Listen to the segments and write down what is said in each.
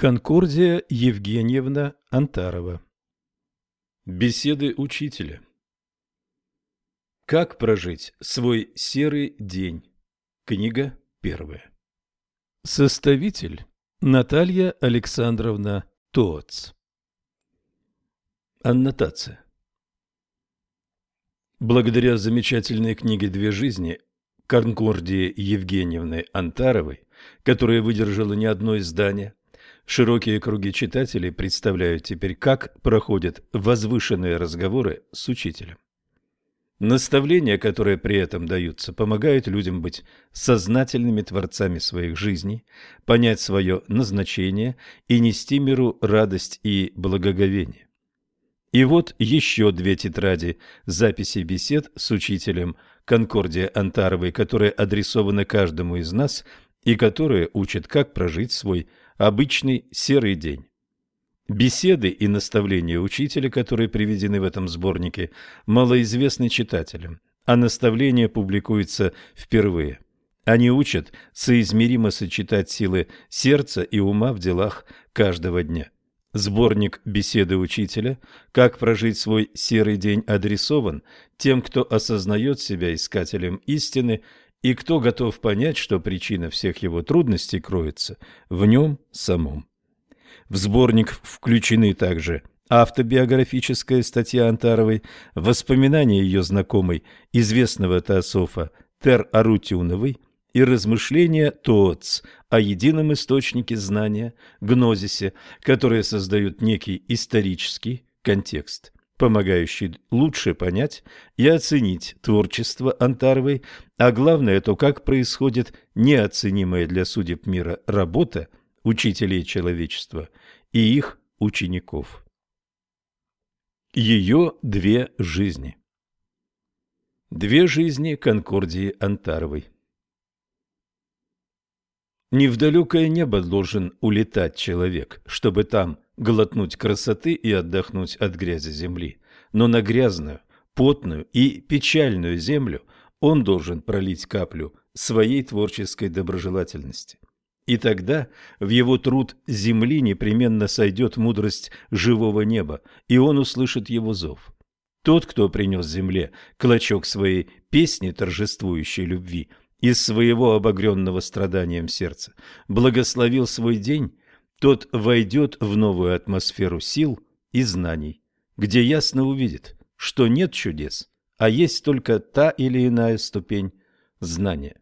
Конкордия Евгеньевна Антарова. Беседы учителя. Как прожить свой серый день? Книга первая. Составитель Наталья Александровна Тооц Аннотация. Благодаря замечательной книге «Две жизни» Конкордии Евгеньевны Антаровой, которая выдержала не одно издание, Широкие круги читателей представляют теперь, как проходят возвышенные разговоры с учителем. Наставления, которые при этом даются, помогают людям быть сознательными творцами своих жизней, понять свое назначение и нести миру радость и благоговение. И вот еще две тетради записи бесед с учителем Конкордия Антаровой, которые адресованы каждому из нас и которые учат, как прожить свой обычный серый день. Беседы и наставления учителя, которые приведены в этом сборнике, малоизвестны читателям, а наставления публикуются впервые. Они учат соизмеримо сочетать силы сердца и ума в делах каждого дня. Сборник «Беседы учителя. Как прожить свой серый день» адресован тем, кто осознает себя искателем истины и кто готов понять, что причина всех его трудностей кроется в нем самом. В сборник включены также автобиографическая статья Антаровой, воспоминания ее знакомой, известного теософа Тер Арутюновой и размышления Тооц о едином источнике знания, гнозисе, которые создают некий исторический контекст помогающий лучше понять и оценить творчество Антаровой, а главное то, как происходит неоценимая для судеб мира работа учителей человечества и их учеников. Ее две жизни Две жизни Конкордии Антаровой Не в далекое небо должен улетать человек, чтобы там глотнуть красоты и отдохнуть от грязи земли, но на грязную, потную и печальную землю он должен пролить каплю своей творческой доброжелательности. И тогда в его труд земли непременно сойдет мудрость живого неба, и он услышит его зов. Тот, кто принес земле клочок своей песни торжествующей любви из своего обогренного страданием сердца, благословил свой день тот войдет в новую атмосферу сил и знаний, где ясно увидит, что нет чудес, а есть только та или иная ступень знания.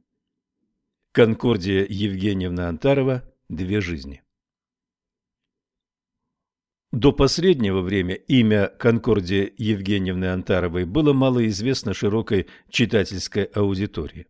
Конкордия Евгеньевна Антарова «Две жизни». До последнего время имя Конкордия Евгеньевны Антаровой было малоизвестно широкой читательской аудитории.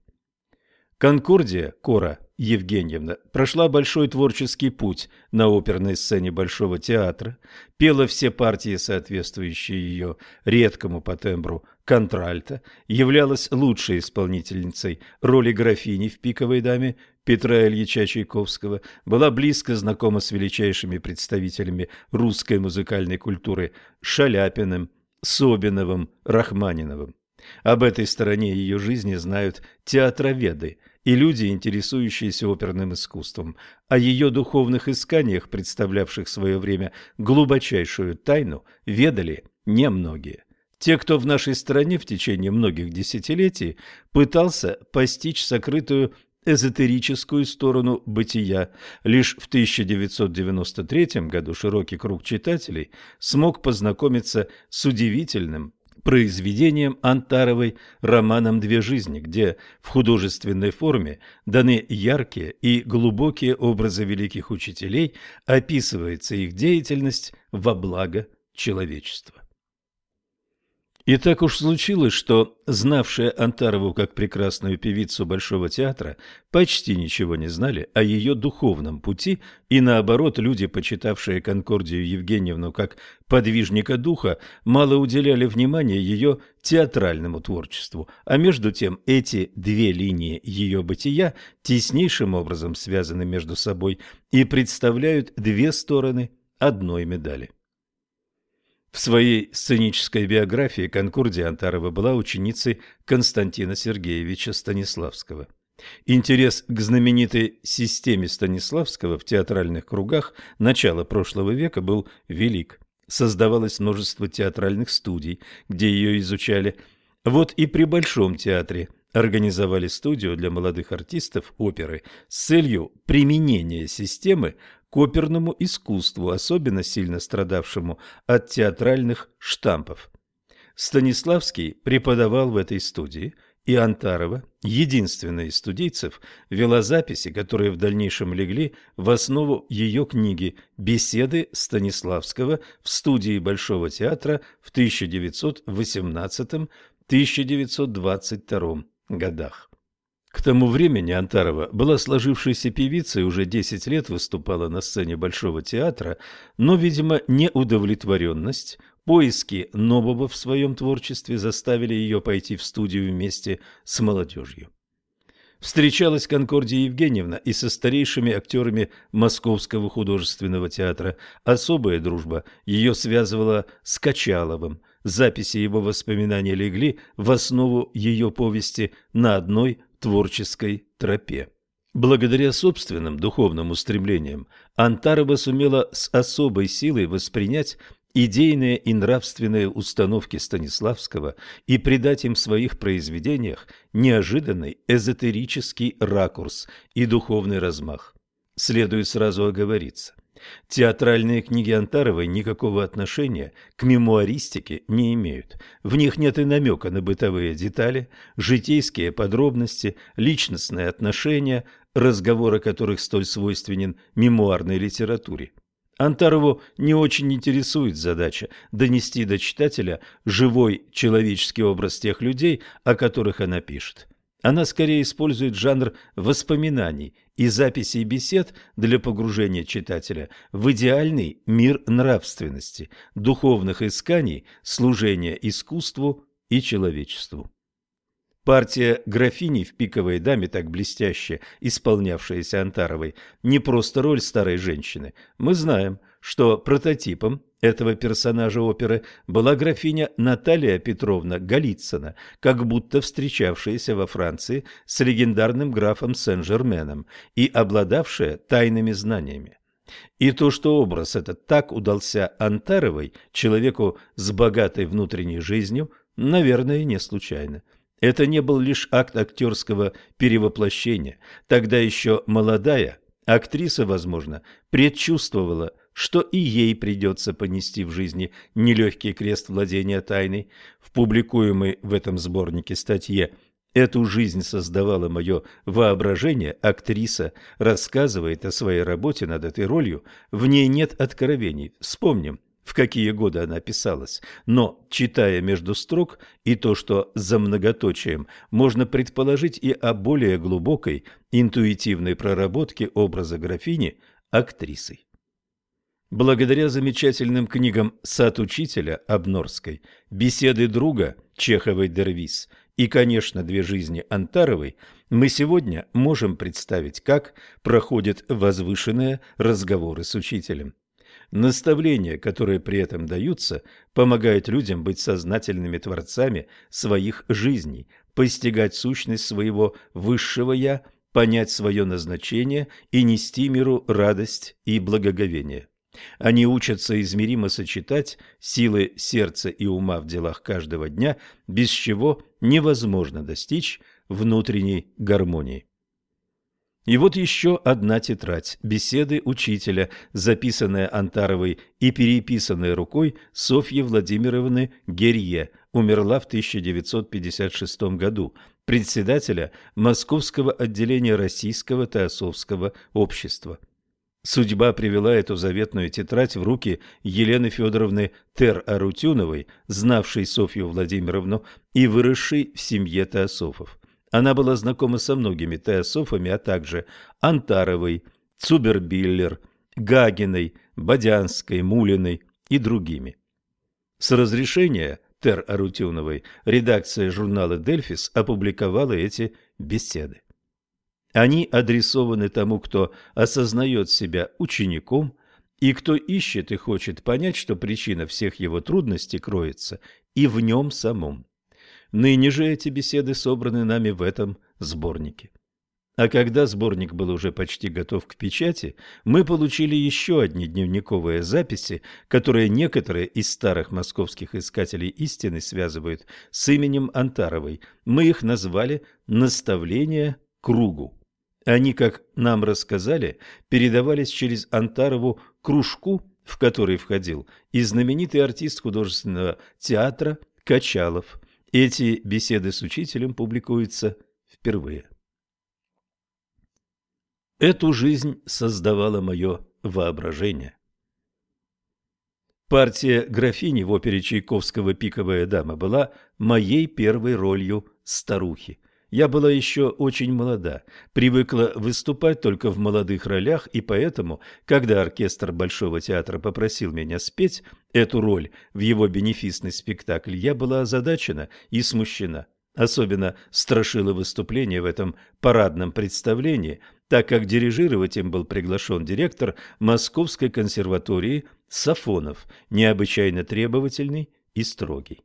Конкордия, Кора Евгеньевна, прошла большой творческий путь на оперной сцене Большого театра, пела все партии, соответствующие ее редкому по тембру контральто, являлась лучшей исполнительницей роли графини в «Пиковой даме» Петра Ильича Чайковского, была близко знакома с величайшими представителями русской музыкальной культуры Шаляпиным, Собиновым, Рахманиновым. Об этой стороне ее жизни знают театроведы и люди, интересующиеся оперным искусством. О ее духовных исканиях, представлявших в свое время глубочайшую тайну, ведали немногие. Те, кто в нашей стране в течение многих десятилетий пытался постичь сокрытую эзотерическую сторону бытия. Лишь в 1993 году широкий круг читателей смог познакомиться с удивительным произведением Антаровой романом «Две жизни», где в художественной форме даны яркие и глубокие образы великих учителей, описывается их деятельность во благо человечества. И так уж случилось, что знавшие Антарову как прекрасную певицу Большого театра почти ничего не знали о ее духовном пути, и наоборот, люди, почитавшие Конкордию Евгеньевну как подвижника духа, мало уделяли внимания ее театральному творчеству, а между тем эти две линии ее бытия теснейшим образом связаны между собой и представляют две стороны одной медали. В своей сценической биографии Конкордия Антарова была ученицей Константина Сергеевича Станиславского. Интерес к знаменитой системе Станиславского в театральных кругах начала прошлого века был велик. Создавалось множество театральных студий, где ее изучали. Вот и при Большом театре организовали студию для молодых артистов оперы с целью применения системы к искусству, особенно сильно страдавшему от театральных штампов. Станиславский преподавал в этой студии – и Антарова, единственная из студийцев, вела записи, которые в дальнейшем легли в основу ее книги «Беседы Станиславского в студии Большого театра в 1918-1922 годах». К тому времени Антарова была сложившейся певицей, уже 10 лет выступала на сцене Большого театра, но, видимо, неудовлетворенность Поиски нового в своем творчестве заставили ее пойти в студию вместе с молодежью. Встречалась Конкордия Евгеньевна и со старейшими актерами Московского художественного театра. Особая дружба ее связывала с Качаловым. Записи его воспоминаний легли в основу ее повести «На одной творческой тропе». Благодаря собственным духовным устремлениям Антарова сумела с особой силой воспринять идейные и нравственные установки Станиславского и придать им в своих произведениях неожиданный эзотерический ракурс и духовный размах. Следует сразу оговориться. Театральные книги Антаровой никакого отношения к мемуаристике не имеют. В них нет и намека на бытовые детали, житейские подробности, личностные отношения, разговор о которых столь свойственен мемуарной литературе. Антарову не очень интересует задача донести до читателя живой человеческий образ тех людей, о которых она пишет. Она скорее использует жанр воспоминаний и записей бесед для погружения читателя в идеальный мир нравственности, духовных исканий, служения искусству и человечеству. Партия графини в «Пиковой даме», так блестяще исполнявшаяся Антаровой, не просто роль старой женщины. Мы знаем, что прототипом этого персонажа оперы была графиня Наталья Петровна Голицына, как будто встречавшаяся во Франции с легендарным графом Сен-Жерменом и обладавшая тайными знаниями. И то, что образ этот так удался Антаровой, человеку с богатой внутренней жизнью, наверное, не случайно. Это не был лишь акт актерского перевоплощения. Тогда еще молодая актриса, возможно, предчувствовала, что и ей придется понести в жизни нелегкий крест владения тайной. В публикуемой в этом сборнике статье «Эту жизнь создавало мое воображение» актриса рассказывает о своей работе над этой ролью. В ней нет откровений. Вспомним, в какие годы она писалась, но, читая между строк и то, что за многоточием, можно предположить и о более глубокой интуитивной проработке образа графини актрисой. Благодаря замечательным книгам «Сад учителя» Обнорской, «Беседы друга» Чеховой Дервис и, конечно, «Две жизни» Антаровой, мы сегодня можем представить, как проходят возвышенные разговоры с учителем. Наставления, которые при этом даются, помогают людям быть сознательными творцами своих жизней, постигать сущность своего высшего «я», понять свое назначение и нести миру радость и благоговение. Они учатся измеримо сочетать силы сердца и ума в делах каждого дня, без чего невозможно достичь внутренней гармонии. И вот еще одна тетрадь «Беседы учителя», записанная Антаровой и переписанная рукой Софьи Владимировны Герье, умерла в 1956 году, председателя Московского отделения Российского Теософского общества. Судьба привела эту заветную тетрадь в руки Елены Федоровны Тер-Арутюновой, знавшей Софью Владимировну и выросшей в семье теософов. Она была знакома со многими теософами, а также Антаровой, Цубербиллер, Гагиной, Бодянской, Мулиной и другими. С разрешения Тер-Арутюновой редакция журнала «Дельфис» опубликовала эти беседы. Они адресованы тому, кто осознает себя учеником и кто ищет и хочет понять, что причина всех его трудностей кроется и в нем самом. Ныне же эти беседы собраны нами в этом сборнике. А когда сборник был уже почти готов к печати, мы получили еще одни дневниковые записи, которые некоторые из старых московских искателей истины связывают с именем Антаровой. Мы их назвали «Наставление кругу». Они, как нам рассказали, передавались через Антарову кружку, в который входил и знаменитый артист художественного театра Качалов. Эти беседы с учителем публикуются впервые. Эту жизнь создавало мое воображение. Партия графини в опере Чайковского «Пиковая дама» была моей первой ролью старухи. Я была еще очень молода, привыкла выступать только в молодых ролях, и поэтому, когда оркестр Большого театра попросил меня спеть эту роль в его бенефисный спектакль, я была озадачена и смущена. Особенно страшило выступление в этом парадном представлении, так как дирижировать им был приглашен директор Московской консерватории Сафонов, необычайно требовательный и строгий.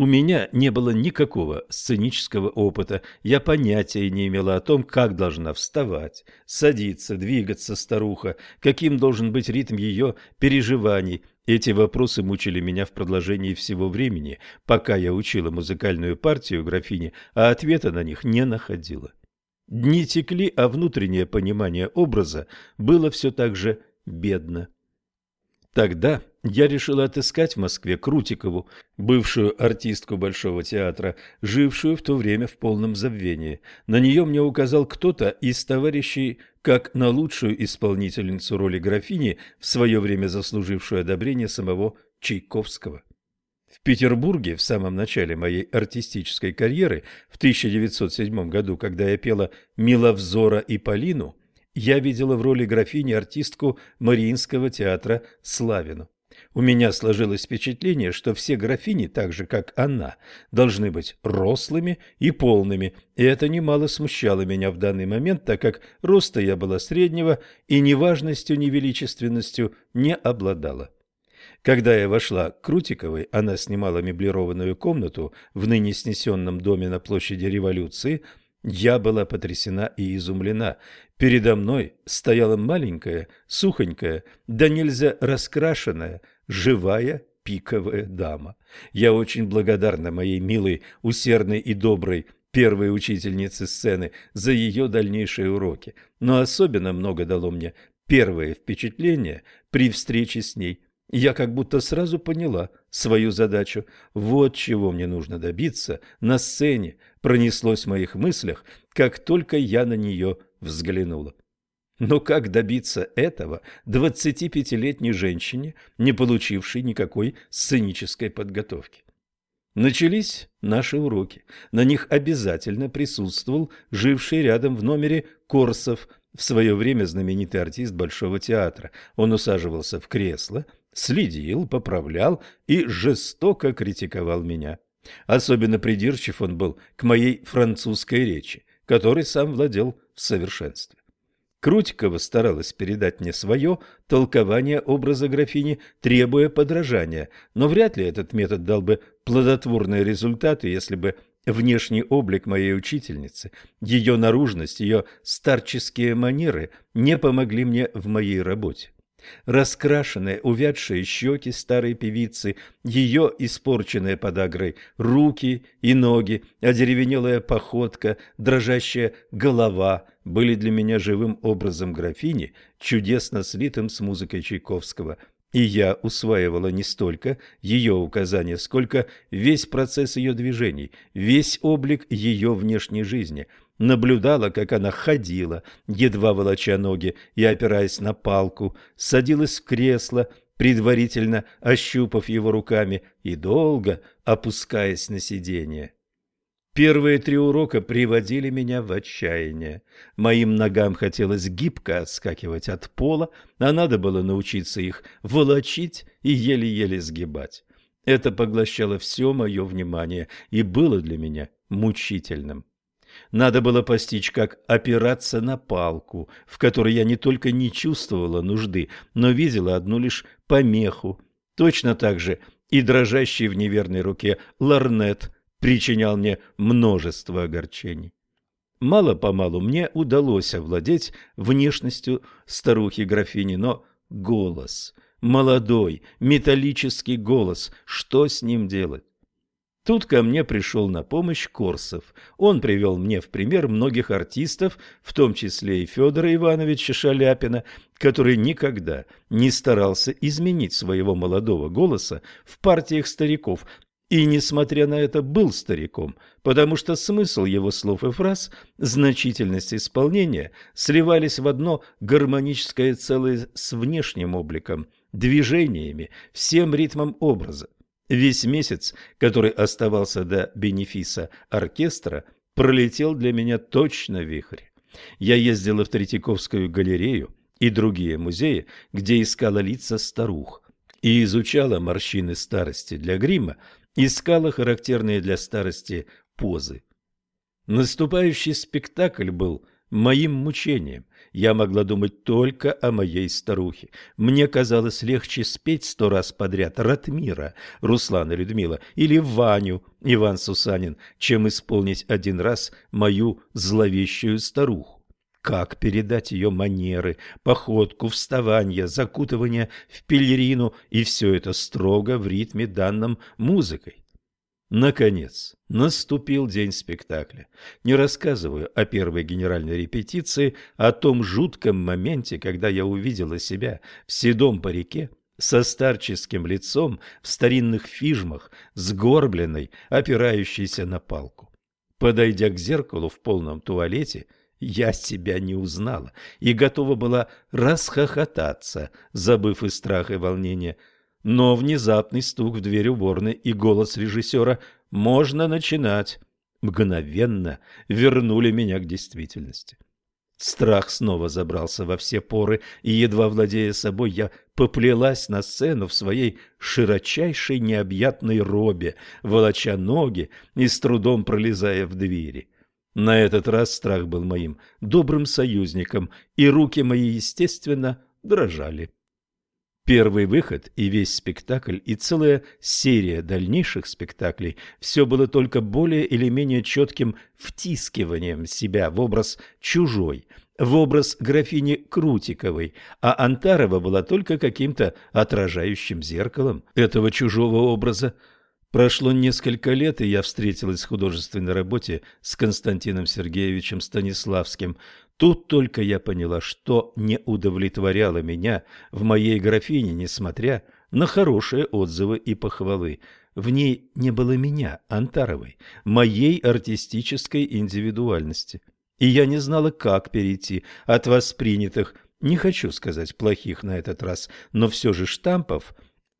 У меня не было никакого сценического опыта, я понятия не имела о том, как должна вставать, садиться, двигаться старуха, каким должен быть ритм ее переживаний. Эти вопросы мучили меня в продолжении всего времени, пока я учила музыкальную партию графини, а ответа на них не находила. Дни текли, а внутреннее понимание образа было все так же бедно. Тогда я решил отыскать в Москве Крутикову, бывшую артистку Большого театра, жившую в то время в полном забвении. На нее мне указал кто-то из товарищей как на лучшую исполнительницу роли графини, в свое время заслужившую одобрение самого Чайковского. В Петербурге в самом начале моей артистической карьеры, в 1907 году, когда я пела «Миловзора и Полину», я видела в роли графини артистку Мариинского театра Славину. У меня сложилось впечатление, что все графини, так же как она, должны быть рослыми и полными, и это немало смущало меня в данный момент, так как роста я была среднего и ни важностью, ни величественностью не обладала. Когда я вошла к Крутиковой, она снимала меблированную комнату в ныне снесенном доме на площади Революции, я была потрясена и изумлена. Передо мной стояла маленькая, сухонькая, да нельзя раскрашенная, живая пиковая дама. Я очень благодарна моей милой, усердной и доброй первой учительнице сцены за ее дальнейшие уроки, но особенно много дало мне первое впечатление при встрече с ней. Я как будто сразу поняла свою задачу. Вот чего мне нужно добиться на сцене, пронеслось в моих мыслях, как только я на нее взглянула. Но как добиться этого 25-летней женщине, не получившей никакой сценической подготовки? Начались наши уроки. На них обязательно присутствовал живший рядом в номере Корсов, в свое время знаменитый артист Большого театра. Он усаживался в кресло, следил, поправлял и жестоко критиковал меня. Особенно придирчив он был к моей французской речи, которой сам владел в совершенстве. Крутикова старалась передать мне свое толкование образа графини, требуя подражания, но вряд ли этот метод дал бы плодотворные результаты, если бы внешний облик моей учительницы, ее наружность, ее старческие манеры не помогли мне в моей работе. Раскрашенные, увядшие щеки старой певицы, ее испорченные подагрой руки и ноги, одеревенелая походка, дрожащая голова были для меня живым образом графини, чудесно слитым с музыкой Чайковского, и я усваивала не столько ее указания, сколько весь процесс ее движений, весь облик ее внешней жизни – наблюдала, как она ходила, едва волоча ноги и опираясь на палку, садилась в кресло, предварительно ощупав его руками и долго опускаясь на сиденье. Первые три урока приводили меня в отчаяние. Моим ногам хотелось гибко отскакивать от пола, а надо было научиться их волочить и еле-еле сгибать. Это поглощало все мое внимание и было для меня мучительным. Надо было постичь, как опираться на палку, в которой я не только не чувствовала нужды, но видела одну лишь помеху. Точно так же и дрожащий в неверной руке ларнет причинял мне множество огорчений. Мало-помалу мне удалось овладеть внешностью старухи-графини, но голос, молодой, металлический голос, что с ним делать? Тут ко мне пришел на помощь Корсов. Он привел мне в пример многих артистов, в том числе и Федора Ивановича Шаляпина, который никогда не старался изменить своего молодого голоса в партиях стариков, и, несмотря на это, был стариком, потому что смысл его слов и фраз, значительность исполнения сливались в одно гармоническое целое с внешним обликом, движениями, всем ритмом образа. Весь месяц, который оставался до бенефиса оркестра, пролетел для меня точно вихрь. Я ездила в Третьяковскую галерею и другие музеи, где искала лица старух, и изучала морщины старости для грима, искала характерные для старости позы. Наступающий спектакль был моим мучением. Я могла думать только о моей старухе. Мне казалось легче спеть сто раз подряд Ратмира, Руслана Людмила или Ваню, Иван Сусанин, чем исполнить один раз мою зловещую старуху. Как передать ее манеры, походку, вставание, закутывание в пелерину и все это строго в ритме данном музыкой? Наконец, наступил день спектакля. Не рассказываю о первой генеральной репетиции, о том жутком моменте, когда я увидела себя в седом парике, со старческим лицом, в старинных фижмах, сгорбленной, опирающейся на палку. Подойдя к зеркалу в полном туалете, я себя не узнала и готова была расхохотаться, забыв и страх, и волнение – но внезапный стук в дверь уборной и голос режиссера «Можно начинать!» мгновенно вернули меня к действительности. Страх снова забрался во все поры, и, едва владея собой, я поплелась на сцену в своей широчайшей необъятной робе, волоча ноги и с трудом пролезая в двери. На этот раз страх был моим добрым союзником, и руки мои, естественно, дрожали. Первый выход и весь спектакль, и целая серия дальнейших спектаклей – все было только более или менее четким втискиванием себя в образ чужой, в образ графини Крутиковой, а Антарова была только каким-то отражающим зеркалом этого чужого образа. Прошло несколько лет, и я встретилась в художественной работе с Константином Сергеевичем Станиславским, Тут только я поняла, что не удовлетворяло меня в моей графине, несмотря на хорошие отзывы и похвалы. В ней не было меня, Антаровой, моей артистической индивидуальности. И я не знала, как перейти от воспринятых, не хочу сказать плохих на этот раз, но все же штампов,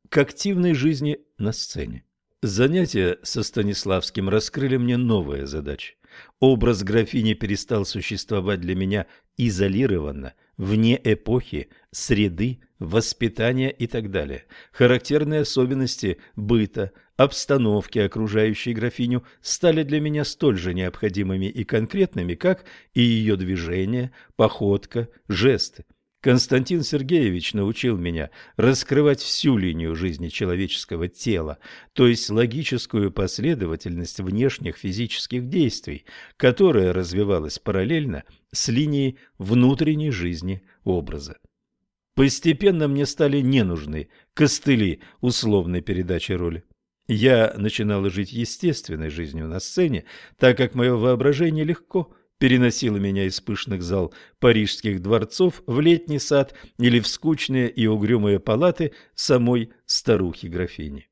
к активной жизни на сцене. Занятия со Станиславским раскрыли мне новые задачи. Образ графини перестал существовать для меня изолированно, вне эпохи, среды, воспитания и так далее. Характерные особенности быта, обстановки, окружающей графиню, стали для меня столь же необходимыми и конкретными, как и ее движения, походка, жесты. Константин Сергеевич научил меня раскрывать всю линию жизни человеческого тела, то есть логическую последовательность внешних физических действий, которая развивалась параллельно с линией внутренней жизни образа. Постепенно мне стали не нужны костыли условной передачи роли. Я начинала жить естественной жизнью на сцене, так как мое воображение легко – переносила меня из пышных зал парижских дворцов в летний сад или в скучные и угрюмые палаты самой старухи-графини.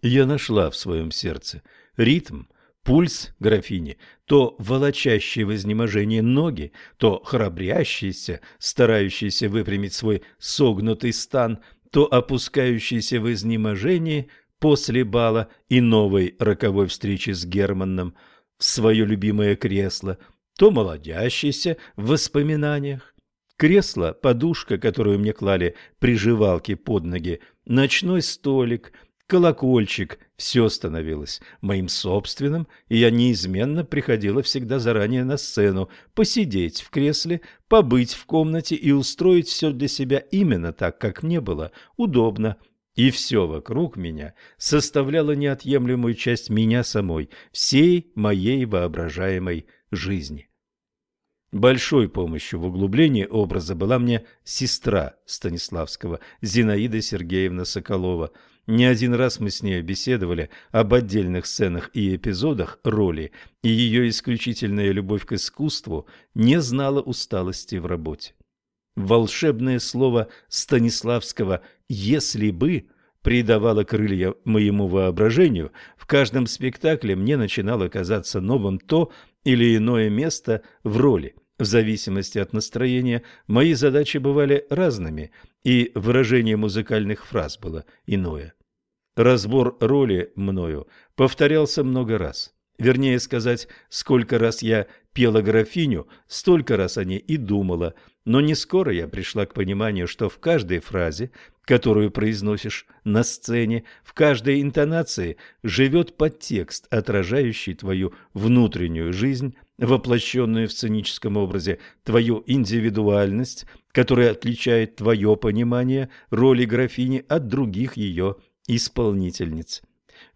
Я нашла в своем сердце ритм, пульс графини, то волочащие в изнеможении ноги, то храбрящийся, старающийся выпрямить свой согнутый стан, то опускающийся в изнеможении после бала и новой роковой встречи с Германом – в свое любимое кресло, то молодящийся в воспоминаниях. Кресло, подушка, которую мне клали приживалки под ноги, ночной столик, колокольчик – все становилось моим собственным, и я неизменно приходила всегда заранее на сцену, посидеть в кресле, побыть в комнате и устроить все для себя именно так, как мне было удобно – и все вокруг меня составляло неотъемлемую часть меня самой, всей моей воображаемой жизни. Большой помощью в углублении образа была мне сестра Станиславского, Зинаида Сергеевна Соколова. Не один раз мы с ней беседовали об отдельных сценах и эпизодах роли, и ее исключительная любовь к искусству не знала усталости в работе. Волшебное слово Станиславского «если бы» придавало крылья моему воображению, в каждом спектакле мне начинало казаться новым то или иное место в роли. В зависимости от настроения мои задачи бывали разными, и выражение музыкальных фраз было иное. Разбор роли мною повторялся много раз. Вернее сказать, сколько раз я пела графиню, столько раз о ней и думала, но не скоро я пришла к пониманию, что в каждой фразе, которую произносишь на сцене, в каждой интонации живет подтекст, отражающий твою внутреннюю жизнь, воплощенную в сценическом образе, твою индивидуальность, которая отличает твое понимание роли графини от других ее исполнительниц.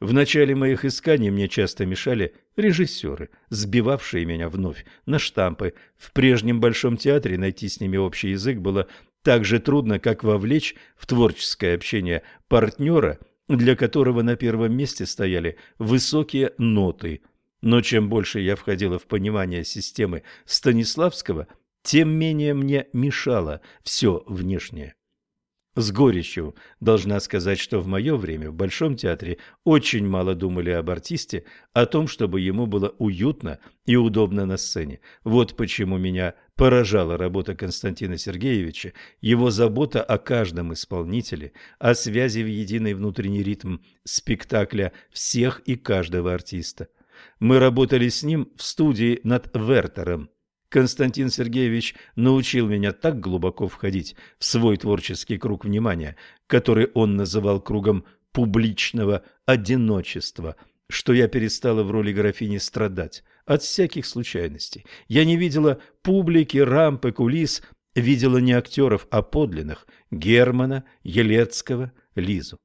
В начале моих исканий мне часто мешали режиссеры, сбивавшие меня вновь на штампы. В прежнем Большом театре найти с ними общий язык было так же трудно, как вовлечь в творческое общение партнера, для которого на первом месте стояли высокие ноты. Но чем больше я входила в понимание системы Станиславского, тем менее мне мешало все внешнее. С горечью должна сказать, что в мое время в Большом театре очень мало думали об артисте, о том, чтобы ему было уютно и удобно на сцене. Вот почему меня поражала работа Константина Сергеевича, его забота о каждом исполнителе, о связи в единый внутренний ритм спектакля всех и каждого артиста. Мы работали с ним в студии над Вертером. Константин Сергеевич научил меня так глубоко входить в свой творческий круг внимания, который он называл кругом публичного одиночества, что я перестала в роли графини страдать от всяких случайностей. Я не видела публики, рампы, кулис, видела не актеров, а подлинных – Германа, Елецкого, Лизу.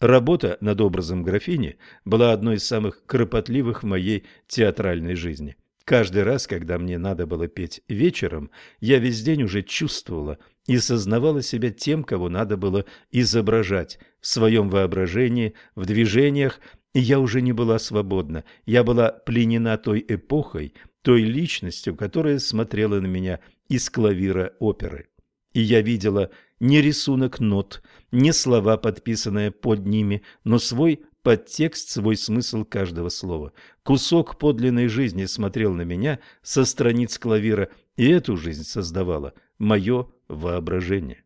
Работа над образом графини была одной из самых кропотливых в моей театральной жизни – Каждый раз, когда мне надо было петь вечером, я весь день уже чувствовала и сознавала себя тем, кого надо было изображать в своем воображении, в движениях, и я уже не была свободна. Я была пленена той эпохой, той личностью, которая смотрела на меня из клавира оперы. И я видела не рисунок нот, не слова, подписанные под ними, но свой подтекст, свой смысл каждого слова. Кусок подлинной жизни смотрел на меня со страниц клавира, и эту жизнь создавало мое воображение.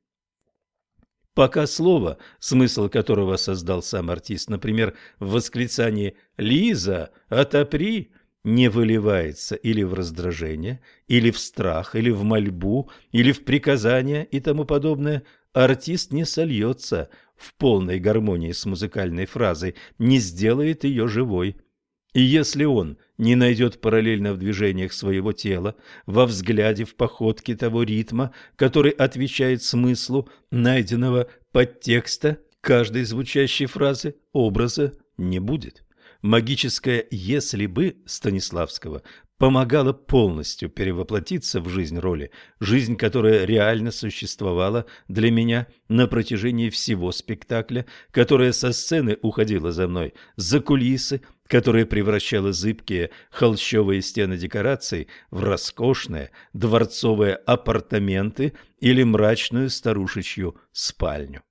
Пока слово, смысл которого создал сам артист, например, в восклицании «Лиза, отопри!» не выливается или в раздражение, или в страх, или в мольбу, или в приказание и тому подобное, артист не сольется в полной гармонии с музыкальной фразой, не сделает ее живой. И если он не найдет параллельно в движениях своего тела, во взгляде, в походке того ритма, который отвечает смыслу найденного подтекста каждой звучащей фразы, образа не будет. Магическое «если бы» Станиславского помогала полностью перевоплотиться в жизнь роли, жизнь, которая реально существовала для меня на протяжении всего спектакля, которая со сцены уходила за мной, за кулисы, которая превращала зыбкие холщовые стены декораций в роскошные дворцовые апартаменты или мрачную старушечью спальню.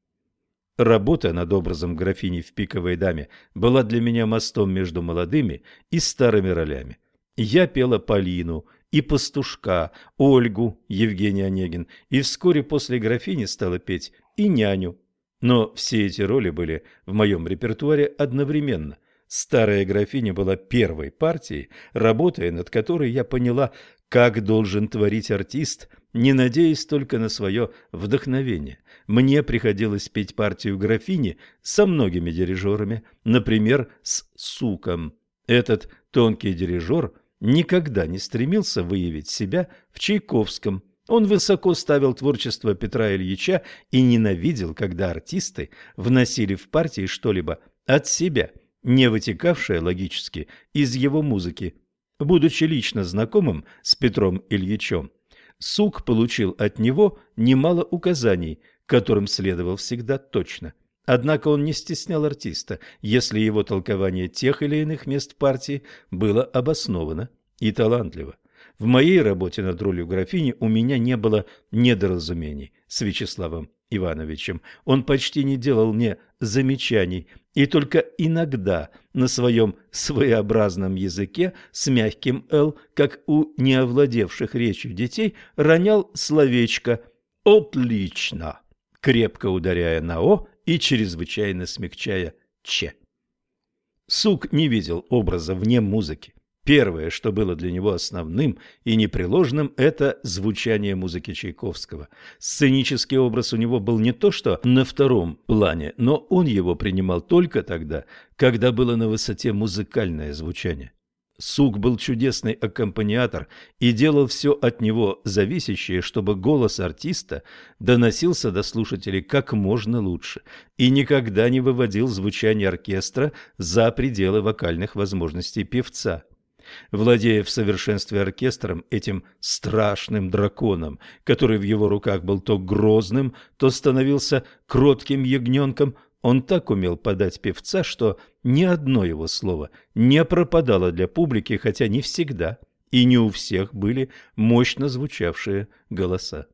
Работа над образом графини в «Пиковой даме» была для меня мостом между молодыми и старыми ролями. Я пела Полину и пастушка, Ольгу, Евгений Онегин, и вскоре после графини стала петь и няню. Но все эти роли были в моем репертуаре одновременно. Старая графиня была первой партией, работая над которой я поняла, как должен творить артист, не надеясь только на свое вдохновение. Мне приходилось петь партию графини со многими дирижерами, например, с Суком. Этот тонкий дирижер – никогда не стремился выявить себя в Чайковском. Он высоко ставил творчество Петра Ильича и ненавидел, когда артисты вносили в партии что-либо от себя, не вытекавшее логически из его музыки. Будучи лично знакомым с Петром Ильичем, Сук получил от него немало указаний, которым следовал всегда точно. Однако он не стеснял артиста, если его толкование тех или иных мест партии было обосновано и талантливо. В моей работе над ролью графини у меня не было недоразумений с Вячеславом Ивановичем. Он почти не делал мне замечаний, и только иногда на своем своеобразном языке с мягким «л», как у неовладевших речью детей, ронял словечко «отлично», крепко ударяя на «о» и чрезвычайно смягчая «ч». Сук не видел образа вне музыки. Первое, что было для него основным и непреложным, это звучание музыки Чайковского. Сценический образ у него был не то что на втором плане, но он его принимал только тогда, когда было на высоте музыкальное звучание. Сук был чудесный аккомпаниатор и делал все от него зависящее, чтобы голос артиста доносился до слушателей как можно лучше и никогда не выводил звучание оркестра за пределы вокальных возможностей певца. Владея в совершенстве оркестром, этим страшным драконом, который в его руках был то грозным, то становился кротким ягненком, он так умел подать певца, что ни одно его слово не пропадало для публики, хотя не всегда и не у всех были мощно звучавшие голоса.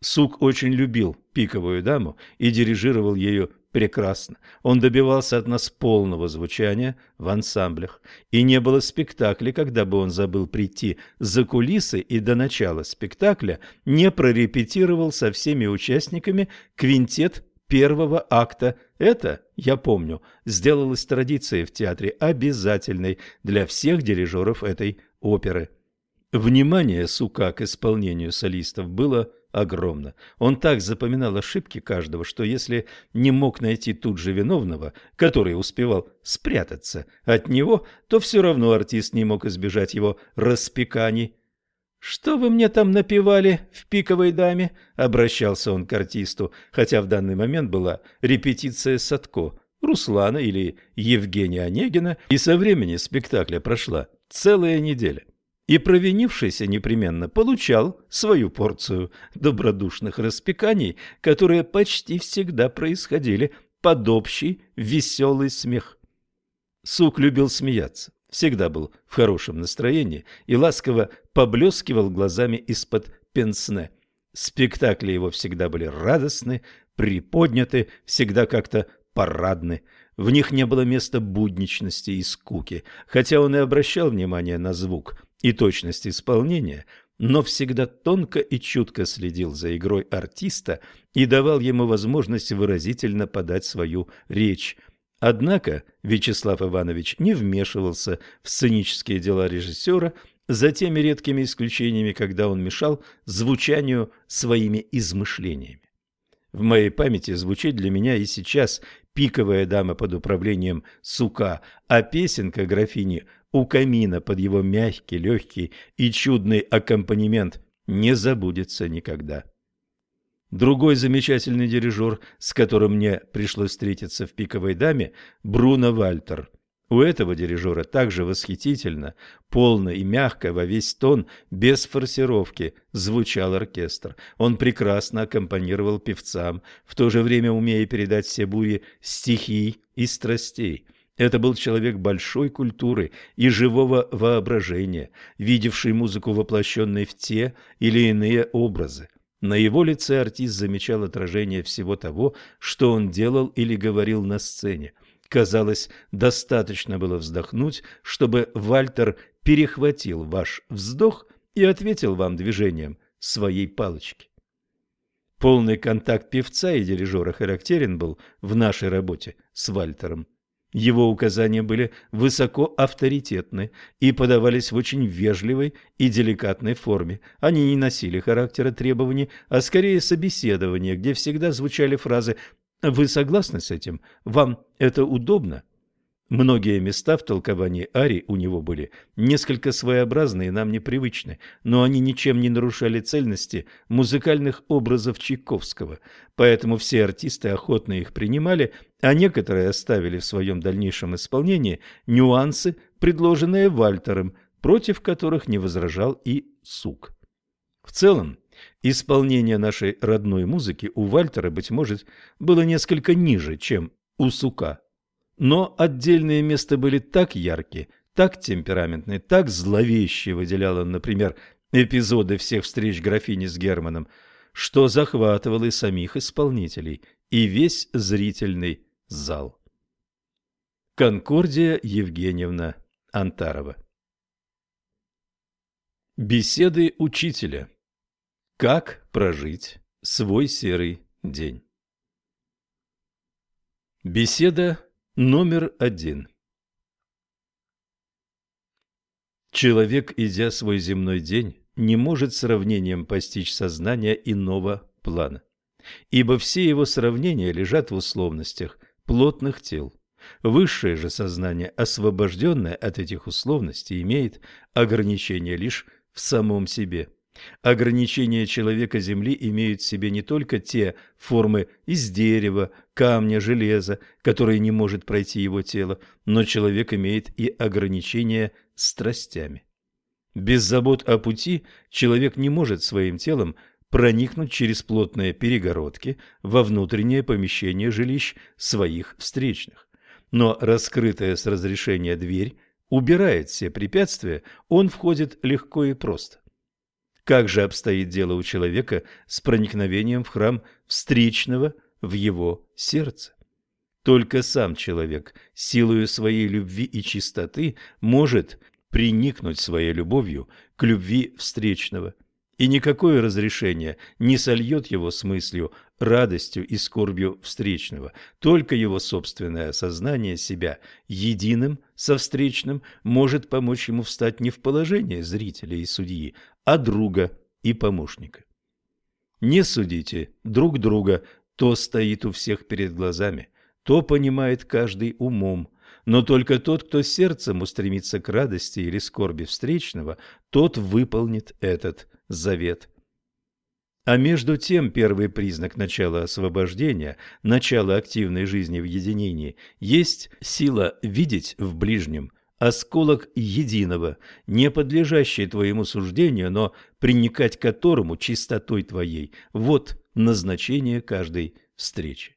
Сук очень любил пиковую даму и дирижировал ею прекрасно. Он добивался от нас полного звучания в ансамблях. И не было спектакля, когда бы он забыл прийти за кулисы и до начала спектакля не прорепетировал со всеми участниками квинтет первого акта. Это, я помню, сделалось традицией в театре, обязательной для всех дирижеров этой оперы. Внимание Сука к исполнению солистов было огромно. Он так запоминал ошибки каждого, что если не мог найти тут же виновного, который успевал спрятаться от него, то все равно артист не мог избежать его распеканий. «Что вы мне там напевали в «Пиковой даме»?» — обращался он к артисту, хотя в данный момент была репетиция Садко, Руслана или Евгения Онегина, и со времени спектакля прошла целая неделя и провинившийся непременно получал свою порцию добродушных распеканий, которые почти всегда происходили под общий веселый смех. Сук любил смеяться, всегда был в хорошем настроении и ласково поблескивал глазами из-под пенсне. Спектакли его всегда были радостны, приподняты, всегда как-то парадны. В них не было места будничности и скуки, хотя он и обращал внимание на звук – и точность исполнения, но всегда тонко и чутко следил за игрой артиста и давал ему возможность выразительно подать свою речь. Однако Вячеслав Иванович не вмешивался в сценические дела режиссера, за теми редкими исключениями, когда он мешал звучанию своими измышлениями. В моей памяти звучит для меня и сейчас пиковая дама под управлением Сука, а песенка графини у камина под его мягкий, легкий и чудный аккомпанемент не забудется никогда. Другой замечательный дирижер, с которым мне пришлось встретиться в «Пиковой даме», Бруно Вальтер. У этого дирижера также восхитительно, полно и мягко во весь тон, без форсировки, звучал оркестр. Он прекрасно аккомпанировал певцам, в то же время умея передать все бури стихий и страстей – это был человек большой культуры и живого воображения, видевший музыку воплощенной в те или иные образы. На его лице артист замечал отражение всего того, что он делал или говорил на сцене. Казалось, достаточно было вздохнуть, чтобы Вальтер перехватил ваш вздох и ответил вам движением своей палочки. Полный контакт певца и дирижера характерен был в нашей работе с Вальтером. Его указания были высоко авторитетны и подавались в очень вежливой и деликатной форме. Они не носили характера требований, а скорее собеседования, где всегда звучали фразы «Вы согласны с этим? Вам это удобно?» Многие места в толковании Ари у него были несколько своеобразные и нам непривычны, но они ничем не нарушали цельности музыкальных образов Чайковского, поэтому все артисты охотно их принимали, а некоторые оставили в своем дальнейшем исполнении нюансы, предложенные Вальтером, против которых не возражал и Сук. В целом, исполнение нашей родной музыки у Вальтера, быть может, было несколько ниже, чем у Сука. Но отдельные места были так яркие, так темпераментные, так зловеще выделял он, например, эпизоды всех встреч графини с Германом, что захватывал и самих исполнителей, и весь зрительный зал. Конкордия Евгеньевна Антарова Беседы учителя. Как прожить свой серый день? Беседа номер один. Человек, идя свой земной день, не может сравнением постичь сознание иного плана, ибо все его сравнения лежат в условностях плотных тел. Высшее же сознание, освобожденное от этих условностей, имеет ограничения лишь в самом себе. Ограничения человека Земли имеют в себе не только те формы из дерева, камня, железа, которые не может пройти его тело, но человек имеет и ограничения страстями. Без забот о пути человек не может своим телом проникнуть через плотные перегородки во внутреннее помещение жилищ своих встречных. Но раскрытая с разрешения дверь убирает все препятствия, он входит легко и просто. Как же обстоит дело у человека с проникновением в храм встречного в его сердце? Только сам человек, силою своей любви и чистоты, может приникнуть своей любовью к любви встречного – и никакое разрешение не сольет его с мыслью, радостью и скорбью встречного. Только его собственное осознание себя единым со встречным может помочь ему встать не в положение зрителя и судьи, а друга и помощника. Не судите друг друга, то стоит у всех перед глазами, то понимает каждый умом, но только тот, кто сердцем устремится к радости или скорби встречного, тот выполнит этот завет. А между тем первый признак начала освобождения, начала активной жизни в единении, есть сила видеть в ближнем осколок единого, не подлежащий твоему суждению, но приникать которому чистотой твоей. Вот назначение каждой встречи.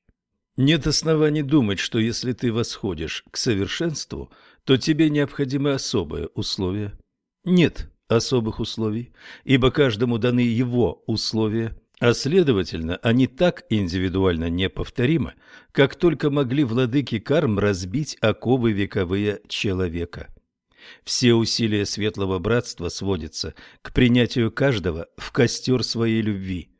Нет оснований думать, что если ты восходишь к совершенству, то тебе необходимы особые условия. Нет особых условий, ибо каждому даны его условия, а следовательно, они так индивидуально неповторимы, как только могли владыки карм разбить оковы вековые человека. Все усилия Светлого Братства сводятся к принятию каждого в костер своей любви.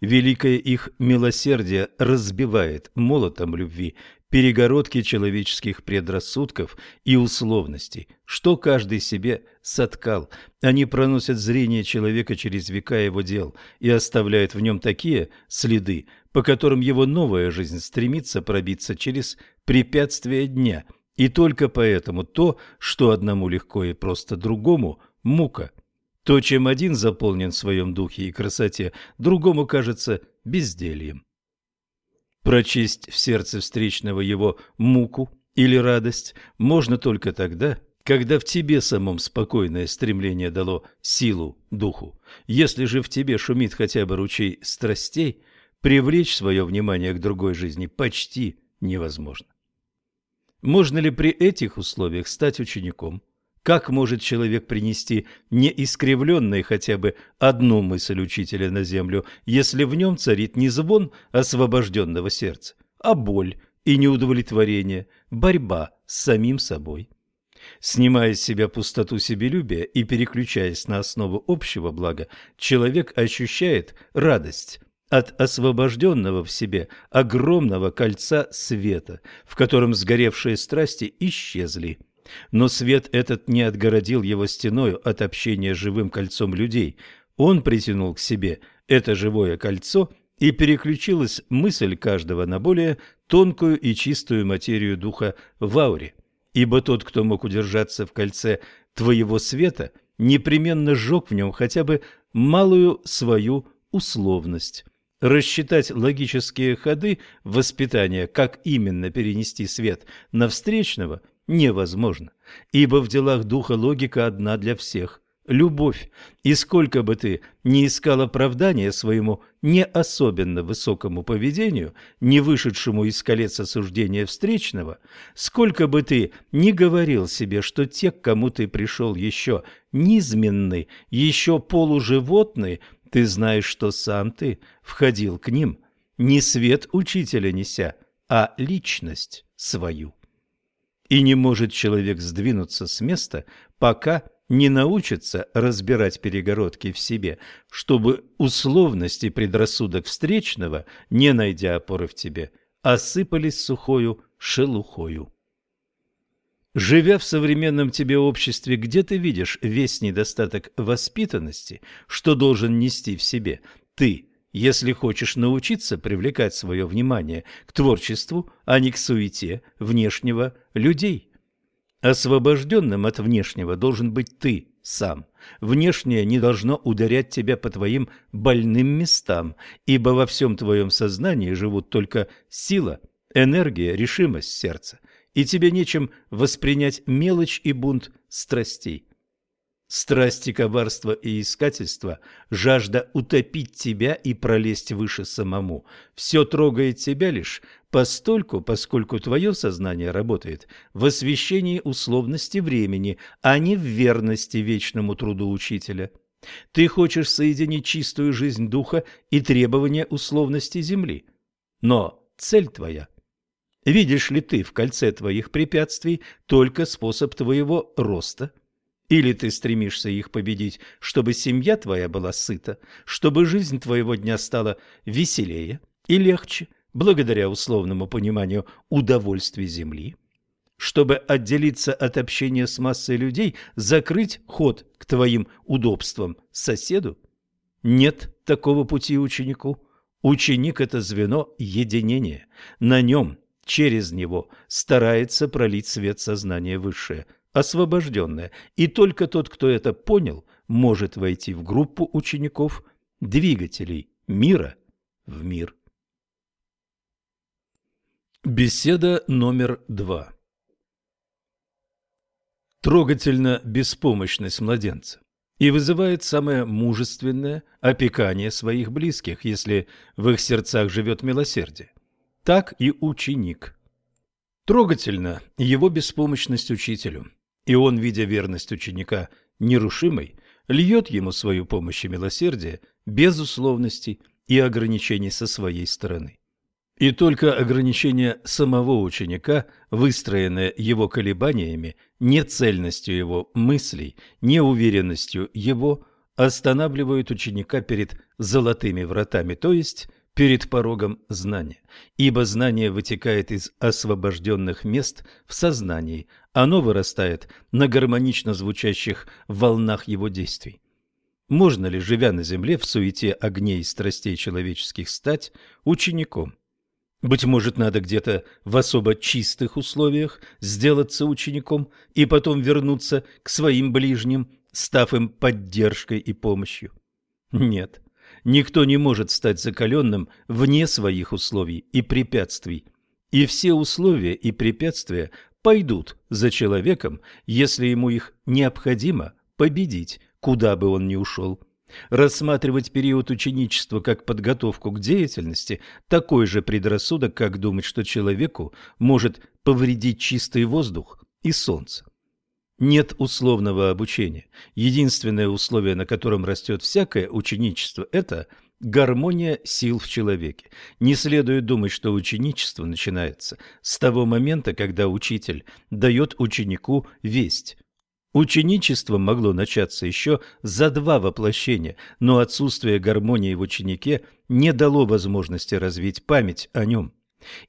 Великое их милосердие разбивает молотом любви перегородки человеческих предрассудков и условностей, что каждый себе соткал. Они проносят зрение человека через века его дел и оставляют в нем такие следы, по которым его новая жизнь стремится пробиться через препятствия дня. И только поэтому то, что одному легко и просто другому – мука. То, чем один заполнен в своем духе и красоте, другому кажется бездельем. Прочесть в сердце встречного его муку или радость можно только тогда, когда в тебе самом спокойное стремление дало силу духу. Если же в тебе шумит хотя бы ручей страстей, привлечь свое внимание к другой жизни почти невозможно. Можно ли при этих условиях стать учеником? Как может человек принести неискривленной хотя бы одну мысль учителя на землю, если в нем царит не звон освобожденного сердца, а боль и неудовлетворение, борьба с самим собой? Снимая с себя пустоту себелюбия и переключаясь на основу общего блага, человек ощущает радость от освобожденного в себе огромного кольца света, в котором сгоревшие страсти исчезли – но свет этот не отгородил его стеною от общения живым кольцом людей. Он притянул к себе это живое кольцо, и переключилась мысль каждого на более тонкую и чистую материю духа в ауре. Ибо тот, кто мог удержаться в кольце твоего света, непременно сжег в нем хотя бы малую свою условность. Рассчитать логические ходы воспитания, как именно перенести свет на встречного – невозможно, ибо в делах духа логика одна для всех – любовь. И сколько бы ты ни искал оправдания своему не особенно высокому поведению, не вышедшему из колец осуждения встречного, сколько бы ты ни говорил себе, что те, к кому ты пришел еще низменный, еще полуживотный, ты знаешь, что сам ты входил к ним, не свет учителя неся, а личность свою. И не может человек сдвинуться с места, пока не научится разбирать перегородки в себе, чтобы условности и предрассудок встречного, не найдя опоры в тебе, осыпались сухою шелухою. Живя в современном тебе обществе, где ты видишь весь недостаток воспитанности, что должен нести в себе ты, если хочешь научиться привлекать свое внимание к творчеству, а не к суете внешнего людей. Освобожденным от внешнего должен быть ты сам. Внешнее не должно ударять тебя по твоим больным местам, ибо во всем твоем сознании живут только сила, энергия, решимость сердца, и тебе нечем воспринять мелочь и бунт страстей. Страсти коварства и искательства, жажда утопить тебя и пролезть выше самому, все трогает тебя лишь постольку, поскольку твое сознание работает в освещении условности времени, а не в верности вечному труду учителя. Ты хочешь соединить чистую жизнь духа и требования условности земли. Но цель твоя – видишь ли ты в кольце твоих препятствий только способ твоего роста – или ты стремишься их победить, чтобы семья твоя была сыта, чтобы жизнь твоего дня стала веселее и легче, благодаря условному пониманию удовольствий земли? Чтобы отделиться от общения с массой людей, закрыть ход к твоим удобствам соседу? Нет такого пути ученику. Ученик – это звено единения. На нем, через него, старается пролить свет сознания высшее – освобожденное, и только тот, кто это понял, может войти в группу учеников, двигателей мира в мир. Беседа номер два Трогательна беспомощность младенца и вызывает самое мужественное опекание своих близких, если в их сердцах живет милосердие. Так и ученик. Трогательна его беспомощность учителю – и он, видя верность ученика нерушимой, льет ему свою помощь и милосердие без условностей и ограничений со своей стороны. И только ограничение самого ученика, выстроенное его колебаниями, нецельностью его мыслей, неуверенностью его, останавливают ученика перед золотыми вратами, то есть перед порогом знания, ибо знание вытекает из освобожденных мест в сознании, оно вырастает на гармонично звучащих волнах его действий. Можно ли, живя на земле в суете огней и страстей человеческих, стать учеником? Быть может, надо где-то в особо чистых условиях сделаться учеником и потом вернуться к своим ближним, став им поддержкой и помощью? Нет. Никто не может стать закаленным вне своих условий и препятствий. И все условия и препятствия пойдут за человеком, если ему их необходимо победить, куда бы он ни ушел. Рассматривать период ученичества как подготовку к деятельности – такой же предрассудок, как думать, что человеку может повредить чистый воздух и солнце. Нет условного обучения. Единственное условие, на котором растет всякое ученичество – это гармония сил в человеке. Не следует думать, что ученичество начинается с того момента, когда учитель дает ученику весть. Ученичество могло начаться еще за два воплощения, но отсутствие гармонии в ученике не дало возможности развить память о нем.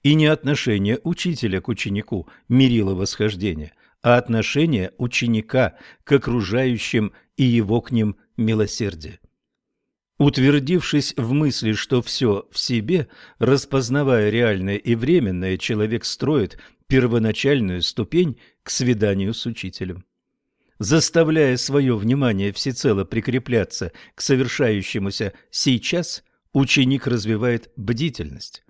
И не отношение учителя к ученику мерило восхождение, а отношение ученика к окружающим и его к ним милосердие. Утвердившись в мысли, что все в себе, распознавая реальное и временное, человек строит первоначальную ступень к свиданию с учителем. Заставляя свое внимание всецело прикрепляться к совершающемуся сейчас, ученик развивает бдительность.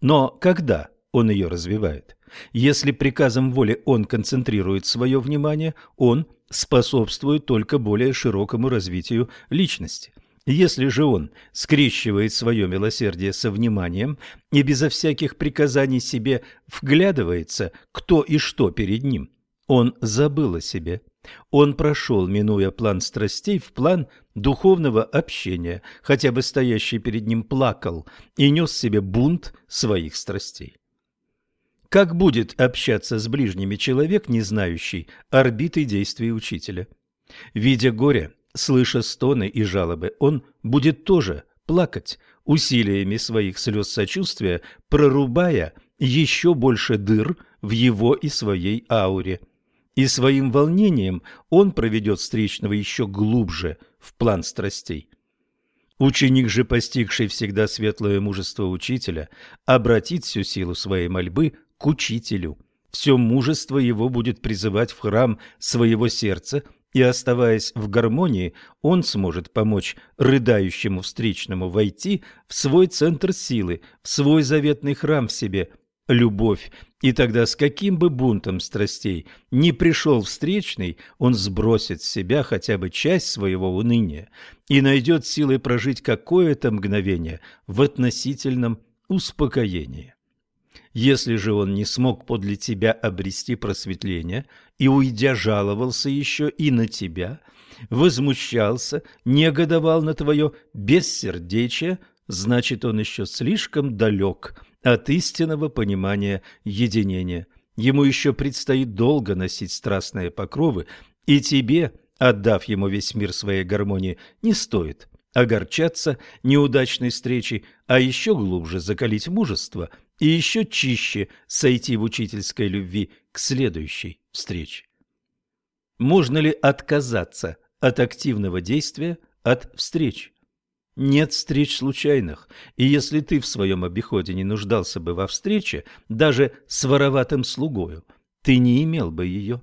Но когда он ее развивает? Если приказом воли он концентрирует свое внимание, он способствует только более широкому развитию личности. Если же он скрещивает свое милосердие со вниманием и безо всяких приказаний себе вглядывается, кто и что перед ним, он забыл о себе. Он прошел, минуя план страстей, в план духовного общения, хотя бы стоящий перед ним плакал и нес себе бунт своих страстей. Как будет общаться с ближними человек, не знающий орбиты действий учителя? Видя горе, слыша стоны и жалобы, он будет тоже плакать, усилиями своих слез сочувствия, прорубая еще больше дыр в его и своей ауре. И своим волнением он проведет встречного еще глубже в план страстей. Ученик же, постигший всегда светлое мужество учителя, обратит всю силу своей мольбы к учителю. Все мужество его будет призывать в храм своего сердца, и, оставаясь в гармонии, он сможет помочь рыдающему встречному войти в свой центр силы, в свой заветный храм в себе, любовь. И тогда с каким бы бунтом страстей не пришел встречный, он сбросит с себя хотя бы часть своего уныния и найдет силы прожить какое-то мгновение в относительном успокоении. Если же он не смог подле тебя обрести просветление и, уйдя, жаловался еще и на тебя, возмущался, негодовал на твое бессердечие, значит, он еще слишком далек от истинного понимания единения. Ему еще предстоит долго носить страстные покровы, и тебе, отдав ему весь мир своей гармонии, не стоит огорчаться неудачной встречей, а еще глубже закалить мужество и еще чище сойти в учительской любви к следующей встрече. Можно ли отказаться от активного действия, от встреч? Нет встреч случайных, и если ты в своем обиходе не нуждался бы во встрече, даже с вороватым слугою, ты не имел бы ее.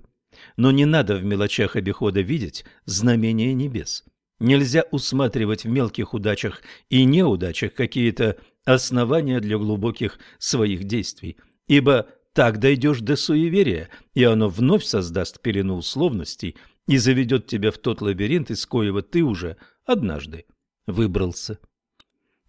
Но не надо в мелочах обихода видеть знамения небес. Нельзя усматривать в мелких удачах и неудачах какие-то основания для глубоких своих действий, ибо так дойдешь до суеверия, и оно вновь создаст пелену условностей и заведет тебя в тот лабиринт, из коего ты уже однажды выбрался.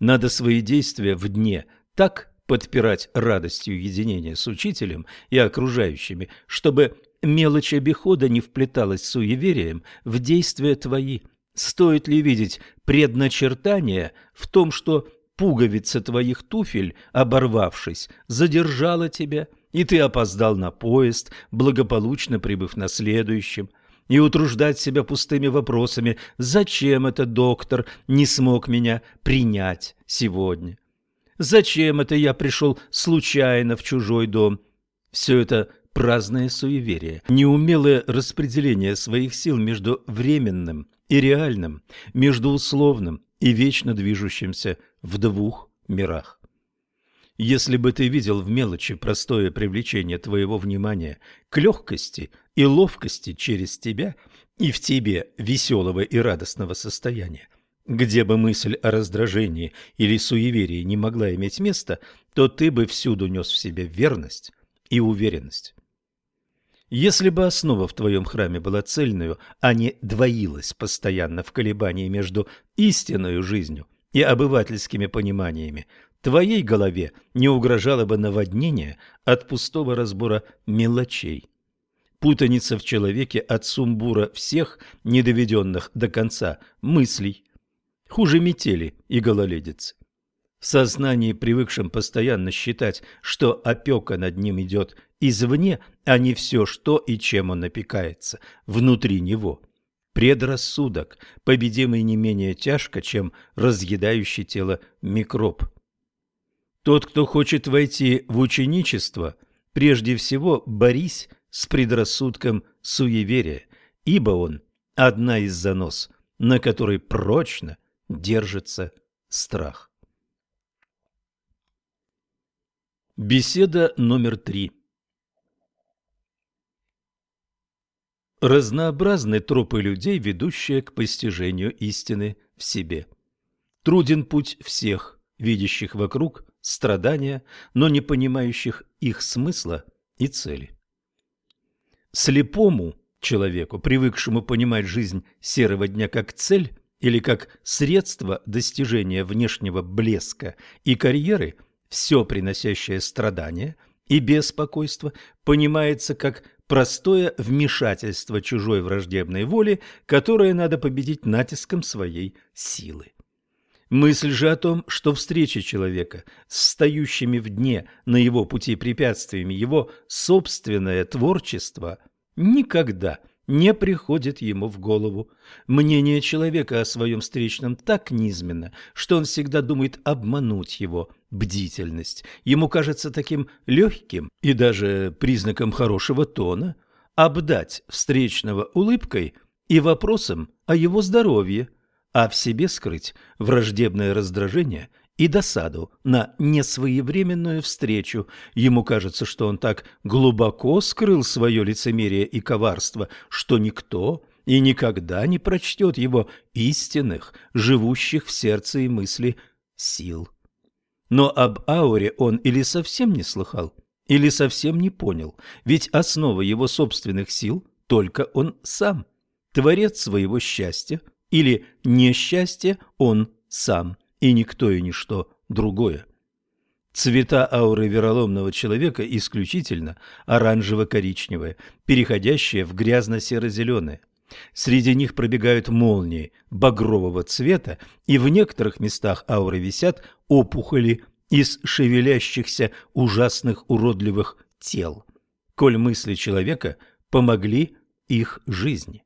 Надо свои действия в дне так подпирать радостью единения с учителем и окружающими, чтобы мелочь обихода не вплеталась суеверием в действия твои – Стоит ли видеть предначертание в том, что пуговица твоих туфель, оборвавшись, задержала тебя, и ты опоздал на поезд, благополучно прибыв на следующем, и утруждать себя пустыми вопросами, зачем этот доктор не смог меня принять сегодня? Зачем это я пришел случайно в чужой дом? Все это праздное суеверие, неумелое распределение своих сил между временным и реальным, между условным и вечно движущимся в двух мирах. Если бы ты видел в мелочи простое привлечение твоего внимания к легкости и ловкости через тебя и в тебе веселого и радостного состояния, где бы мысль о раздражении или суеверии не могла иметь места, то ты бы всюду нес в себе верность и уверенность. Если бы основа в твоем храме была цельную, а не двоилась постоянно в колебании между истинной жизнью и обывательскими пониманиями, твоей голове не угрожало бы наводнение от пустого разбора мелочей. Путаница в человеке от сумбура всех, недоведенных до конца, мыслей. Хуже метели и гололедицы. В сознании, привыкшем постоянно считать, что опека над ним идет извне, а не все, что и чем он опекается, внутри него. Предрассудок, победимый не менее тяжко, чем разъедающий тело микроб. Тот, кто хочет войти в ученичество, прежде всего борись с предрассудком суеверия, ибо он – одна из занос, на которой прочно держится страх. Беседа номер три Разнообразны тропы людей, ведущие к постижению истины в себе. Труден путь всех, видящих вокруг страдания, но не понимающих их смысла и цели. Слепому человеку, привыкшему понимать жизнь серого дня как цель или как средство достижения внешнего блеска и карьеры, все приносящее страдания и беспокойство, понимается как простое вмешательство чужой враждебной воли, которое надо победить натиском своей силы. Мысль же о том, что встреча человека с стоящими в дне на его пути препятствиями его собственное творчество никогда не приходит ему в голову. Мнение человека о своем встречном так низменно, что он всегда думает обмануть его бдительность. Ему кажется таким легким и даже признаком хорошего тона обдать встречного улыбкой и вопросом о его здоровье – а в себе скрыть враждебное раздражение и досаду на несвоевременную встречу. Ему кажется, что он так глубоко скрыл свое лицемерие и коварство, что никто и никогда не прочтет его истинных, живущих в сердце и мысли сил. Но об ауре он или совсем не слыхал, или совсем не понял, ведь основа его собственных сил только он сам, творец своего счастья, или несчастье он сам, и никто и ничто другое. Цвета ауры вероломного человека исключительно оранжево-коричневые, переходящие в грязно-серо-зеленые. Среди них пробегают молнии багрового цвета, и в некоторых местах ауры висят опухоли из шевелящихся ужасных уродливых тел, коль мысли человека помогли их жизни.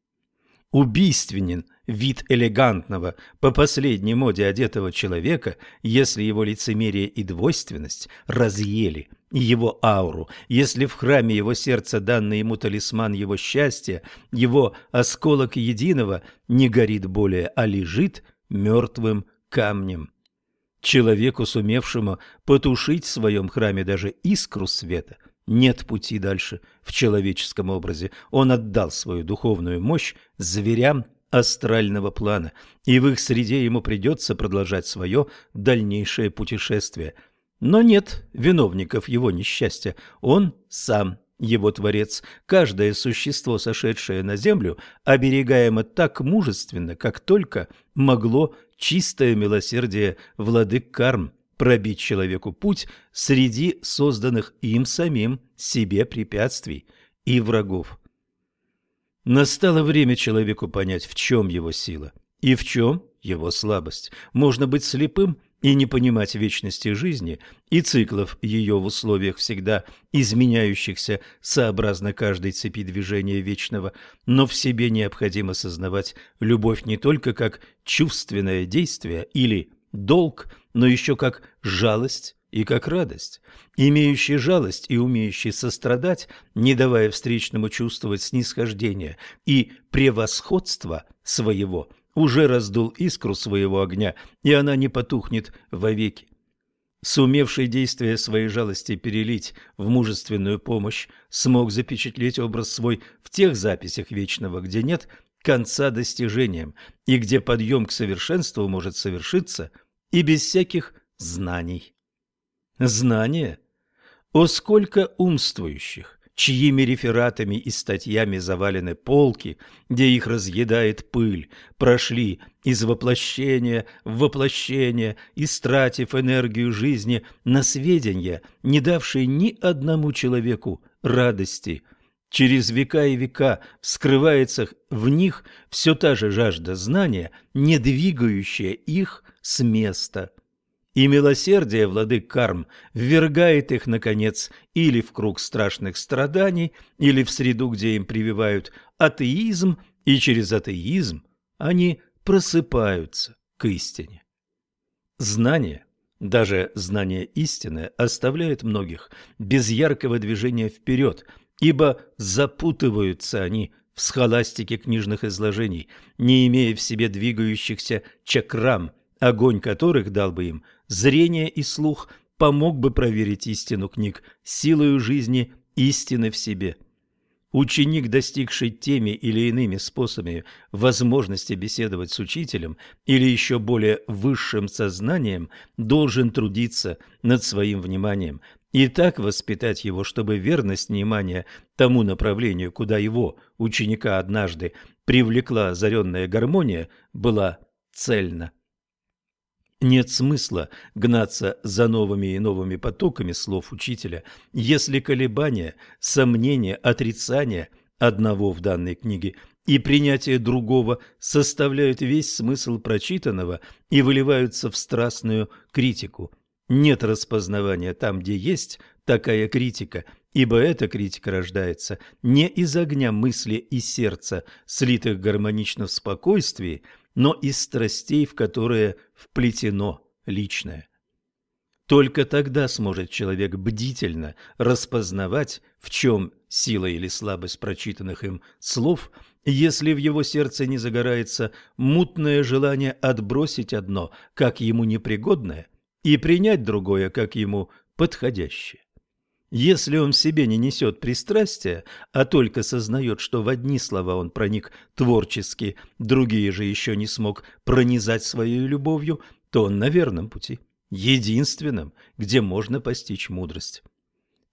Убийственен вид элегантного, по последней моде одетого человека, если его лицемерие и двойственность разъели его ауру, если в храме его сердца данный ему талисман его счастья, его осколок единого не горит более, а лежит мертвым камнем. Человеку, сумевшему потушить в своем храме даже искру света, нет пути дальше в человеческом образе. Он отдал свою духовную мощь зверям астрального плана, и в их среде ему придется продолжать свое дальнейшее путешествие. Но нет виновников его несчастья, он сам его творец. Каждое существо, сошедшее на землю, оберегаемо так мужественно, как только могло чистое милосердие владык карм пробить человеку путь среди созданных им самим себе препятствий и врагов. Настало время человеку понять, в чем его сила и в чем его слабость. Можно быть слепым и не понимать вечности жизни и циклов ее в условиях всегда изменяющихся сообразно каждой цепи движения вечного, но в себе необходимо сознавать любовь не только как чувственное действие или долг, но еще как жалость и как радость. Имеющий жалость и умеющий сострадать, не давая встречному чувствовать снисхождение и превосходство своего, уже раздул искру своего огня, и она не потухнет вовеки. Сумевший действие своей жалости перелить в мужественную помощь, смог запечатлеть образ свой в тех записях вечного, где нет конца достижениям, и где подъем к совершенству может совершиться и без всяких знаний. Знания? О, сколько умствующих, чьими рефератами и статьями завалены полки, где их разъедает пыль, прошли из воплощения в воплощение, истратив энергию жизни на сведения, не давшие ни одному человеку радости. Через века и века вскрывается в них все та же жажда знания, не двигающая их с места и милосердие владык карм ввергает их, наконец, или в круг страшных страданий, или в среду, где им прививают атеизм, и через атеизм они просыпаются к истине. Знание, даже знание истины, оставляет многих без яркого движения вперед, ибо запутываются они в схоластике книжных изложений, не имея в себе двигающихся чакрам, огонь которых дал бы им зрение и слух, помог бы проверить истину книг, силою жизни истины в себе. Ученик, достигший теми или иными способами возможности беседовать с учителем или еще более высшим сознанием, должен трудиться над своим вниманием и так воспитать его, чтобы верность внимания тому направлению, куда его, ученика, однажды привлекла озаренная гармония, была цельна. Нет смысла гнаться за новыми и новыми потоками слов учителя, если колебания, сомнения, отрицания одного в данной книге и принятие другого составляют весь смысл прочитанного и выливаются в страстную критику. Нет распознавания там, где есть такая критика, ибо эта критика рождается не из огня мысли и сердца, слитых гармонично в спокойствии, но из страстей, в которые вплетено личное. Только тогда сможет человек бдительно распознавать, в чем сила или слабость прочитанных им слов, если в его сердце не загорается мутное желание отбросить одно, как ему непригодное, и принять другое, как ему подходящее. Если он в себе не несет пристрастия, а только сознает, что в одни слова он проник творчески, другие же еще не смог пронизать своей любовью, то он на верном пути, единственном, где можно постичь мудрость.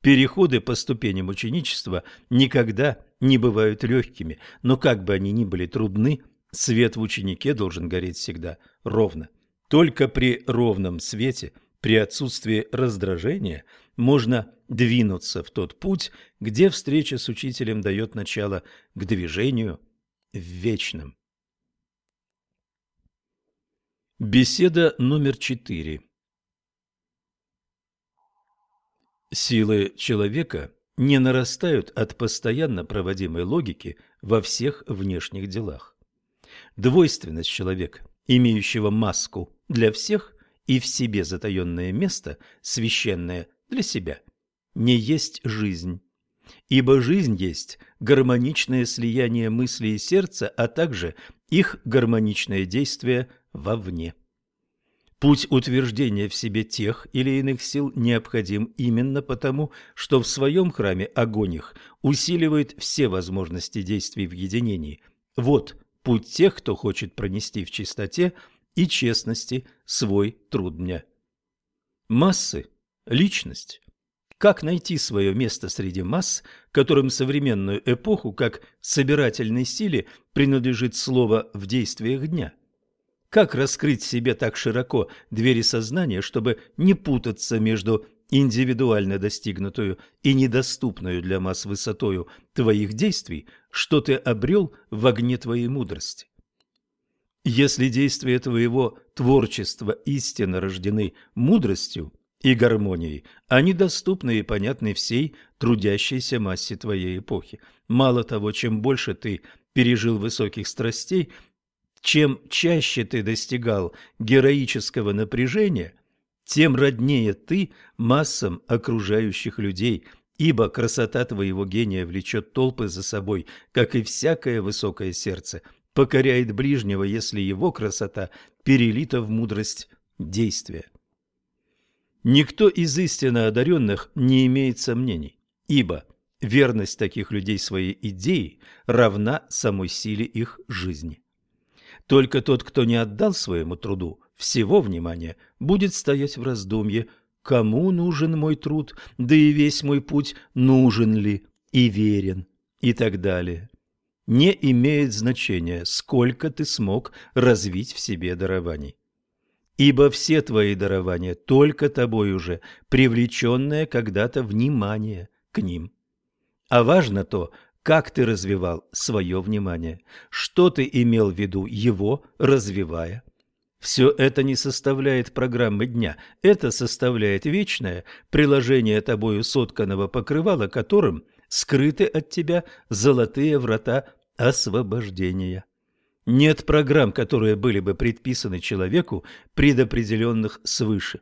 Переходы по ступеням ученичества никогда не бывают легкими, но как бы они ни были трудны, свет в ученике должен гореть всегда ровно. Только при ровном свете, при отсутствии раздражения – можно двинуться в тот путь, где встреча с учителем дает начало к движению в вечном. Беседа номер четыре. Силы человека не нарастают от постоянно проводимой логики во всех внешних делах. Двойственность человека, имеющего маску для всех и в себе затаенное место, священное для себя, не есть жизнь. Ибо жизнь есть гармоничное слияние мысли и сердца, а также их гармоничное действие вовне. Путь утверждения в себе тех или иных сил необходим именно потому, что в своем храме огонь их усиливает все возможности действий в единении. Вот путь тех, кто хочет пронести в чистоте и честности свой труд дня. Массы Личность. Как найти свое место среди масс, которым современную эпоху, как собирательной силе, принадлежит слово в действиях дня? Как раскрыть себе так широко двери сознания, чтобы не путаться между индивидуально достигнутую и недоступную для масс высотою твоих действий, что ты обрел в огне твоей мудрости? Если действия твоего творчества истинно рождены мудростью, и гармонией. Они доступны и понятны всей трудящейся массе твоей эпохи. Мало того, чем больше ты пережил высоких страстей, чем чаще ты достигал героического напряжения, тем роднее ты массам окружающих людей, ибо красота твоего гения влечет толпы за собой, как и всякое высокое сердце покоряет ближнего, если его красота перелита в мудрость действия. Никто из истинно одаренных не имеет сомнений, ибо верность таких людей своей идеи равна самой силе их жизни. Только тот, кто не отдал своему труду всего внимания, будет стоять в раздумье, кому нужен мой труд, да и весь мой путь нужен ли и верен, и так далее. Не имеет значения, сколько ты смог развить в себе дарований ибо все твои дарования только тобой уже привлеченное когда-то внимание к ним. А важно то, как ты развивал свое внимание, что ты имел в виду его, развивая. Все это не составляет программы дня, это составляет вечное приложение тобою сотканного покрывала, которым скрыты от тебя золотые врата освобождения. Нет программ, которые были бы предписаны человеку, предопределенных свыше.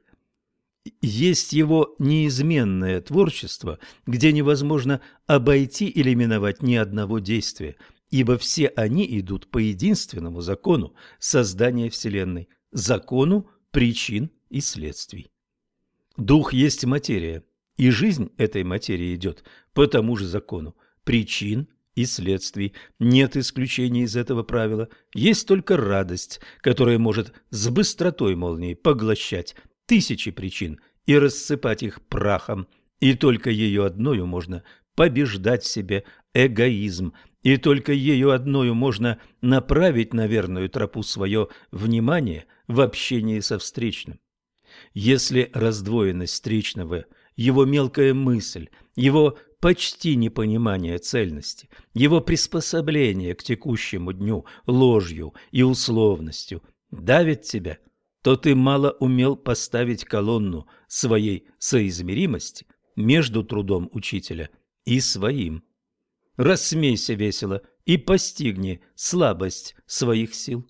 Есть его неизменное творчество, где невозможно обойти или миновать ни одного действия, ибо все они идут по единственному закону создания Вселенной, закону причин и следствий. Дух есть материя, и жизнь этой материи идет по тому же закону. причин и следствий. Нет исключений из этого правила. Есть только радость, которая может с быстротой молнии поглощать тысячи причин и рассыпать их прахом. И только ее одною можно побеждать себе эгоизм, и только ею одною можно направить на верную тропу свое внимание в общении со встречным. Если раздвоенность встречного, его мелкая мысль, его почти непонимание цельности, его приспособление к текущему дню ложью и условностью давит тебя, то ты мало умел поставить колонну своей соизмеримости между трудом учителя и своим. Рассмейся весело и постигни слабость своих сил,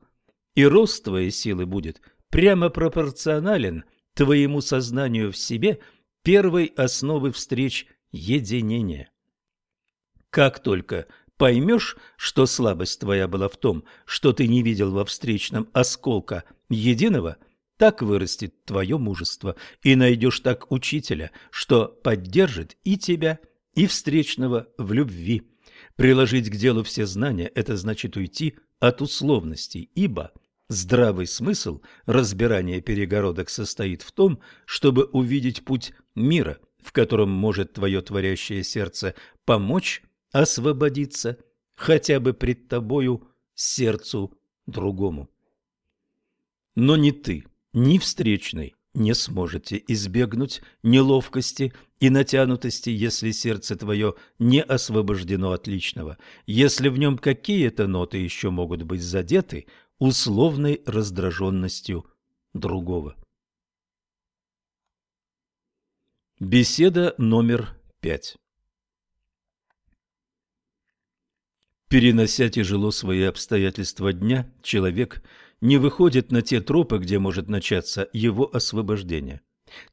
и рост твоей силы будет прямо пропорционален твоему сознанию в себе первой основы встреч единения. Как только поймешь, что слабость твоя была в том, что ты не видел во встречном осколка единого, так вырастет твое мужество, и найдешь так учителя, что поддержит и тебя, и встречного в любви. Приложить к делу все знания – это значит уйти от условностей, ибо здравый смысл разбирания перегородок состоит в том, чтобы увидеть путь мира, в котором может твое творящее сердце помочь освободиться хотя бы пред тобою сердцу другому. Но не ты, ни встречный не сможете избегнуть неловкости и натянутости, если сердце твое не освобождено от личного, если в нем какие-то ноты еще могут быть задеты условной раздраженностью другого. Беседа номер пять Перенося тяжело свои обстоятельства дня, человек не выходит на те тропы, где может начаться его освобождение.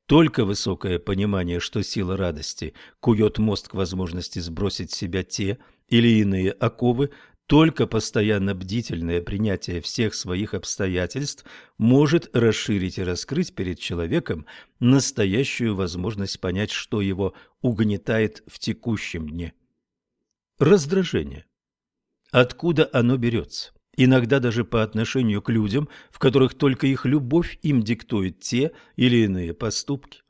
Только высокое понимание, что сила радости кует мост к возможности сбросить с себя те или иные оковы, только постоянно бдительное принятие всех своих обстоятельств может расширить и раскрыть перед человеком настоящую возможность понять, что его угнетает в текущем дне. Раздражение. Откуда оно берется? Иногда даже по отношению к людям, в которых только их любовь им диктует те или иные поступки.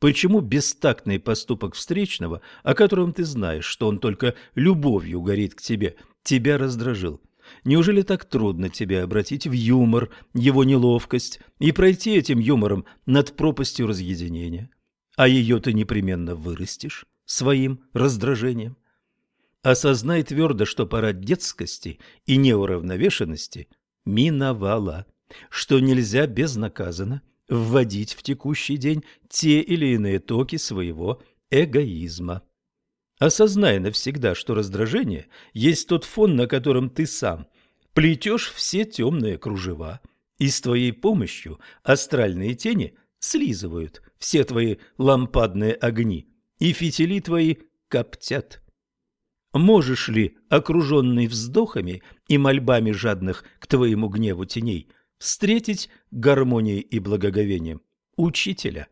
Почему бестактный поступок встречного, о котором ты знаешь, что он только любовью горит к тебе, тебя раздражил? Неужели так трудно тебе обратить в юмор его неловкость и пройти этим юмором над пропастью разъединения? А ее ты непременно вырастешь своим раздражением. Осознай твердо, что пора детскости и неуравновешенности миновала, что нельзя безнаказанно вводить в текущий день те или иные токи своего эгоизма. Осознай навсегда, что раздражение есть тот фон, на котором ты сам плетешь все темные кружева, и с твоей помощью астральные тени слизывают все твои лампадные огни, и фитили твои коптят. Можешь ли, окруженный вздохами и мольбами жадных к твоему гневу теней, встретить гармонией и благоговением учителя?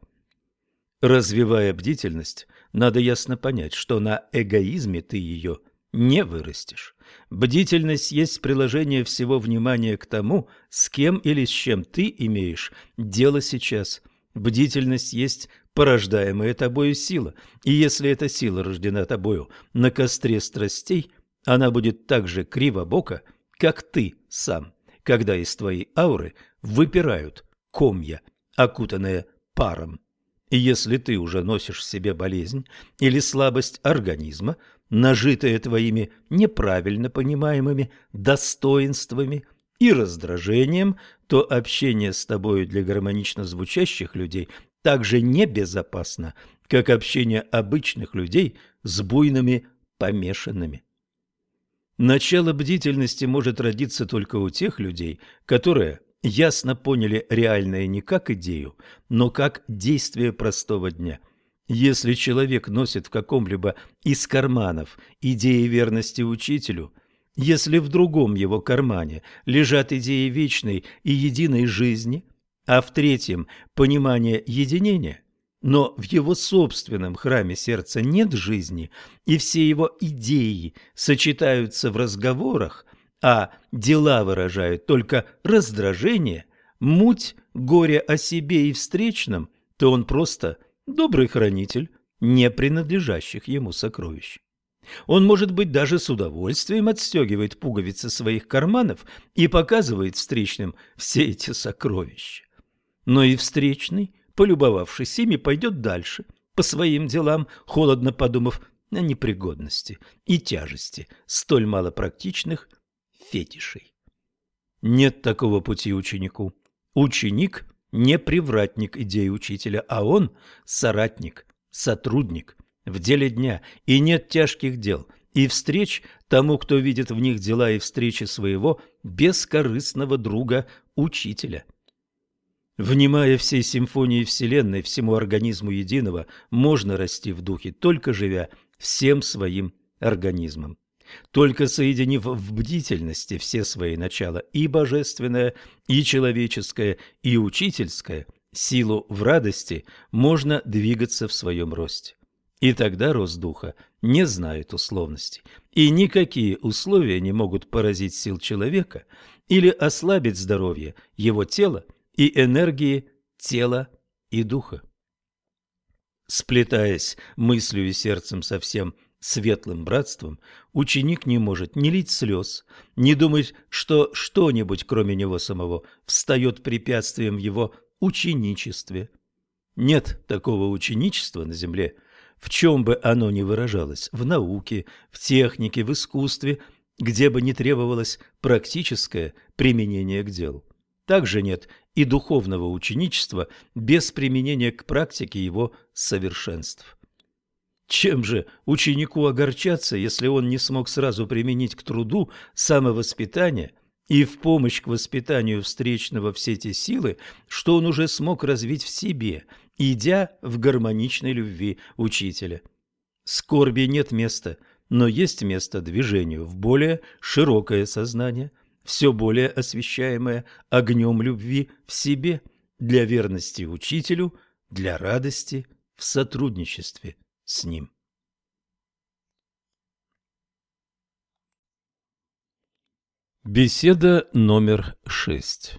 Развивая бдительность, надо ясно понять, что на эгоизме ты ее не вырастешь. Бдительность есть приложение всего внимания к тому, с кем или с чем ты имеешь дело сейчас. Бдительность есть порождаемая тобою сила, и если эта сила рождена тобою на костре страстей, она будет так же кривобока, как ты сам, когда из твоей ауры выпирают комья, окутанные паром. И если ты уже носишь в себе болезнь или слабость организма, нажитая твоими неправильно понимаемыми достоинствами и раздражением, то общение с тобою для гармонично звучащих людей так же небезопасно, как общение обычных людей с буйными помешанными. Начало бдительности может родиться только у тех людей, которые ясно поняли реальное не как идею, но как действие простого дня. Если человек носит в каком-либо из карманов идеи верности учителю, если в другом его кармане лежат идеи вечной и единой жизни – а в третьем – понимание единения, но в его собственном храме сердца нет жизни, и все его идеи сочетаются в разговорах, а дела выражают только раздражение, муть, горе о себе и встречном, то он просто добрый хранитель не принадлежащих ему сокровищ. Он, может быть, даже с удовольствием отстегивает пуговицы своих карманов и показывает встречным все эти сокровища. Но и встречный полюбовавшись ими, пойдет дальше, по своим делам, холодно подумав о непригодности и тяжести столь малопрактичных фетишей. Нет такого пути ученику. Ученик не привратник идеи учителя, а он соратник, сотрудник в деле дня, и нет тяжких дел, и встреч тому, кто видит в них дела и встречи своего бескорыстного друга-учителя – Внимая всей симфонии Вселенной, всему организму единого, можно расти в духе, только живя всем своим организмом. Только соединив в бдительности все свои начала, и божественное, и человеческое, и учительское, силу в радости, можно двигаться в своем росте. И тогда рост духа не знает условностей, и никакие условия не могут поразить сил человека или ослабить здоровье его тела и энергии тела и духа. Сплетаясь мыслью и сердцем со всем светлым братством, ученик не может ни лить слез, ни думать, что что-нибудь, кроме него самого, встает препятствием в его ученичестве. Нет такого ученичества на земле, в чем бы оно ни выражалось, в науке, в технике, в искусстве, где бы не требовалось практическое применение к делу. Также нет и духовного ученичества без применения к практике его совершенств. Чем же ученику огорчаться, если он не смог сразу применить к труду самовоспитание и в помощь к воспитанию встречного все те силы, что он уже смог развить в себе, идя в гармоничной любви учителя? Скорби нет места, но есть место движению в более широкое сознание – все более освещаемое огнем любви в себе, для верности учителю, для радости в сотрудничестве с ним. Беседа номер шесть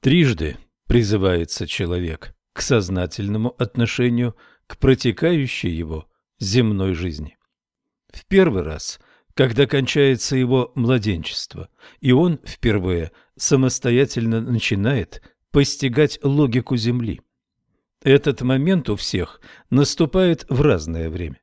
Трижды призывается человек к сознательному отношению к протекающей его земной жизни. В первый раз – когда кончается его младенчество, и он впервые самостоятельно начинает постигать логику Земли. Этот момент у всех наступает в разное время.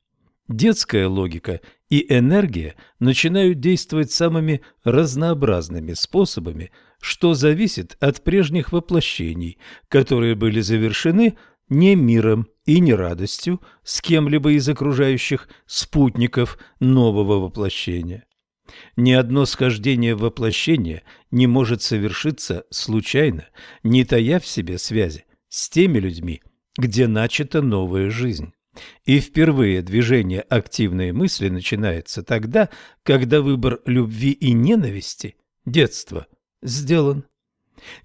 Детская логика и энергия начинают действовать самыми разнообразными способами, что зависит от прежних воплощений, которые были завершены не миром и не радостью с кем-либо из окружающих спутников нового воплощения. Ни одно схождение в воплощение не может совершиться случайно, не тая в себе связи с теми людьми, где начата новая жизнь. И впервые движение активной мысли начинается тогда, когда выбор любви и ненависти, детства, сделан.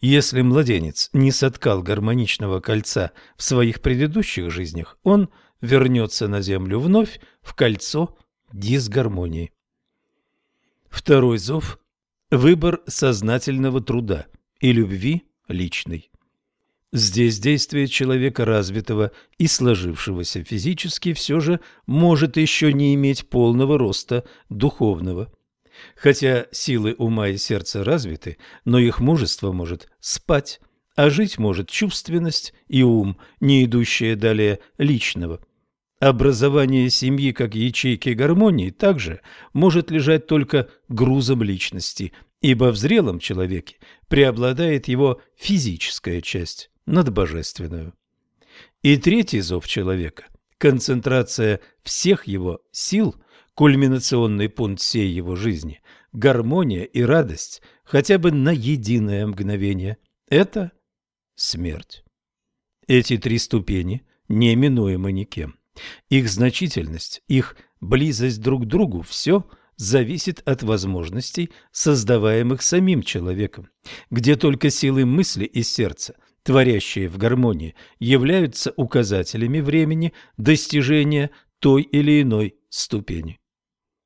Если младенец не соткал гармоничного кольца в своих предыдущих жизнях, он вернется на землю вновь в кольцо дисгармонии. Второй зов – выбор сознательного труда и любви личной. Здесь действие человека развитого и сложившегося физически все же может еще не иметь полного роста духовного – Хотя силы ума и сердца развиты, но их мужество может спать, а жить может чувственность и ум, не идущие далее личного. Образование семьи как ячейки гармонии также может лежать только грузом личности, ибо в зрелом человеке преобладает его физическая часть над божественную. И третий зов человека – концентрация всех его сил кульминационный пункт всей его жизни, гармония и радость хотя бы на единое мгновение – это смерть. Эти три ступени неименуемы никем. Их значительность, их близость друг к другу – все зависит от возможностей, создаваемых самим человеком, где только силы мысли и сердца творящие в гармонии, являются указателями времени достижения той или иной ступени.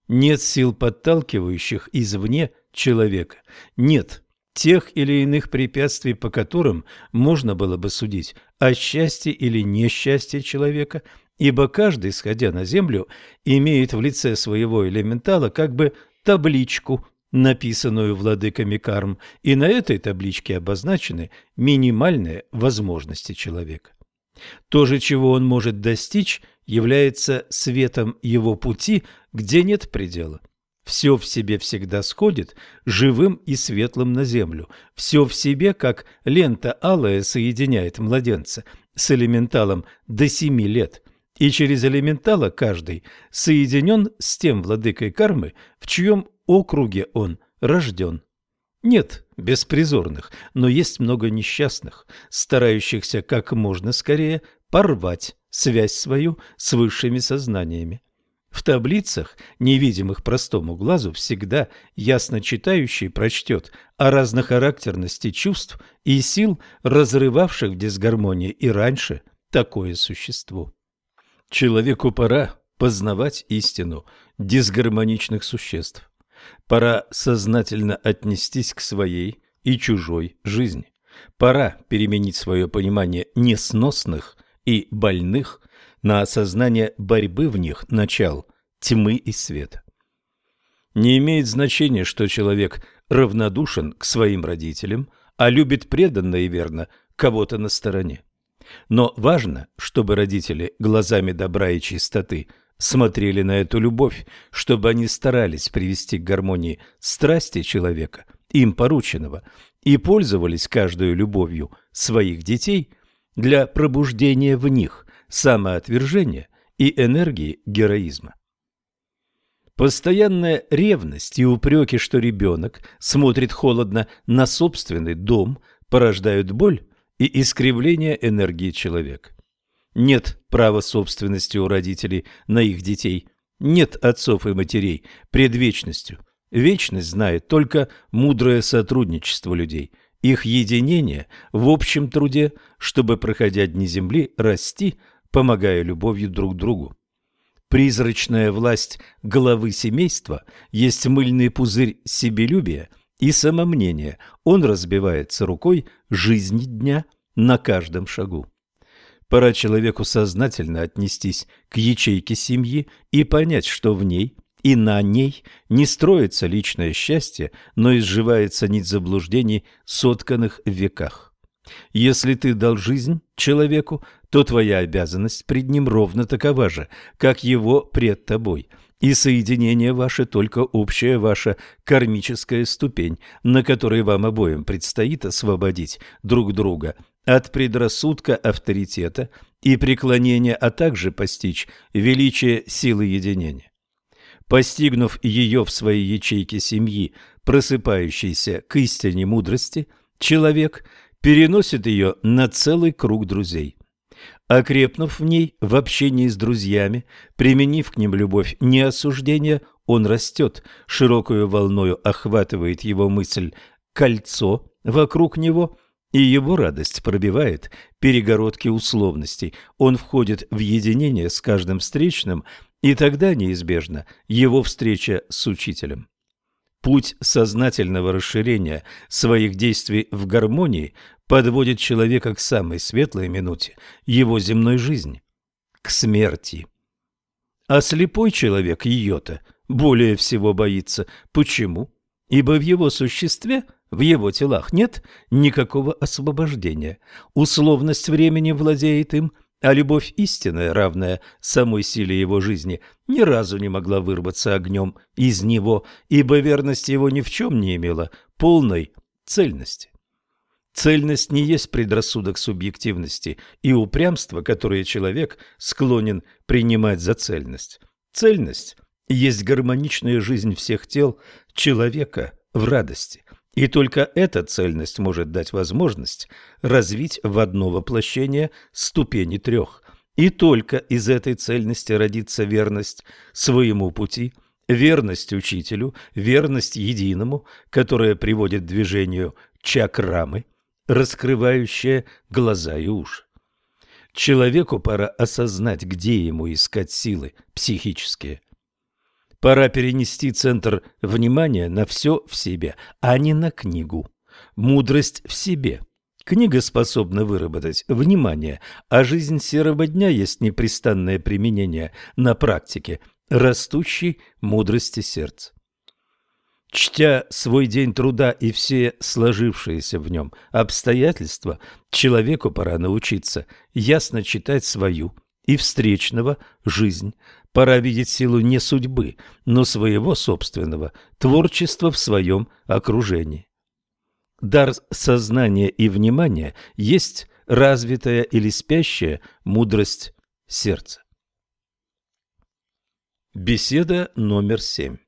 Нет сил, подталкивающих извне человека, нет тех или иных препятствий, по которым можно было бы судить о счастье или несчастье человека, ибо каждый, сходя на землю, имеет в лице своего элементала как бы табличку, написанную владыками карм, и на этой табличке обозначены минимальные возможности человека. То же, чего он может достичь, является светом его пути, где нет предела. Все в себе всегда сходит, живым и светлым на землю. Все в себе, как лента алая, соединяет младенца с элементалом до семи лет. И через элементала каждый соединен с тем владыкой кармы, в чьем округе он рожден. Нет беспризорных, но есть много несчастных, старающихся как можно скорее порвать связь свою с высшими сознаниями. В таблицах, невидимых простому глазу, всегда ясно читающий прочтет о разнохарактерности чувств и сил, разрывавших в дисгармонии и раньше такое существо. Человеку пора познавать истину дисгармоничных существ. Пора сознательно отнестись к своей и чужой жизни. Пора переменить свое понимание несносных и больных на осознание борьбы в них начал тьмы и света. Не имеет значения, что человек равнодушен к своим родителям, а любит преданно и верно кого-то на стороне. Но важно, чтобы родители глазами добра и чистоты смотрели на эту любовь, чтобы они старались привести к гармонии страсти человека, им порученного, и пользовались каждой любовью своих детей для пробуждения в них самоотвержения и энергии героизма. Постоянная ревность и упреки, что ребенок смотрит холодно на собственный дом, порождают боль и искривление энергии человека. Нет права собственности у родителей на их детей, нет отцов и матерей пред вечностью. Вечность знает только мудрое сотрудничество людей, их единение в общем труде, чтобы, проходя дни земли, расти, помогая любовью друг другу. Призрачная власть главы семейства есть мыльный пузырь себелюбия и самомнения. Он разбивается рукой жизни дня на каждом шагу. Пора человеку сознательно отнестись к ячейке семьи и понять, что в ней и на ней не строится личное счастье, но изживается нить заблуждений, сотканных в веках. Если ты дал жизнь человеку, то твоя обязанность пред ним ровно такова же, как его пред тобой. И соединение ваше только общая ваша кармическая ступень, на которой вам обоим предстоит освободить друг друга от предрассудка авторитета и преклонения, а также постичь величие силы единения. Постигнув ее в своей ячейке семьи, просыпающейся к истине мудрости, человек – переносит ее на целый круг друзей. Окрепнув в ней в общении с друзьями, применив к ним любовь не осуждения, он растет, широкую волною охватывает его мысль кольцо вокруг него, и его радость пробивает перегородки условностей. Он входит в единение с каждым встречным, и тогда неизбежно его встреча с учителем. Путь сознательного расширения своих действий в гармонии подводит человека к самой светлой минуте его земной жизни – к смерти. А слепой человек ее-то более всего боится. Почему? Ибо в его существе, в его телах нет никакого освобождения. Условность времени владеет им – а любовь истинная, равная самой силе его жизни, ни разу не могла вырваться огнем из него, ибо верность его ни в чем не имела полной цельности. Цельность не есть предрассудок субъективности и упрямства, которые человек склонен принимать за цельность. Цельность есть гармоничная жизнь всех тел человека в радости, и только эта цельность может дать возможность развить в одно воплощение ступени трех. И только из этой цельности родится верность своему пути, верность учителю, верность единому, которая приводит к движению чакрамы, раскрывающая глаза и уши. Человеку пора осознать, где ему искать силы психические. Пора перенести центр внимания на все в себе, а не на книгу. Мудрость в себе. Книга способна выработать внимание, а жизнь серого дня есть непрестанное применение на практике растущей мудрости сердца. Чтя свой день труда и все сложившиеся в нем обстоятельства, человеку пора научиться ясно читать свою и встречного жизнь. Пора видеть силу не судьбы, но своего собственного творчества в своем окружении. Дар сознания и внимания есть развитая или спящая мудрость сердца. Беседа номер семь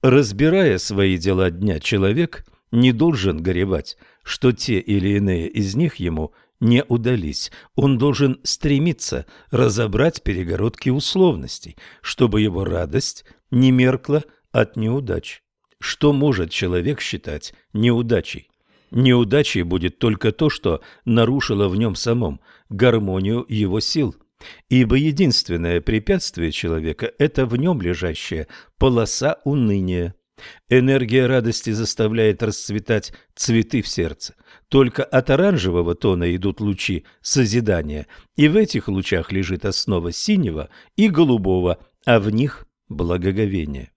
Разбирая свои дела дня, человек не должен горевать, что те или иные из них ему не удались. Он должен стремиться разобрать перегородки условностей, чтобы его радость не меркла от неудач. Что может человек считать неудачей? Неудачей будет только то, что нарушило в нем самом гармонию его сил – Ибо единственное препятствие человека – это в нем лежащая полоса уныния. Энергия радости заставляет расцветать цветы в сердце. Только от оранжевого тона идут лучи созидания, и в этих лучах лежит основа синего и голубого, а в них – благоговение.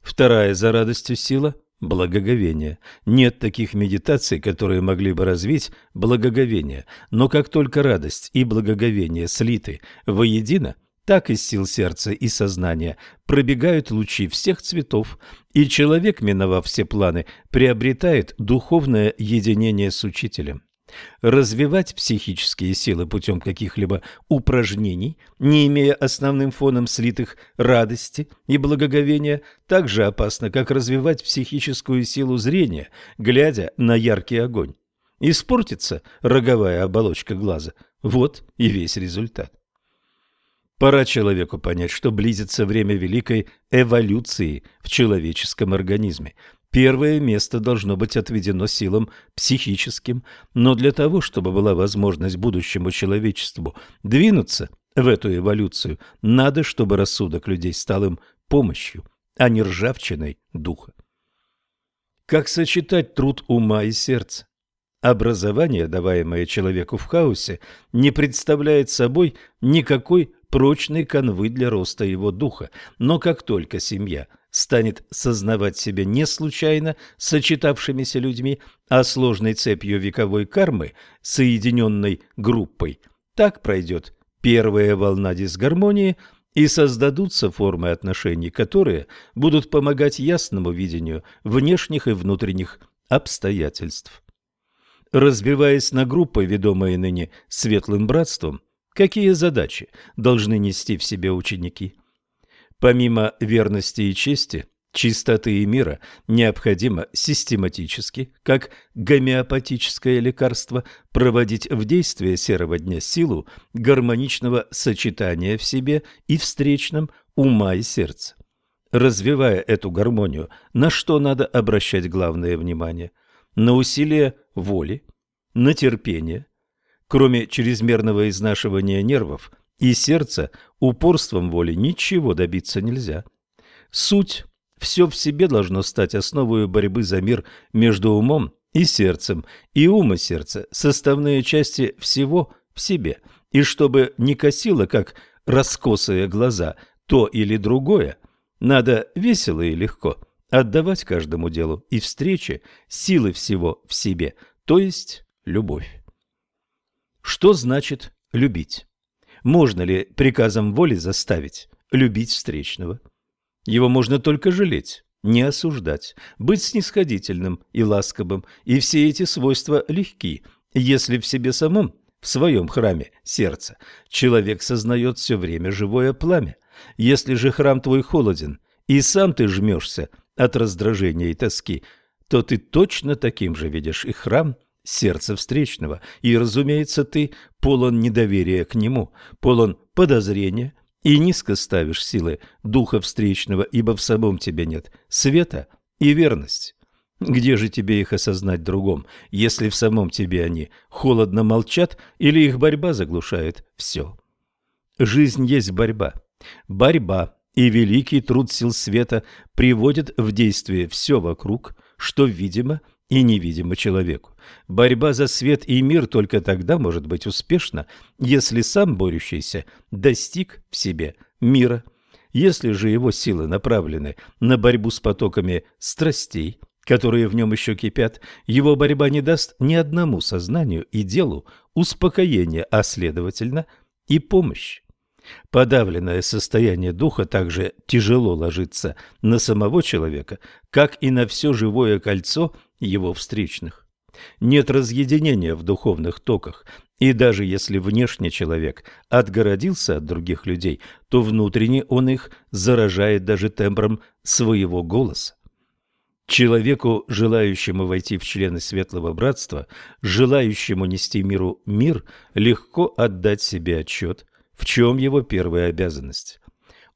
Вторая за радостью сила благоговение. Нет таких медитаций, которые могли бы развить благоговение, но как только радость и благоговение слиты воедино, так из сил сердца и сознания пробегают лучи всех цветов, и человек, миновав все планы, приобретает духовное единение с учителем. Развивать психические силы путем каких-либо упражнений, не имея основным фоном слитых радости и благоговения, так же опасно, как развивать психическую силу зрения, глядя на яркий огонь. Испортится роговая оболочка глаза. Вот и весь результат. Пора человеку понять, что близится время великой эволюции в человеческом организме, Первое место должно быть отведено силам психическим, но для того, чтобы была возможность будущему человечеству двинуться в эту эволюцию, надо, чтобы рассудок людей стал им помощью, а не ржавчиной духа. Как сочетать труд ума и сердца? Образование, даваемое человеку в хаосе, не представляет собой никакой прочной канвы для роста его духа, но как только семья – станет сознавать себя не случайно сочетавшимися людьми, а сложной цепью вековой кармы, соединенной группой, так пройдет первая волна дисгармонии и создадутся формы отношений, которые будут помогать ясному видению внешних и внутренних обстоятельств. Разбиваясь на группы, ведомые ныне светлым братством, какие задачи должны нести в себе ученики – Помимо верности и чести, чистоты и мира, необходимо систематически, как гомеопатическое лекарство, проводить в действие серого дня силу гармоничного сочетания в себе и встречном ума и сердца. Развивая эту гармонию, на что надо обращать главное внимание? На усилие воли, на терпение. Кроме чрезмерного изнашивания нервов – и сердца упорством воли ничего добиться нельзя. Суть все в себе должно стать основой борьбы за мир между умом и сердцем, и ум и сердце – составные части всего в себе, и чтобы не косило, как раскосые глаза, то или другое, надо весело и легко отдавать каждому делу и встрече силы всего в себе, то есть любовь. Что значит любить? Можно ли приказом воли заставить любить встречного? Его можно только жалеть, не осуждать, быть снисходительным и ласковым, и все эти свойства легки, если в себе самом, в своем храме сердца, человек сознает все время живое пламя. Если же храм твой холоден, и сам ты жмешься от раздражения и тоски, то ты точно таким же видишь и храм сердца встречного, и, разумеется, ты полон недоверия к нему, полон подозрения и низко ставишь силы духа встречного, ибо в самом тебе нет света и верности. Где же тебе их осознать другом, если в самом тебе они холодно молчат или их борьба заглушает все? Жизнь есть борьба. Борьба и великий труд сил света приводят в действие все вокруг, что видимо и невидимо человеку. Борьба за свет и мир только тогда может быть успешна, если сам борющийся достиг в себе мира. Если же его силы направлены на борьбу с потоками страстей, которые в нем еще кипят, его борьба не даст ни одному сознанию и делу успокоения, а следовательно и помощь. Подавленное состояние духа также тяжело ложится на самого человека, как и на все живое кольцо его встречных. Нет разъединения в духовных токах, и даже если внешне человек отгородился от других людей, то внутренне он их заражает даже тембром своего голоса. Человеку, желающему войти в члены Светлого Братства, желающему нести миру мир, легко отдать себе отчет, в чем его первая обязанность.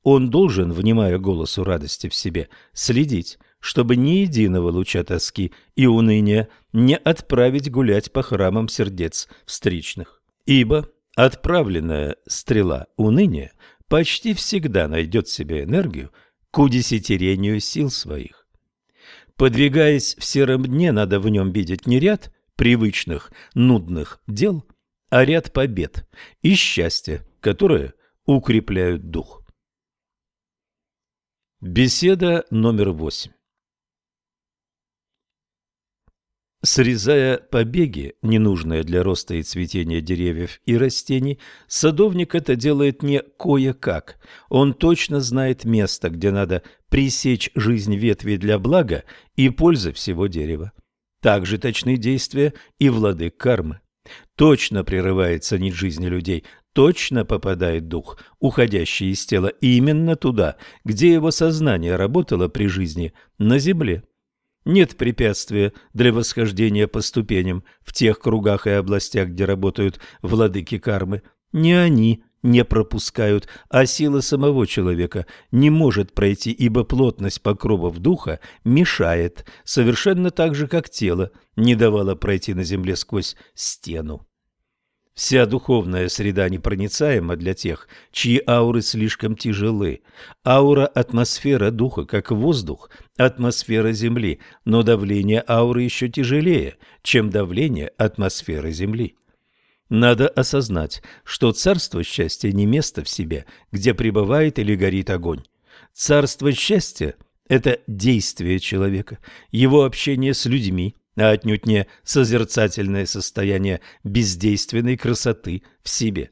Он должен, внимая голосу радости в себе, следить, чтобы ни единого луча тоски и уныния не отправить гулять по храмам сердец встречных. Ибо отправленная стрела уныния почти всегда найдет себе энергию к удесятерению сил своих. Подвигаясь в сером дне, надо в нем видеть не ряд привычных, нудных дел, а ряд побед и счастья, которые укрепляют дух. Беседа номер восемь Срезая побеги, ненужные для роста и цветения деревьев и растений, садовник это делает не кое-как. Он точно знает место, где надо пресечь жизнь ветви для блага и пользы всего дерева. Также точны действия и владык кармы. Точно прерывается нить жизни людей, точно попадает дух, уходящий из тела, именно туда, где его сознание работало при жизни на земле. Нет препятствия для восхождения по ступеням в тех кругах и областях, где работают владыки кармы. Не они не пропускают, а сила самого человека не может пройти, ибо плотность покровов духа мешает, совершенно так же, как тело не давало пройти на земле сквозь стену. Вся духовная среда непроницаема для тех, чьи ауры слишком тяжелы. Аура – атмосфера духа, как воздух, атмосфера Земли, но давление ауры еще тяжелее, чем давление атмосферы Земли. Надо осознать, что царство счастья не место в себе, где пребывает или горит огонь. Царство счастья – это действие человека, его общение с людьми, а отнюдь не созерцательное состояние бездейственной красоты в себе.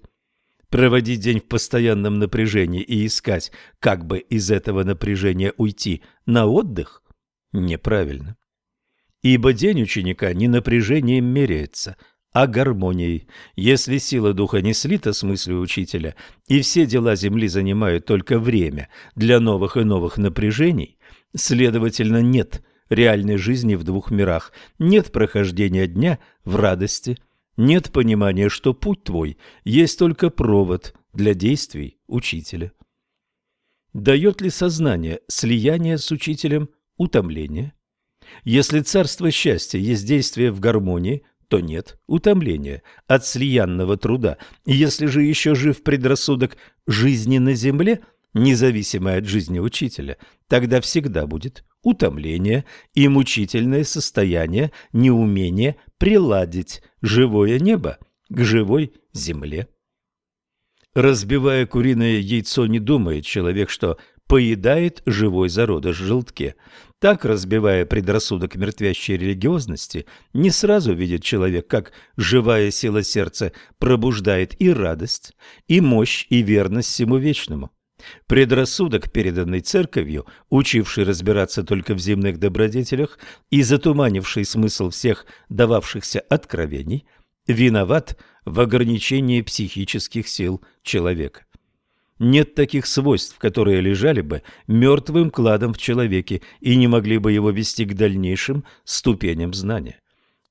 Проводить день в постоянном напряжении и искать, как бы из этого напряжения уйти на отдых, неправильно. Ибо день ученика не напряжением меряется, а гармонией. Если сила духа не слита с мыслью учителя, и все дела Земли занимают только время для новых и новых напряжений, следовательно, нет – реальной жизни в двух мирах. Нет прохождения дня в радости, нет понимания, что путь твой есть только провод для действий учителя. Дает ли сознание слияние с учителем утомление? Если царство счастья есть действие в гармонии, то нет утомления от слиянного труда. Если же еще жив предрассудок жизни на земле, независимой от жизни учителя, тогда всегда будет утомление и мучительное состояние неумения приладить живое небо к живой земле. Разбивая куриное яйцо, не думает человек, что поедает живой зародыш в желтке. Так, разбивая предрассудок мертвящей религиозности, не сразу видит человек, как живая сила сердца пробуждает и радость, и мощь, и верность всему вечному. Предрассудок, переданный церковью, учивший разбираться только в земных добродетелях и затуманивший смысл всех дававшихся откровений, виноват в ограничении психических сил человека. Нет таких свойств, которые лежали бы мертвым кладом в человеке и не могли бы его вести к дальнейшим ступеням знания.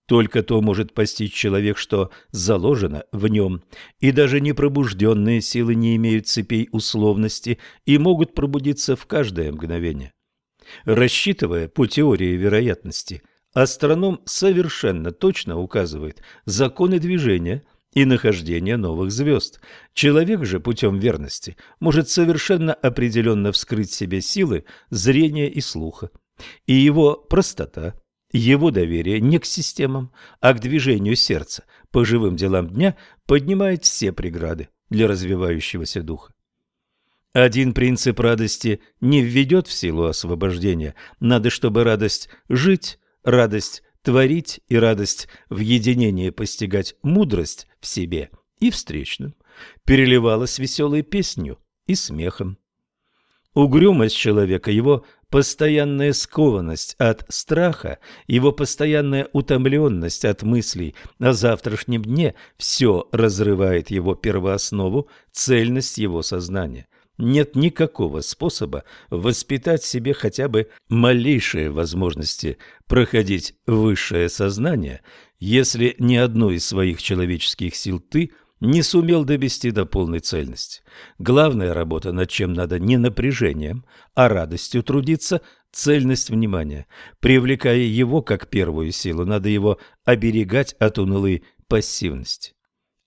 Только то может постичь человек, что заложено в нем, и даже непробужденные силы не имеют цепей условности и могут пробудиться в каждое мгновение. Рассчитывая по теории вероятности астроном совершенно точно указывает законы движения и нахождения новых звезд. Человек же путем верности может совершенно определенно вскрыть себе силы зрения и слуха. И его простота, его доверие не к системам, а к движению сердца по живым делам дня поднимает все преграды для развивающегося духа. Один принцип радости не введет в силу освобождения. Надо, чтобы радость жить, радость творить и радость в единении постигать мудрость в себе и встречным переливалась веселой песнью и смехом. Угрюмость человека, его постоянная скованность от страха, его постоянная утомленность от мыслей о завтрашнем дне – все разрывает его первооснову, цельность его сознания. Нет никакого способа воспитать себе хотя бы малейшие возможности проходить высшее сознание, если ни одной из своих человеческих сил ты не сумел довести до полной цельности. Главная работа, над чем надо не напряжением, а радостью трудиться – цельность внимания. Привлекая его как первую силу, надо его оберегать от унылой пассивности.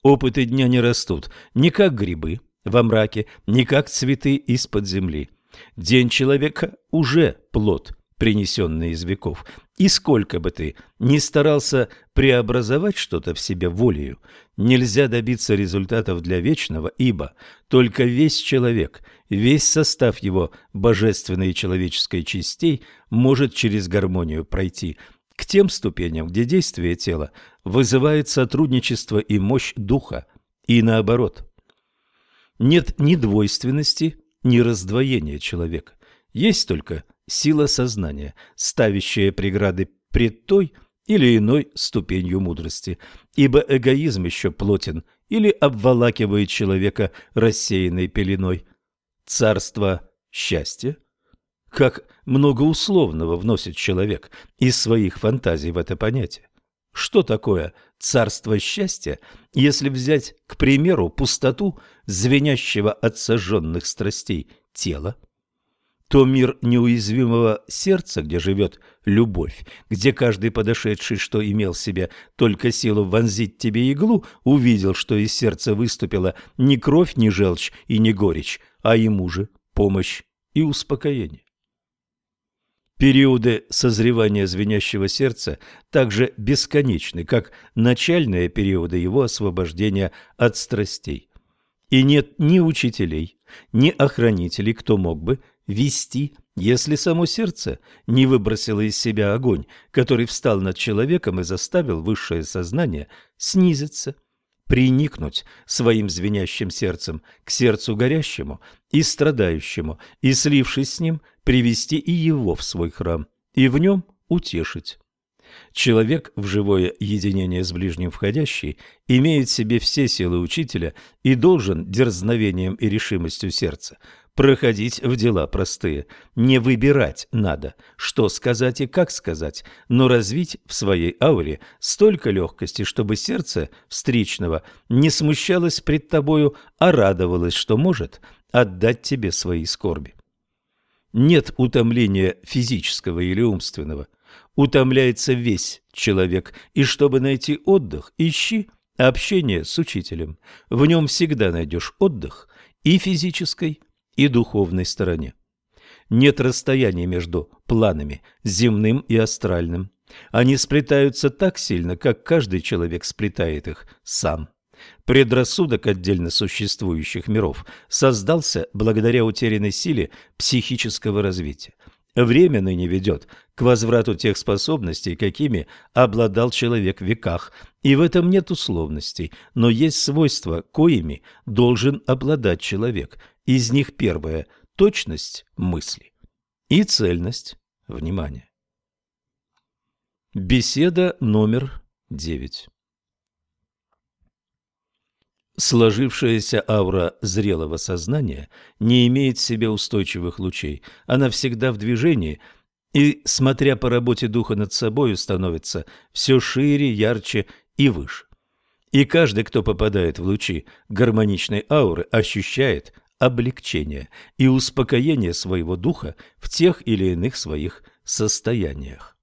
Опыты дня не растут ни как грибы, во мраке, не как цветы из-под земли. День человека уже плод, принесенный из веков. И сколько бы ты ни старался преобразовать что-то в себе волею, нельзя добиться результатов для вечного, ибо только весь человек, весь состав его божественной и человеческой частей может через гармонию пройти к тем ступеням, где действие тела вызывает сотрудничество и мощь духа, и наоборот – нет ни двойственности, ни раздвоения человека. Есть только сила сознания, ставящая преграды пред той или иной ступенью мудрости, ибо эгоизм еще плотен или обволакивает человека рассеянной пеленой. Царство счастья? Как много условного вносит человек из своих фантазий в это понятие. Что такое царство счастья, если взять, к примеру, пустоту звенящего от сожженных страстей тела? То мир неуязвимого сердца, где живет любовь, где каждый подошедший, что имел в себе только силу вонзить тебе иглу, увидел, что из сердца выступила не кровь, не желчь и не горечь, а ему же помощь и успокоение. Периоды созревания звенящего сердца также бесконечны, как начальные периоды его освобождения от страстей. И нет ни учителей, ни охранителей, кто мог бы вести, если само сердце не выбросило из себя огонь, который встал над человеком и заставил высшее сознание снизиться – приникнуть своим звенящим сердцем к сердцу горящему и страдающему, и, слившись с ним, привести и его в свой храм, и в нем утешить. Человек в живое единение с ближним входящий имеет в себе все силы учителя и должен дерзновением и решимостью сердца проходить в дела простые. Не выбирать надо, что сказать и как сказать, но развить в своей ауре столько легкости, чтобы сердце встречного не смущалось пред тобою, а радовалось, что может отдать тебе свои скорби. Нет утомления физического или умственного. Утомляется весь человек, и чтобы найти отдых, ищи общение с учителем. В нем всегда найдешь отдых и физической, и духовной стороне. Нет расстояния между планами земным и астральным. Они сплетаются так сильно, как каждый человек сплетает их сам. Предрассудок отдельно существующих миров создался благодаря утерянной силе психического развития. Время ныне ведет к возврату тех способностей, какими обладал человек в веках, и в этом нет условностей, но есть свойства, коими должен обладать человек, из них первое – точность мысли и цельность внимания. Беседа номер девять. Сложившаяся аура зрелого сознания не имеет в себе устойчивых лучей. Она всегда в движении и, смотря по работе духа над собой, становится все шире, ярче и выше. И каждый, кто попадает в лучи гармоничной ауры, ощущает облегчение и успокоение своего духа в тех или иных своих состояниях.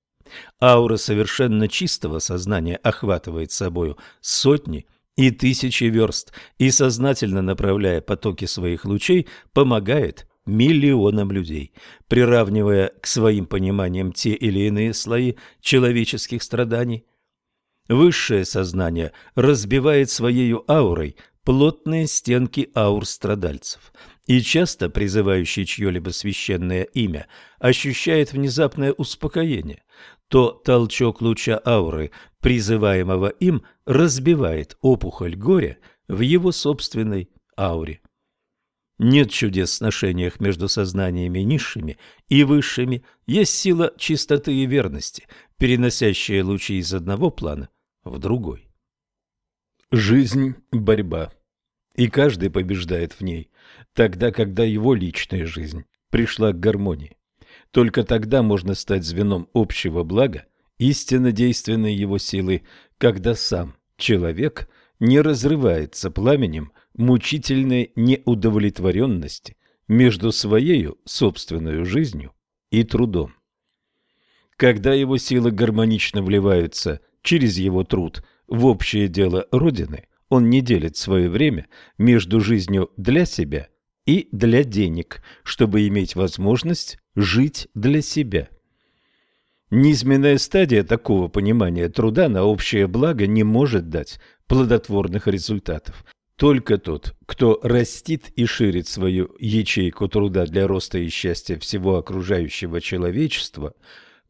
Аура совершенно чистого сознания охватывает собою сотни и тысячи верст и, сознательно направляя потоки своих лучей, помогает миллионам людей, приравнивая к своим пониманиям те или иные слои человеческих страданий. Высшее сознание разбивает своей аурой плотные стенки аур страдальцев, и часто призывающий чье-либо священное имя ощущает внезапное успокоение, то толчок луча ауры, призываемого им, разбивает опухоль горя в его собственной ауре. Нет чудес в сношениях между сознаниями низшими и высшими, есть сила чистоты и верности, переносящая лучи из одного плана в другой. Жизнь – борьба, и каждый побеждает в ней, тогда, когда его личная жизнь пришла к гармонии. Только тогда можно стать звеном общего блага, истинно действенной его силы, когда сам человек не разрывается пламенем мучительной неудовлетворенности между своей собственной жизнью и трудом. Когда его силы гармонично вливаются через его труд в общее дело Родины, он не делит свое время между жизнью для себя и для денег, чтобы иметь возможность жить для себя. Низменная стадия такого понимания труда на общее благо не может дать плодотворных результатов. Только тот, кто растит и ширит свою ячейку труда для роста и счастья всего окружающего человечества,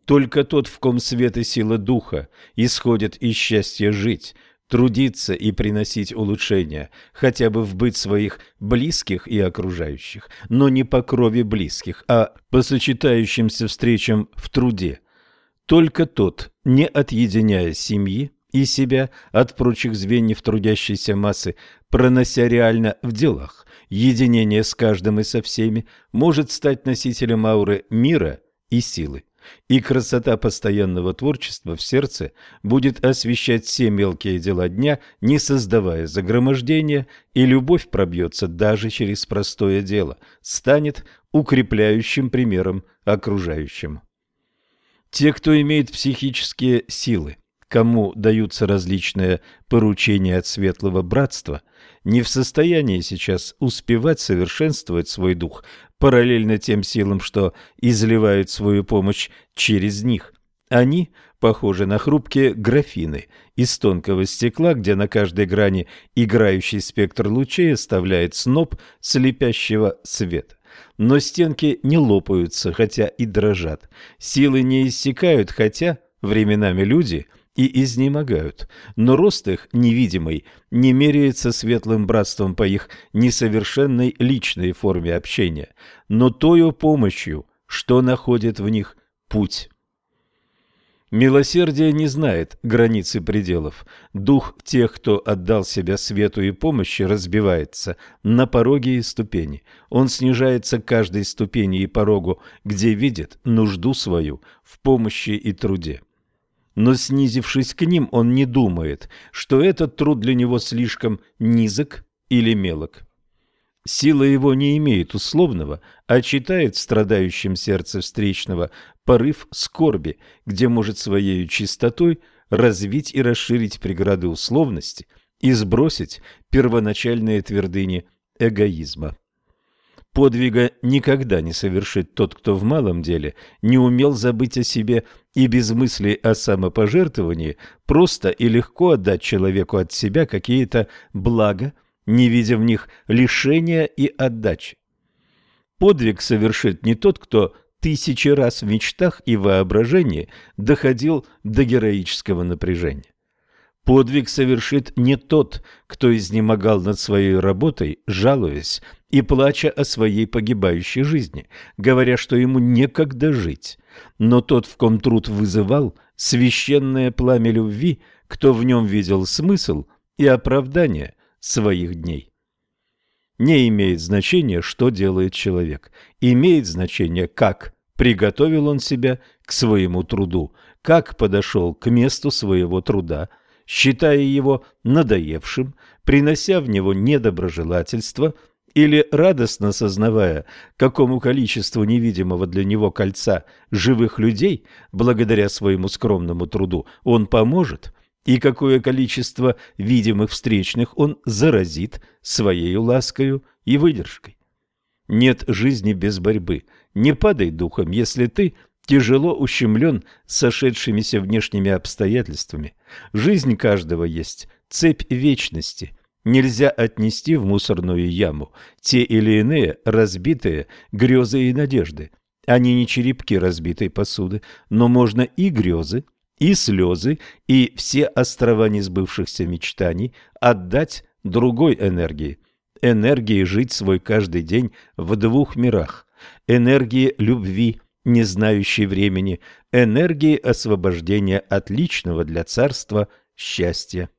только тот, в ком свет и сила духа исходят из счастья жить, трудиться и приносить улучшения, хотя бы в быт своих близких и окружающих, но не по крови близких, а по сочетающимся встречам в труде. Только тот, не отъединяя семьи и себя от прочих звеньев трудящейся массы, пронося реально в делах, единение с каждым и со всеми, может стать носителем ауры мира и силы и красота постоянного творчества в сердце будет освещать все мелкие дела дня, не создавая загромождения, и любовь пробьется даже через простое дело, станет укрепляющим примером окружающим. Те, кто имеет психические силы, кому даются различные поручения от светлого братства, не в состоянии сейчас успевать совершенствовать свой дух, параллельно тем силам, что изливают свою помощь через них. Они похожи на хрупкие графины из тонкого стекла, где на каждой грани играющий спектр лучей оставляет сноп слепящего света. Но стенки не лопаются, хотя и дрожат. Силы не иссякают, хотя временами люди – и изнемогают, но рост их невидимый не меряется светлым братством по их несовершенной личной форме общения, но тою помощью, что находит в них путь. Милосердие не знает границы пределов. Дух тех, кто отдал себя свету и помощи, разбивается на пороге и ступени. Он снижается к каждой ступени и порогу, где видит нужду свою в помощи и труде но снизившись к ним, он не думает, что этот труд для него слишком низок или мелок. Сила его не имеет условного, а читает в страдающем сердце встречного порыв скорби, где может своей чистотой развить и расширить преграды условности и сбросить первоначальные твердыни эгоизма. Подвига никогда не совершит тот, кто в малом деле не умел забыть о себе и без мысли о самопожертвовании просто и легко отдать человеку от себя какие-то блага, не видя в них лишения и отдачи. Подвиг совершит не тот, кто тысячи раз в мечтах и воображении доходил до героического напряжения. Подвиг совершит не тот, кто изнемогал над своей работой, жалуясь и плача о своей погибающей жизни, говоря, что ему некогда жить. Но тот, в ком труд вызывал священное пламя любви, кто в нем видел смысл и оправдание своих дней. Не имеет значения, что делает человек. Имеет значение, как приготовил он себя к своему труду, как подошел к месту своего труда – считая его надоевшим, принося в него недоброжелательство или радостно сознавая, какому количеству невидимого для него кольца живых людей, благодаря своему скромному труду, он поможет, и какое количество видимых встречных он заразит своей ласкою и выдержкой. Нет жизни без борьбы. Не падай духом, если ты тяжело ущемлен сошедшимися внешними обстоятельствами. Жизнь каждого есть цепь вечности. Нельзя отнести в мусорную яму те или иные разбитые грезы и надежды. Они не черепки разбитой посуды, но можно и грезы, и слезы, и все острова несбывшихся мечтаний отдать другой энергии. Энергии жить свой каждый день в двух мирах. Энергии любви, не знающей времени, энергии освобождения от личного для царства счастья.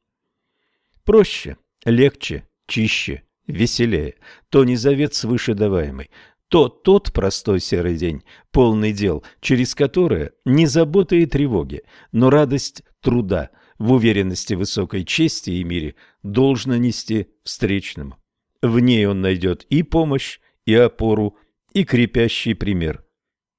Проще, легче, чище, веселее, то не завет свыше даваемый, то тот простой серый день, полный дел, через которое не заботы и тревоги, но радость труда в уверенности высокой чести и мире должно нести встречному. В ней он найдет и помощь, и опору, и крепящий пример.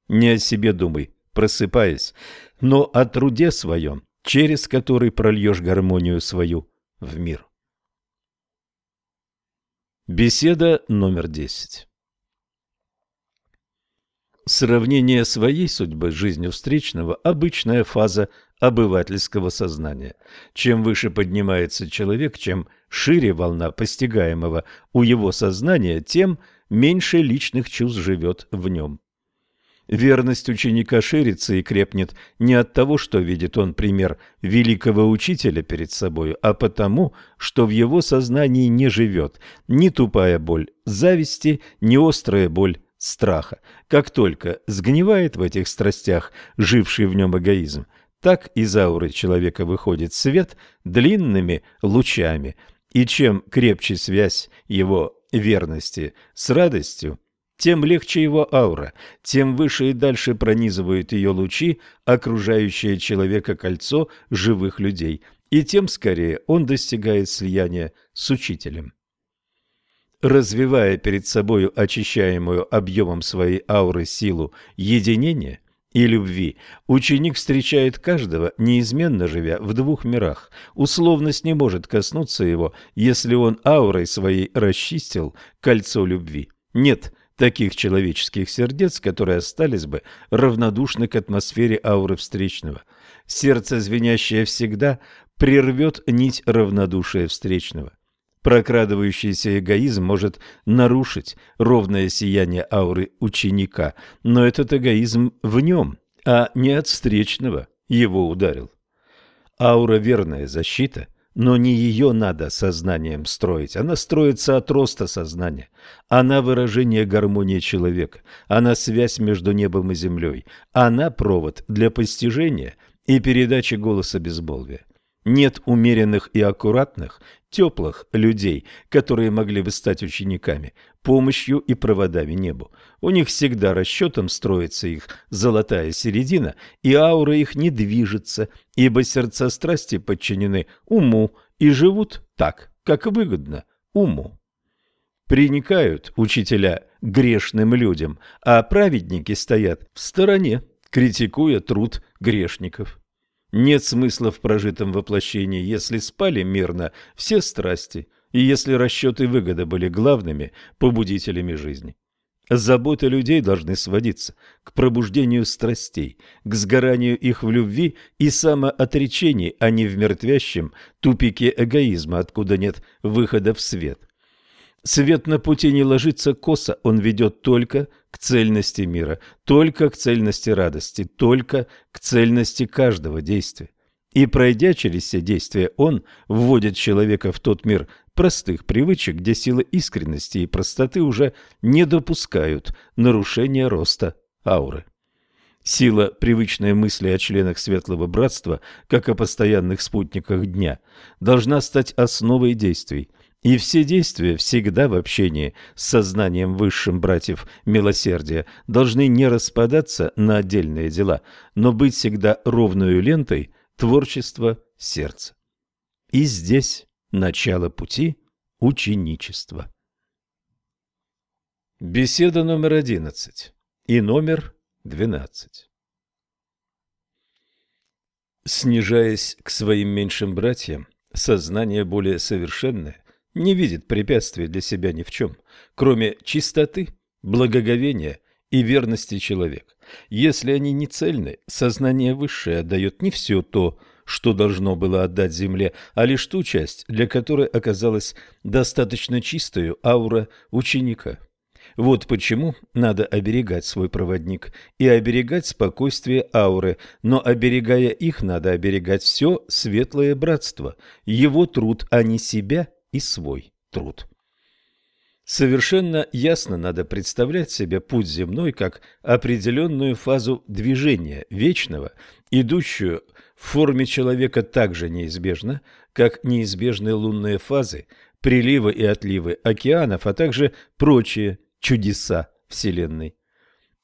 Не о себе думай, просыпаясь, но о труде своем, через который прольешь гармонию свою в мир. Беседа номер десять Сравнение своей судьбы с жизнью встречного – обычная фаза обывательского сознания. Чем выше поднимается человек, чем шире волна постигаемого у его сознания, тем меньше личных чувств живет в нем. Верность ученика ширится и крепнет не от того, что видит он пример великого учителя перед собой, а потому, что в его сознании не живет ни тупая боль зависти, ни острая боль страха. Как только сгнивает в этих страстях живший в нем эгоизм, так из ауры человека выходит свет длинными лучами, и чем крепче связь его верности с радостью, тем легче его аура, тем выше и дальше пронизывают ее лучи, окружающее человека кольцо живых людей, и тем скорее он достигает слияния с учителем. Развивая перед собою очищаемую объемом своей ауры силу единения и любви, ученик встречает каждого, неизменно живя в двух мирах. Условность не может коснуться его, если он аурой своей расчистил кольцо любви. Нет таких человеческих сердец, которые остались бы равнодушны к атмосфере ауры встречного. Сердце, звенящее всегда, прервет нить равнодушия встречного. Прокрадывающийся эгоизм может нарушить ровное сияние ауры ученика, но этот эгоизм в нем, а не от встречного его ударил. Аура – верная защита, но не ее надо сознанием строить, она строится от роста сознания. Она выражение гармонии человека, она связь между небом и землей, она провод для постижения и передачи голоса безмолвия. Нет умеренных и аккуратных, теплых людей, которые могли бы стать учениками, помощью и проводами небу. У них всегда расчетом строится их золотая середина, и аура их не движется, ибо сердца страсти подчинены уму и живут так, как выгодно уму. Приникают учителя грешным людям, а праведники стоят в стороне, критикуя труд грешников. Нет смысла в прожитом воплощении, если спали мирно все страсти, и если расчеты и выгода были главными побудителями жизни. Заботы людей должны сводиться к пробуждению страстей, к сгоранию их в любви и самоотречении, а не в мертвящем тупике эгоизма, откуда нет выхода в свет. Свет на пути не ложится косо, он ведет только к цельности мира, только к цельности радости, только к цельности каждого действия. И пройдя через все действия, он вводит человека в тот мир простых привычек, где сила искренности и простоты уже не допускают нарушения роста ауры. Сила привычной мысли о членах Светлого Братства, как о постоянных спутниках дня, должна стать основой действий, и все действия всегда в общении с сознанием высшим братьев милосердия должны не распадаться на отдельные дела, но быть всегда ровную лентой творчества сердца. И здесь начало пути ученичества. Беседа номер одиннадцать и номер двенадцать. Снижаясь к своим меньшим братьям, сознание более совершенное не видит препятствия для себя ни в чем, кроме чистоты, благоговения и верности человека. Если они не цельны, сознание высшее отдает не все то, что должно было отдать Земле, а лишь ту часть, для которой оказалась достаточно чистою аура ученика. Вот почему надо оберегать свой проводник и оберегать спокойствие ауры, но оберегая их, надо оберегать все светлое братство, его труд, а не себя и свой труд. Совершенно ясно надо представлять себе путь земной как определенную фазу движения вечного, идущую в форме человека так же неизбежно, как неизбежны лунные фазы, приливы и отливы океанов, а также прочие чудеса Вселенной.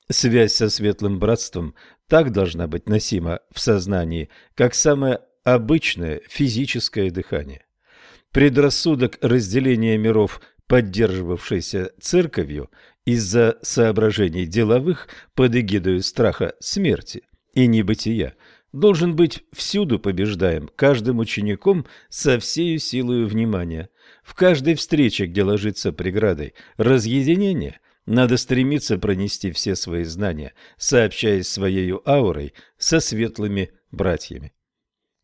Связь со светлым братством так должна быть носима в сознании, как самое обычное физическое дыхание. Предрассудок разделения миров – поддерживавшейся церковью из-за соображений деловых под эгидою страха смерти и небытия, должен быть всюду побеждаем каждым учеником со всею силою внимания. В каждой встрече, где ложится преградой разъединение, надо стремиться пронести все свои знания, сообщаясь своей аурой со светлыми братьями.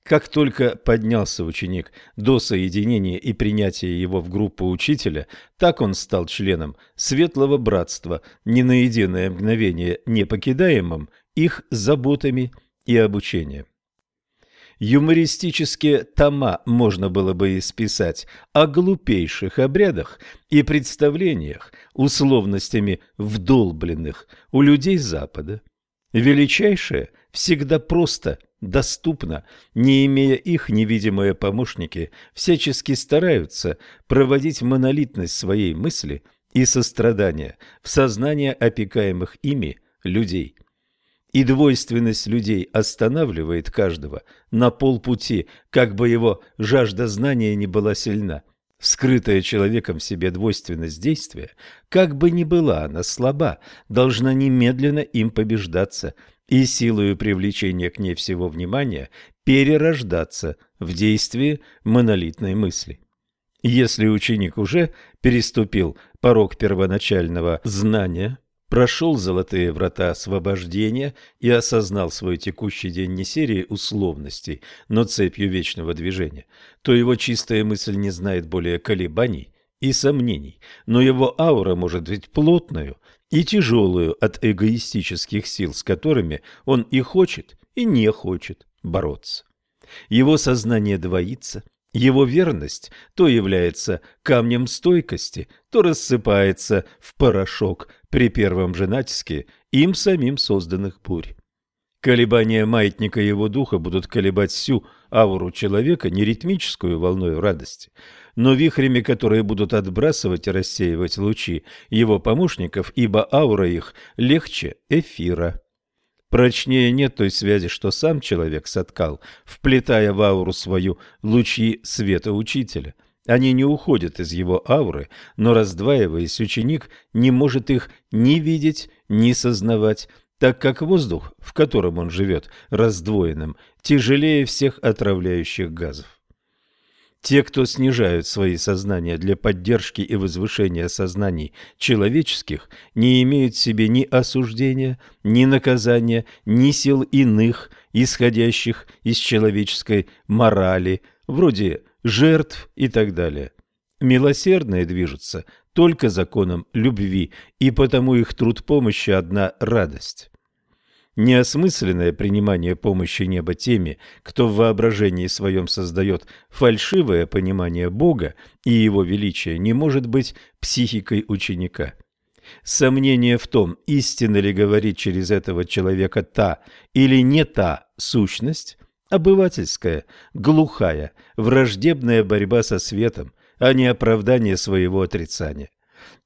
Как только поднялся ученик до соединения и принятия его в группу учителя, так он стал членом Светлого Братства, ни на единое мгновение не покидаемым их заботами и обучением. Юмористические тома можно было бы исписать о глупейших обрядах и представлениях, условностями вдолбленных у людей Запада. Величайшее всегда просто – доступно, не имея их, невидимые помощники всячески стараются проводить монолитность своей мысли и сострадания в сознание опекаемых ими людей. И двойственность людей останавливает каждого на полпути, как бы его жажда знания не была сильна. Скрытая человеком в себе двойственность действия, как бы ни была она слаба, должна немедленно им побеждаться – и силою привлечения к ней всего внимания перерождаться в действие монолитной мысли. Если ученик уже переступил порог первоначального знания, прошел золотые врата освобождения и осознал свой текущий день не серией условностей, но цепью вечного движения, то его чистая мысль не знает более колебаний и сомнений, но его аура может быть плотную и тяжелую от эгоистических сил, с которыми он и хочет, и не хочет бороться. Его сознание двоится, его верность то является камнем стойкости, то рассыпается в порошок при первом же натиске им самим созданных бурь. Колебания маятника его духа будут колебать всю ауру человека не ритмическую волной радости, но вихрями, которые будут отбрасывать и рассеивать лучи его помощников, ибо аура их легче эфира. Прочнее нет той связи, что сам человек соткал, вплетая в ауру свою лучи света учителя. Они не уходят из его ауры, но, раздваиваясь, ученик не может их ни видеть, ни сознавать, так как воздух, в котором он живет, раздвоенным, тяжелее всех отравляющих газов. Те, кто снижают свои сознания для поддержки и возвышения сознаний человеческих, не имеют в себе ни осуждения, ни наказания, ни сил иных, исходящих из человеческой морали, вроде жертв и так далее. Милосердные движутся только законом любви, и потому их труд помощи – одна радость. Неосмысленное принимание помощи неба теми, кто в воображении своем создает фальшивое понимание Бога и Его величия, не может быть психикой ученика. Сомнение в том, истинно ли говорит через этого человека та или не та сущность, обывательская, глухая, враждебная борьба со светом, а не оправдание своего отрицания.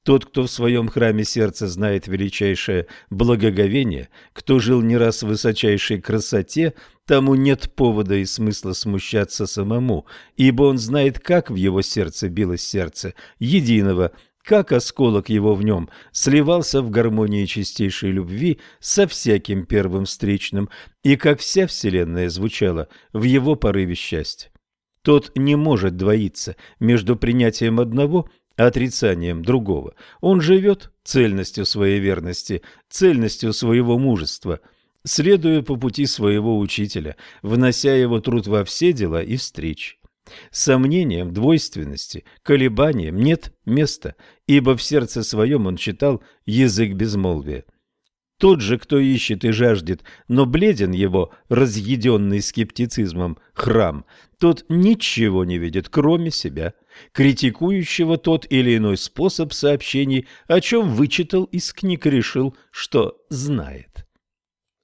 Тот, кто в своем храме сердца знает величайшее благоговение, кто жил не раз в высочайшей красоте, тому нет повода и смысла смущаться самому, ибо он знает, как в его сердце билось сердце единого как осколок его в нем сливался в гармонии чистейшей любви со всяким первым встречным, и как вся вселенная звучала в его порыве счастья. Тот не может двоиться между принятием одного отрицанием другого. Он живет цельностью своей верности, цельностью своего мужества, следуя по пути своего учителя, внося его труд во все дела и встречи. Сомнениям, двойственности, колебаниям нет места, ибо в сердце своем он читал язык безмолвия. Тот же, кто ищет и жаждет, но бледен его, разъеденный скептицизмом, храм, тот ничего не видит, кроме себя, критикующего тот или иной способ сообщений, о чем вычитал из книг и решил, что знает.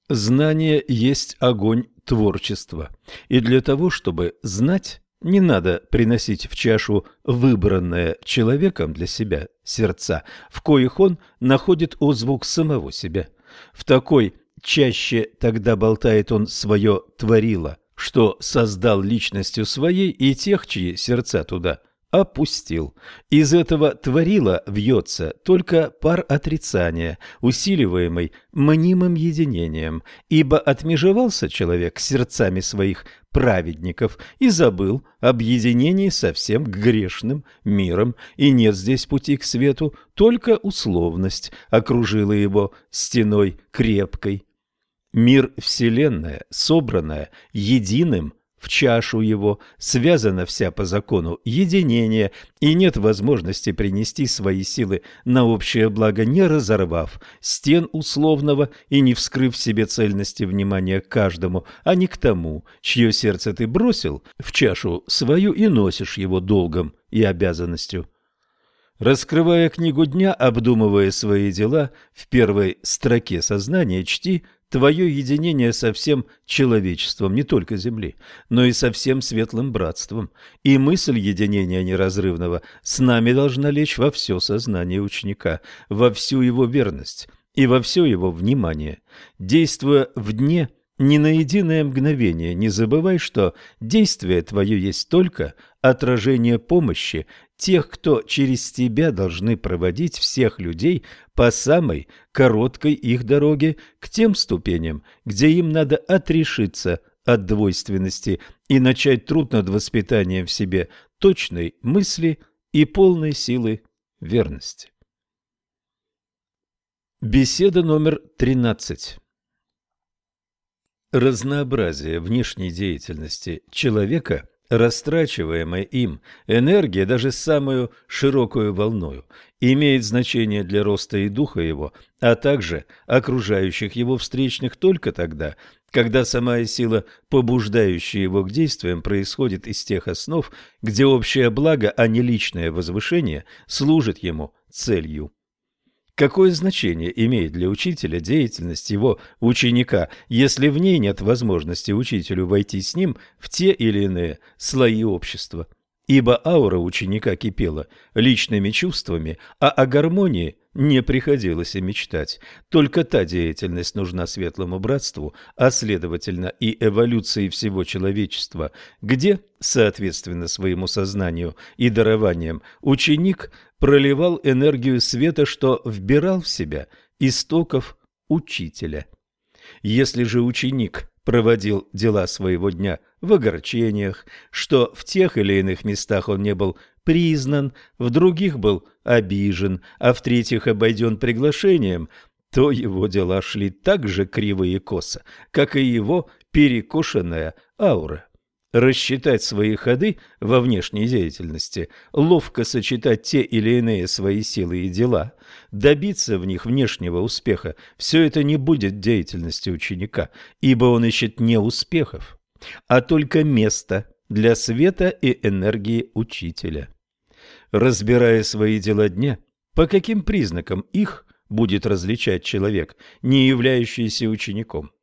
Знание есть огонь творчества, и для того, чтобы знать, не надо приносить в чашу выбранное человеком для себя сердца, в коих он находит озвук самого себя. В такой чаще тогда болтает он свое творило, что создал личностью своей и тех, чьи сердца туда опустил. Из этого творила вьется только пар отрицания, усиливаемый мнимым единением, ибо отмежевался человек сердцами своих праведников и забыл об единении со всем грешным миром, и нет здесь пути к свету, только условность окружила его стеной крепкой. Мир Вселенная, собранная единым в чашу его, связана вся по закону единения, и нет возможности принести свои силы на общее благо, не разорвав стен условного и не вскрыв себе цельности внимания к каждому, а не к тому, чье сердце ты бросил в чашу свою и носишь его долгом и обязанностью. Раскрывая книгу дня, обдумывая свои дела, в первой строке сознания чти – твое единение со всем человечеством, не только Земли, но и со всем светлым братством. И мысль единения неразрывного с нами должна лечь во все сознание ученика, во всю его верность и во все его внимание. Действуя в дне – ни на единое мгновение не забывай, что действие твое есть только отражение помощи тех, кто через тебя должны проводить всех людей по самой короткой их дороге к тем ступеням, где им надо отрешиться от двойственности и начать труд над воспитанием в себе точной мысли и полной силы верности. Беседа номер тринадцать. Разнообразие внешней деятельности человека, растрачиваемая им энергия даже самую широкую волною, имеет значение для роста и духа его, а также окружающих его встречных только тогда, когда самая сила, побуждающая его к действиям, происходит из тех основ, где общее благо, а не личное возвышение, служит ему целью. Какое значение имеет для учителя деятельность его ученика, если в ней нет возможности учителю войти с ним в те или иные слои общества? Ибо аура ученика кипела личными чувствами, а о гармонии не приходилось и мечтать. Только та деятельность нужна светлому братству, а следовательно и эволюции всего человечества, где, соответственно своему сознанию и дарованиям, ученик проливал энергию света, что вбирал в себя истоков учителя. Если же ученик проводил дела своего дня в огорчениях, что в тех или иных местах он не был признан, в других был обижен, а в третьих обойден приглашением, то его дела шли так же криво и косо, как и его перекошенная аура рассчитать свои ходы во внешней деятельности, ловко сочетать те или иные свои силы и дела, добиться в них внешнего успеха – все это не будет деятельности ученика, ибо он ищет не успехов, а только место для света и энергии учителя. Разбирая свои дела дня, по каким признакам их будет различать человек, не являющийся учеником –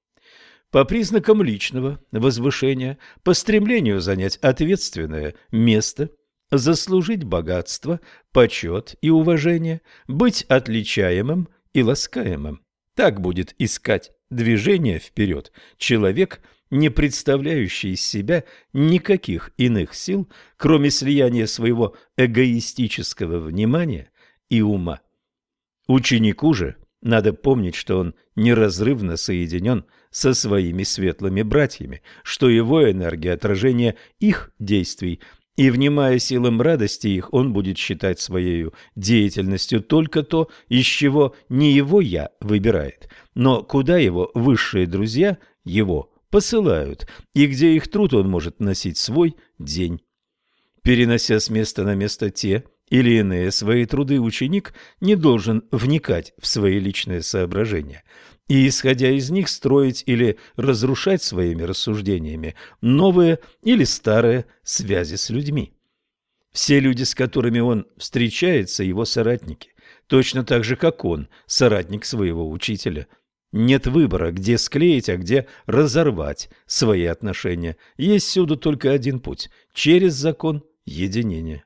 по признакам личного возвышения, по стремлению занять ответственное место, заслужить богатство, почет и уважение, быть отличаемым и ласкаемым. Так будет искать движение вперед человек, не представляющий из себя никаких иных сил, кроме слияния своего эгоистического внимания и ума. Ученику же надо помнить, что он неразрывно соединен со своими светлыми братьями, что его энергия – отражение их действий, и, внимая силам радости их, он будет считать своей деятельностью только то, из чего не его «я» выбирает, но куда его высшие друзья его посылают, и где их труд он может носить свой день. Перенося с места на место те или иные свои труды, ученик не должен вникать в свои личные соображения и, исходя из них, строить или разрушать своими рассуждениями новые или старые связи с людьми. Все люди, с которыми он встречается, его соратники, точно так же, как он, соратник своего учителя. Нет выбора, где склеить, а где разорвать свои отношения. Есть всюду только один путь – через закон единения.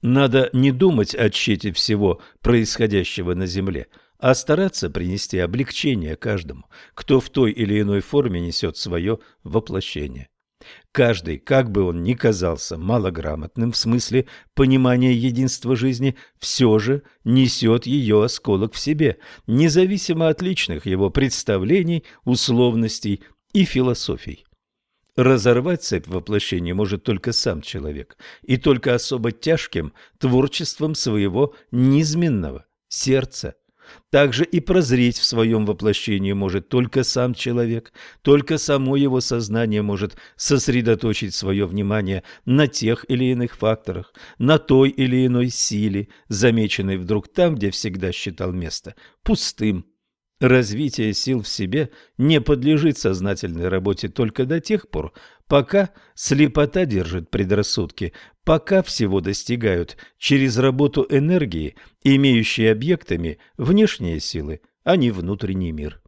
Надо не думать о тщете всего происходящего на Земле, а стараться принести облегчение каждому, кто в той или иной форме несет свое воплощение. Каждый, как бы он ни казался малограмотным в смысле понимания единства жизни, все же несет ее осколок в себе, независимо от личных его представлений, условностей и философий. Разорвать цепь воплощения может только сам человек, и только особо тяжким творчеством своего низменного сердца. Также и прозреть в своем воплощении может только сам человек, только само его сознание может сосредоточить свое внимание на тех или иных факторах, на той или иной силе, замеченной вдруг там, где всегда считал место пустым Развитие сил в себе не подлежит сознательной работе только до тех пор, пока слепота держит предрассудки, пока всего достигают через работу энергии, имеющие объектами внешние силы, а не внутренний мир.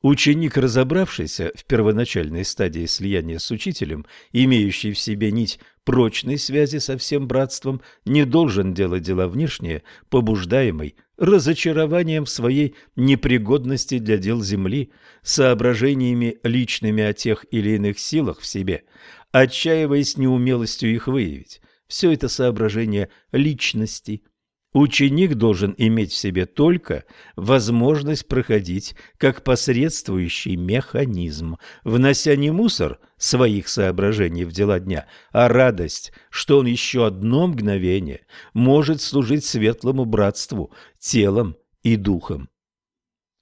Ученик, разобравшийся в первоначальной стадии слияния с учителем, имеющий в себе нить прочной связи со всем братством, не должен делать дела внешние, побуждаемый разочарованием в своей непригодности для дел земли, соображениями личными о тех или иных силах в себе, отчаиваясь неумелостью их выявить. Все это соображение личности – Ученик должен иметь в себе только возможность проходить как посредствующий механизм, внося не мусор своих соображений в дела дня, а радость, что он еще одно мгновение может служить светлому братству телом и духом.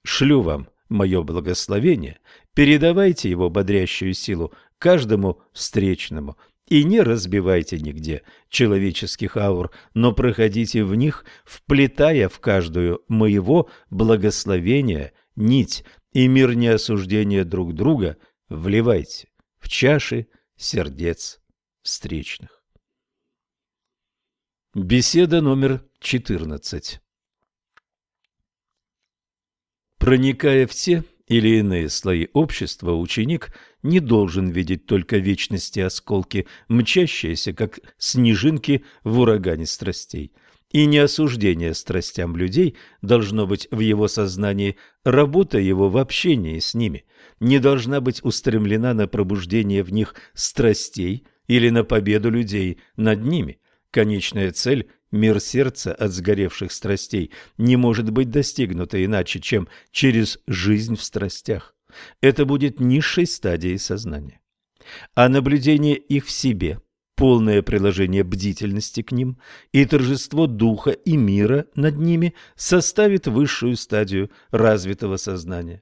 Шлю вам мое благословение, передавайте его бодрящую силу каждому встречному – и не разбивайте нигде человеческих аур, но проходите в них, вплетая в каждую моего благословения нить, и мир неосуждения друг друга вливайте в чаши сердец встречных. Беседа номер 14 Проникая в те или иные слои общества, ученик не должен видеть только вечности осколки, мчащиеся, как снежинки в урагане страстей. И не осуждение страстям людей должно быть в его сознании, работа его в общении с ними не должна быть устремлена на пробуждение в них страстей или на победу людей над ними. Конечная цель Мир сердца от сгоревших страстей не может быть достигнуто иначе, чем через жизнь в страстях. Это будет низшей стадией сознания. А наблюдение их в себе, полное приложение бдительности к ним и торжество духа и мира над ними составит высшую стадию развитого сознания.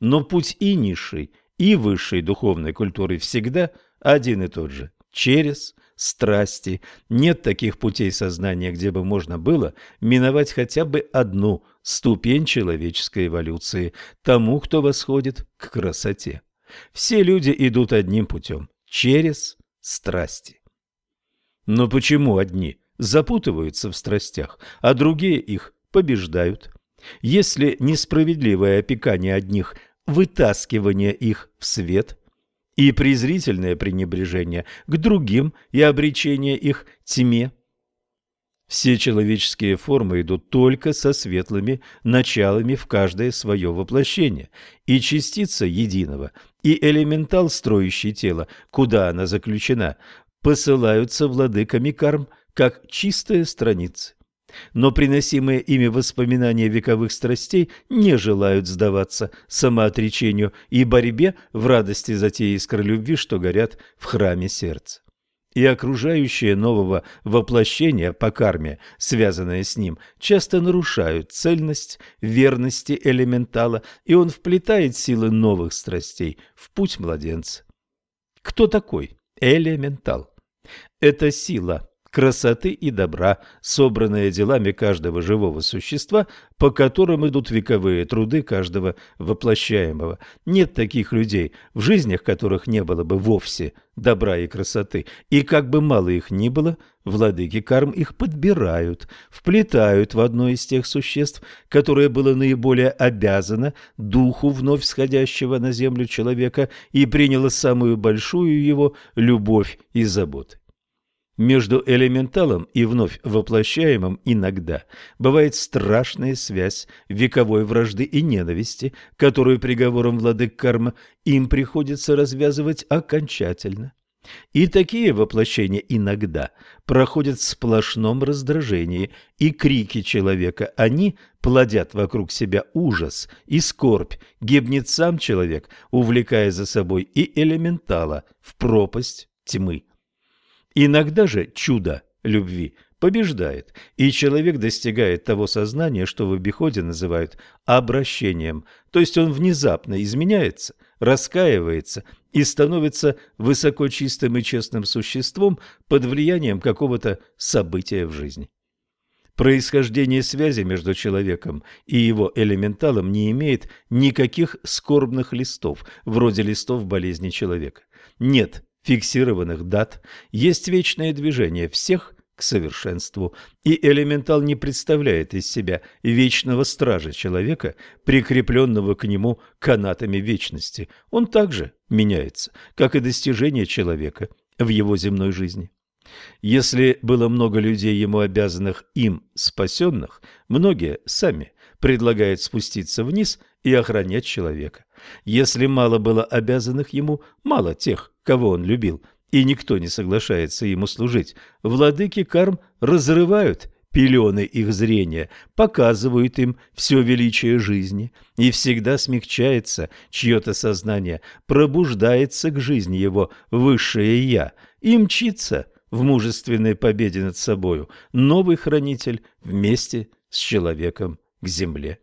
Но путь и низшей, и высшей духовной культуры всегда один и тот же – через страсти. Нет таких путей сознания, где бы можно было миновать хотя бы одну ступень человеческой эволюции тому, кто восходит к красоте. Все люди идут одним путем – через страсти. Но почему одни запутываются в страстях, а другие их побеждают? Если несправедливое опекание одних – вытаскивание их в свет – и презрительное пренебрежение к другим и обречение их тьме. Все человеческие формы идут только со светлыми началами в каждое свое воплощение, и частица единого, и элементал, строящий тело, куда она заключена, посылаются владыками карм, как чистые страницы. Но приносимые ими воспоминания вековых страстей не желают сдаваться самоотречению и борьбе в радости за те искры любви, что горят в храме сердца. И окружающие нового воплощения по карме, связанные с ним, часто нарушают цельность верности элементала, и он вплетает силы новых страстей в путь младенца. Кто такой элементал? Это сила, красоты и добра, собранные делами каждого живого существа, по которым идут вековые труды каждого воплощаемого. Нет таких людей, в жизнях которых не было бы вовсе добра и красоты, и как бы мало их ни было, владыки карм их подбирают, вплетают в одно из тех существ, которое было наиболее обязано духу вновь сходящего на землю человека и приняло самую большую его любовь и заботу. Между элементалом и вновь воплощаемым иногда бывает страшная связь вековой вражды и ненависти, которую приговором владык карма им приходится развязывать окончательно. И такие воплощения иногда проходят в сплошном раздражении, и крики человека, они плодят вокруг себя ужас и скорбь, гибнет сам человек, увлекая за собой и элементала в пропасть тьмы. Иногда же чудо любви побеждает, и человек достигает того сознания, что в обиходе называют обращением, то есть он внезапно изменяется, раскаивается и становится высокочистым и честным существом под влиянием какого-то события в жизни. Происхождение связи между человеком и его элементалом не имеет никаких скорбных листов, вроде листов болезни человека. Нет фиксированных дат, есть вечное движение всех к совершенству, и элементал не представляет из себя вечного стража человека, прикрепленного к нему канатами вечности. Он также меняется, как и достижение человека в его земной жизни. Если было много людей ему обязанных им спасенных, многие сами предлагают спуститься вниз и охранять человека. Если мало было обязанных ему, мало тех, кого он любил, и никто не соглашается ему служить, владыки карм разрывают пелены их зрения, показывают им все величие жизни, и всегда смягчается чье-то сознание, пробуждается к жизни его высшее «я» и мчится в мужественной победе над собою новый хранитель вместе с человеком к земле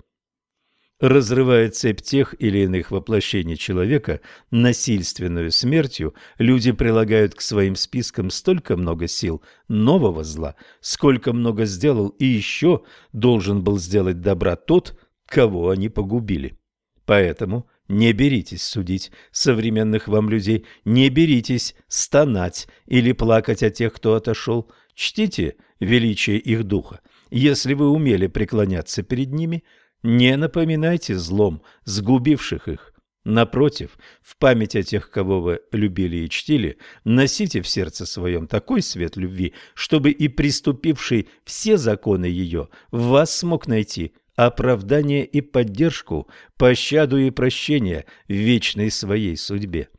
разрывая цепь тех или иных воплощений человека насильственную смертью, люди прилагают к своим спискам столько много сил нового зла, сколько много сделал и еще должен был сделать добра тот, кого они погубили. Поэтому не беритесь судить современных вам людей, не беритесь стонать или плакать о тех, кто отошел. Чтите величие их духа. Если вы умели преклоняться перед ними – не напоминайте злом сгубивших их. Напротив, в память о тех, кого вы любили и чтили, носите в сердце своем такой свет любви, чтобы и приступивший все законы ее в вас смог найти оправдание и поддержку, пощаду и прощение в вечной своей судьбе.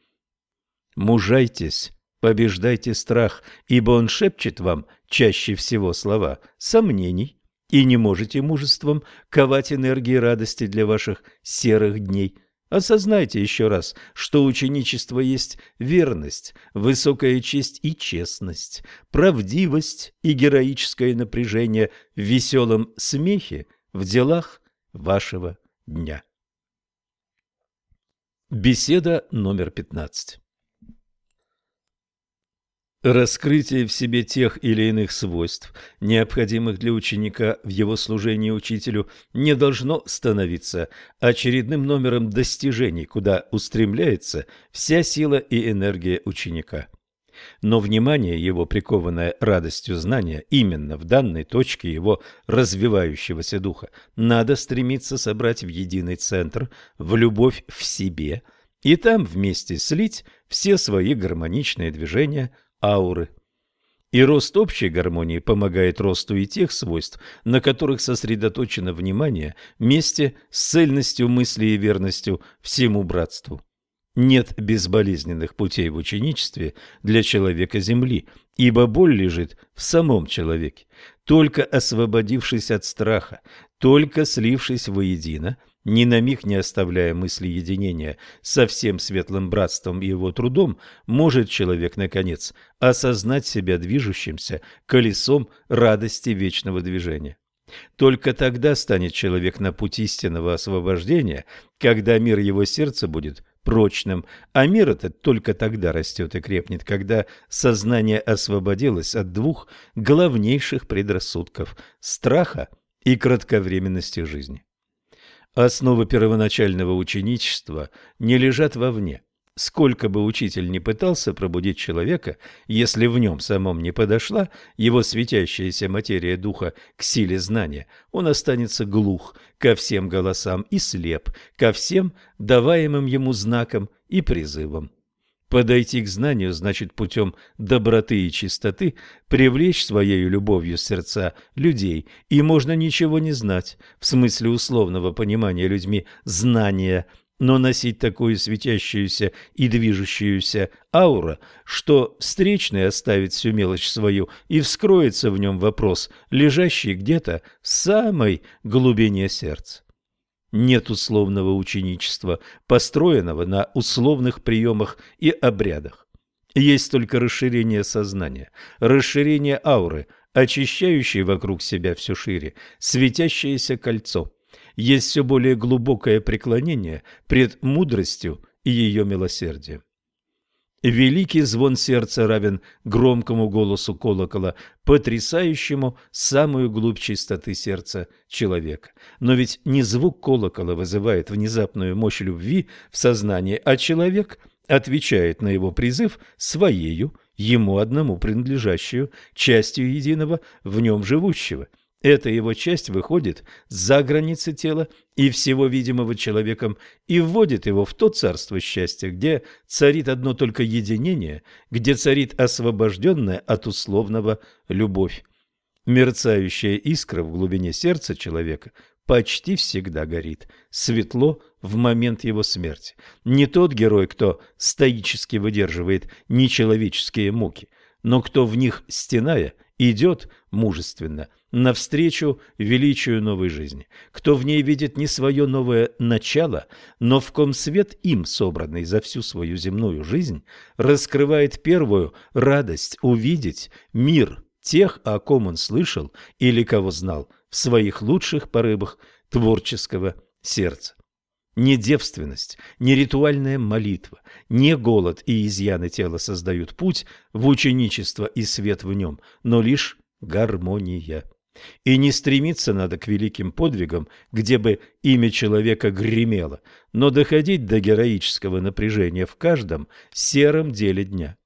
Мужайтесь, побеждайте страх, ибо он шепчет вам чаще всего слова сомнений, и не можете мужеством ковать энергии радости для ваших серых дней. Осознайте еще раз, что ученичество есть верность, высокая честь и честность, правдивость и героическое напряжение в веселом смехе в делах вашего дня. Беседа номер пятнадцать Раскрытие в себе тех или иных свойств, необходимых для ученика в его служении учителю, не должно становиться очередным номером достижений, куда устремляется вся сила и энергия ученика. Но внимание его, прикованное радостью знания, именно в данной точке его развивающегося духа, надо стремиться собрать в единый центр, в любовь в себе, и там вместе слить все свои гармоничные движения – ауры. И рост общей гармонии помогает росту и тех свойств, на которых сосредоточено внимание вместе с цельностью мысли и верностью всему братству. Нет безболезненных путей в ученичестве для человека Земли, ибо боль лежит в самом человеке. Только освободившись от страха, только слившись воедино, ни на миг не оставляя мысли единения со всем светлым братством и его трудом, может человек, наконец, осознать себя движущимся колесом радости вечного движения. Только тогда станет человек на путь истинного освобождения, когда мир его сердца будет прочным, а мир этот только тогда растет и крепнет, когда сознание освободилось от двух главнейших предрассудков – страха и кратковременности жизни. Основы первоначального ученичества не лежат вовне. Сколько бы учитель ни пытался пробудить человека, если в нем самом не подошла его светящаяся материя духа к силе знания, он останется глух ко всем голосам и слеп ко всем даваемым ему знакам и призывам. Подойти к знанию значит путем доброты и чистоты привлечь своей любовью сердца людей, и можно ничего не знать, в смысле условного понимания людьми знания, но носить такую светящуюся и движущуюся аура, что встречный оставит всю мелочь свою и вскроется в нем вопрос, лежащий где-то в самой глубине сердца. Нет условного ученичества, построенного на условных приемах и обрядах. Есть только расширение сознания, расширение ауры, очищающее вокруг себя все шире, светящееся кольцо. Есть все более глубокое преклонение пред мудростью и ее милосердием. Великий звон сердца равен громкому голосу колокола, потрясающему самую глубь чистоты сердца человека. Но ведь не звук колокола вызывает внезапную мощь любви в сознании, а человек отвечает на его призыв своею, ему одному принадлежащую, частью единого, в нем живущего – эта его часть выходит за границы тела и всего видимого человеком и вводит его в то царство счастья, где царит одно только единение, где царит освобожденная от условного любовь. Мерцающая искра в глубине сердца человека почти всегда горит, светло в момент его смерти. Не тот герой, кто стоически выдерживает нечеловеческие муки, но кто в них, стеная, идет мужественно навстречу величию новой жизни, кто в ней видит не свое новое начало, но в ком свет им, собранный за всю свою земную жизнь, раскрывает первую радость увидеть мир тех, о ком он слышал или кого знал в своих лучших порывах творческого сердца. Не девственность, не ритуальная молитва, не голод и изъяны тела создают путь в ученичество и свет в нем, но лишь гармония. И не стремиться надо к великим подвигам, где бы имя человека гремело, но доходить до героического напряжения в каждом сером деле дня.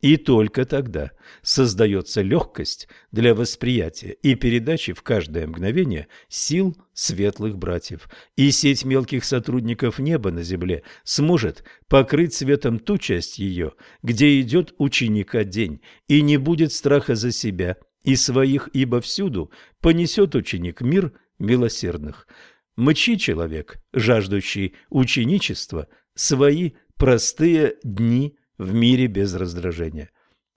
И только тогда создается легкость для восприятия и передачи в каждое мгновение сил светлых братьев, и сеть мелких сотрудников неба на земле сможет покрыть светом ту часть ее, где идет ученика день, и не будет страха за себя и своих, ибо всюду понесет ученик мир милосердных. Мчи человек, жаждущий ученичества, свои простые дни в мире без раздражения.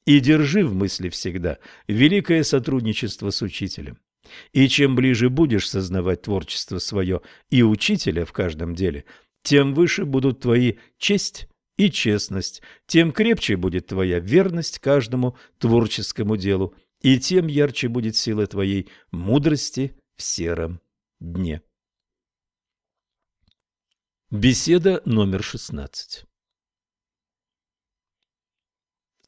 И держи в мысли всегда великое сотрудничество с учителем. И чем ближе будешь сознавать творчество свое и учителя в каждом деле, тем выше будут твои честь и честность, тем крепче будет твоя верность каждому творческому делу, и тем ярче будет сила твоей мудрости в сером дне. Беседа номер шестнадцать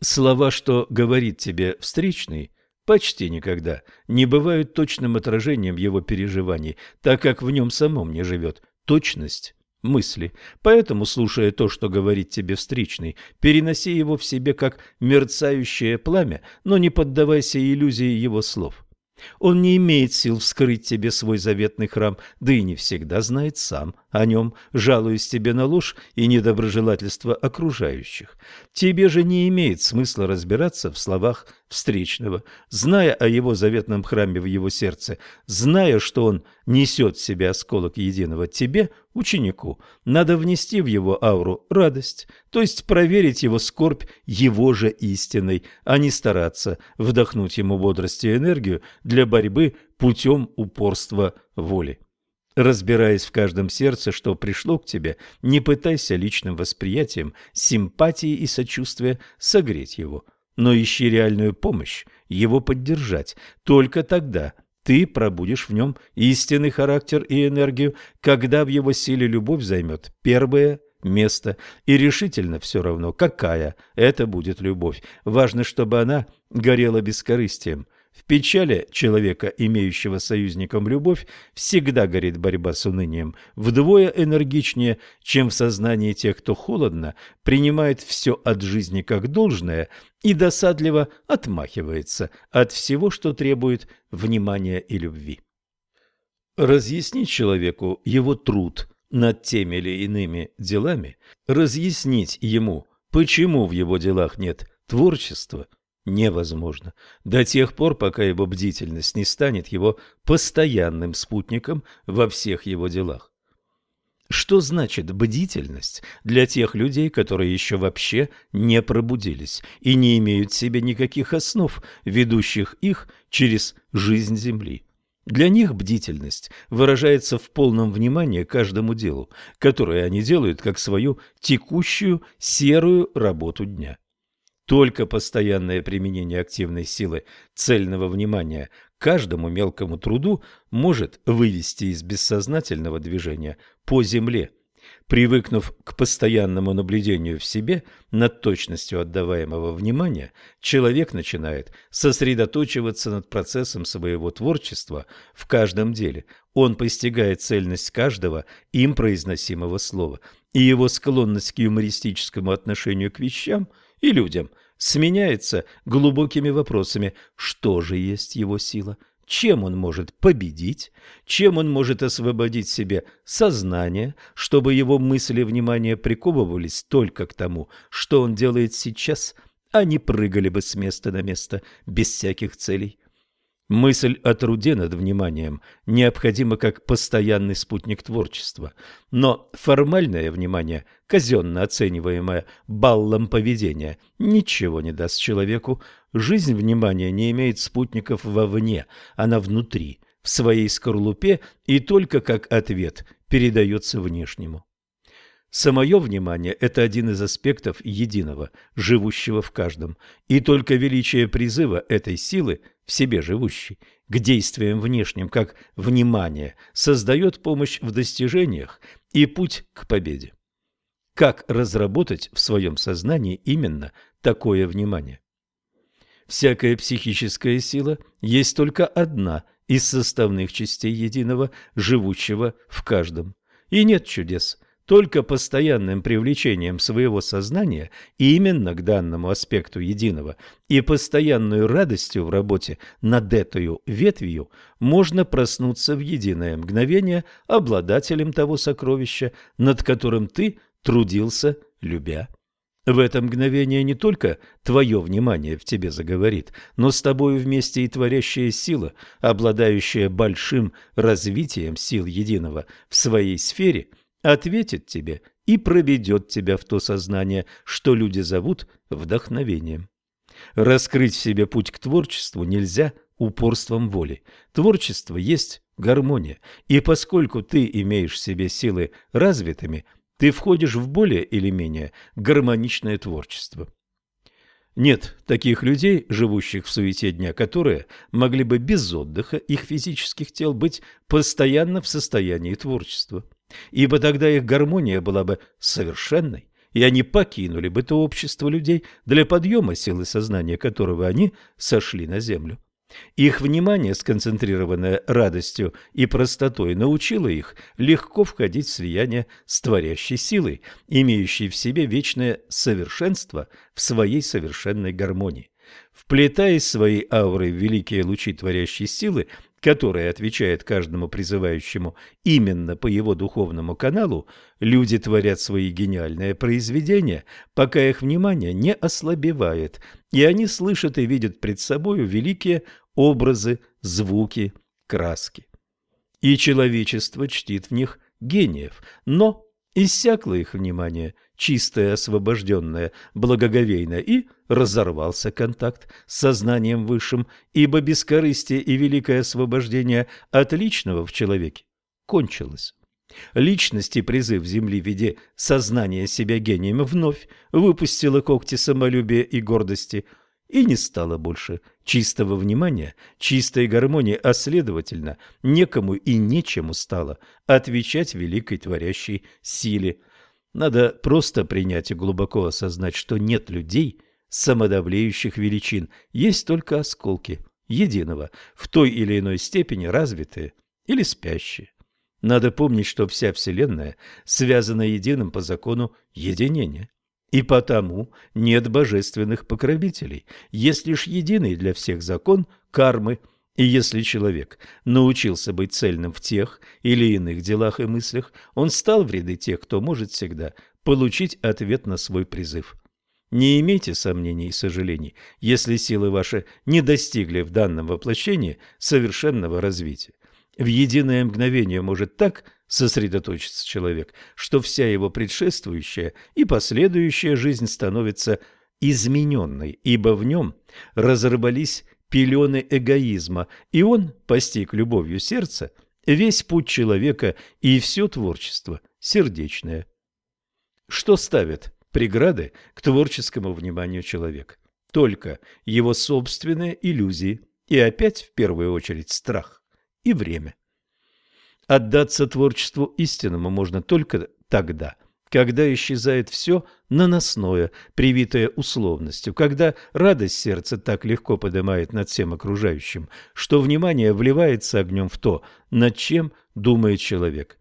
Слова, что говорит тебе встречный, почти никогда не бывают точным отражением его переживаний, так как в нем самом не живет точность мысли. Поэтому, слушая то, что говорит тебе встречный, переноси его в себе как мерцающее пламя, но не поддавайся иллюзии его слов. Он не имеет сил вскрыть тебе свой заветный храм, да и не всегда знает сам о нем, жалуясь тебе на ложь и недоброжелательство окружающих. Тебе же не имеет смысла разбираться в словах встречного, зная о его заветном храме в его сердце, зная, что он несет в себе осколок единого тебе, ученику, надо внести в его ауру радость, то есть проверить его скорбь его же истиной, а не стараться вдохнуть ему бодрость и энергию для борьбы путем упорства воли. Разбираясь в каждом сердце, что пришло к тебе, не пытайся личным восприятием, симпатией и сочувствия согреть его, но ищи реальную помощь, его поддержать. Только тогда ты пробудешь в нем истинный характер и энергию, когда в его силе любовь займет первое место, и решительно все равно, какая это будет любовь. Важно, чтобы она горела бескорыстием, в печали человека, имеющего союзником любовь, всегда горит борьба с унынием, вдвое энергичнее, чем в сознании тех, кто холодно, принимает все от жизни как должное и досадливо отмахивается от всего, что требует внимания и любви. Разъяснить человеку его труд над теми или иными делами, разъяснить ему, почему в его делах нет творчества – невозможно. До тех пор, пока его бдительность не станет его постоянным спутником во всех его делах. Что значит бдительность для тех людей, которые еще вообще не пробудились и не имеют в себе никаких основ, ведущих их через жизнь Земли? Для них бдительность выражается в полном внимании каждому делу, которое они делают как свою текущую серую работу дня. Только постоянное применение активной силы цельного внимания каждому мелкому труду может вывести из бессознательного движения по земле. Привыкнув к постоянному наблюдению в себе над точностью отдаваемого внимания, человек начинает сосредоточиваться над процессом своего творчества в каждом деле. Он постигает цельность каждого им произносимого слова, и его склонность к юмористическому отношению к вещам – и людям сменяется глубокими вопросами, что же есть его сила, чем он может победить, чем он может освободить себе сознание, чтобы его мысли и внимание приковывались только к тому, что он делает сейчас, а не прыгали бы с места на место без всяких целей. Мысль о труде над вниманием необходима как постоянный спутник творчества, но формальное внимание, казенно оцениваемое баллом поведения, ничего не даст человеку. Жизнь внимания не имеет спутников вовне, она внутри, в своей скорлупе и только как ответ передается внешнему. Самое внимание – это один из аспектов единого, живущего в каждом, и только величие призыва этой силы, в себе живущей, к действиям внешним, как внимание, создает помощь в достижениях и путь к победе. Как разработать в своем сознании именно такое внимание? Всякая психическая сила есть только одна из составных частей единого, живущего в каждом. И нет чудес – только постоянным привлечением своего сознания именно к данному аспекту единого и постоянной радостью в работе над этой ветвью можно проснуться в единое мгновение обладателем того сокровища, над которым ты трудился, любя. В это мгновение не только твое внимание в тебе заговорит, но с тобою вместе и творящая сила, обладающая большим развитием сил единого в своей сфере – ответит тебе и проведет тебя в то сознание, что люди зовут вдохновением. Раскрыть в себе путь к творчеству нельзя упорством воли. Творчество есть гармония, и поскольку ты имеешь в себе силы развитыми, ты входишь в более или менее гармоничное творчество. Нет таких людей, живущих в суете дня, которые могли бы без отдыха их физических тел быть постоянно в состоянии творчества ибо тогда их гармония была бы совершенной, и они покинули бы то общество людей, для подъема силы сознания которого они сошли на землю. Их внимание, сконцентрированное радостью и простотой, научило их легко входить в слияние с творящей силой, имеющей в себе вечное совершенство в своей совершенной гармонии. Вплетаясь своей аурой в великие лучи творящей силы, которая отвечает каждому призывающему именно по его духовному каналу, люди творят свои гениальные произведения, пока их внимание не ослабевает, и они слышат и видят пред собою великие образы, звуки, краски. И человечество чтит в них гениев, но иссякло их внимание, чистое, освобожденное, благоговейное, и разорвался контакт с сознанием высшим, ибо бескорыстие и великое освобождение от личного в человеке кончилось. Личность и призыв Земли в виде сознания себя гением вновь выпустила когти самолюбия и гордости – и не стало больше чистого внимания, чистой гармонии, а следовательно, некому и нечему стало отвечать великой творящей силе. Надо просто принять и глубоко осознать, что нет людей, самодавлеющих величин, есть только осколки единого, в той или иной степени развитые или спящие. Надо помнить, что вся Вселенная связана единым по закону единения. И потому нет божественных покровителей, есть лишь единый для всех закон кармы. И если человек научился быть цельным в тех или иных делах и мыслях, он стал в ряды тех, кто может всегда получить ответ на свой призыв. Не имейте сомнений и сожалений, если силы ваши не достигли в данном воплощении совершенного развития. В единое мгновение может так сосредоточится человек, что вся его предшествующая и последующая жизнь становится измененной, ибо в нем разорвались пелены эгоизма, и он постиг любовью сердца весь путь человека и все творчество сердечное. Что ставит преграды к творческому вниманию человека? Только его собственные иллюзии и опять в первую очередь страх и время. Отдаться творчеству истинному можно только тогда, когда исчезает все наносное, привитое условностью, когда радость сердца так легко поднимает над всем окружающим, что внимание вливается огнем в то, над чем думает человек.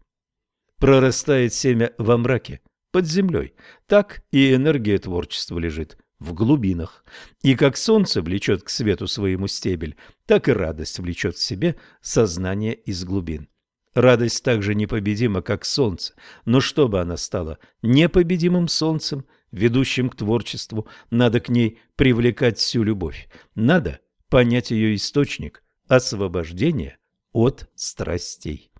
Прорастает семя во мраке, под землей, так и энергия творчества лежит в глубинах. И как солнце влечет к свету своему стебель, так и радость влечет к себе сознание из глубин. Радость так же непобедима, как солнце, но чтобы она стала непобедимым солнцем, ведущим к творчеству, надо к ней привлекать всю любовь. Надо понять ее источник – освобождение от страстей.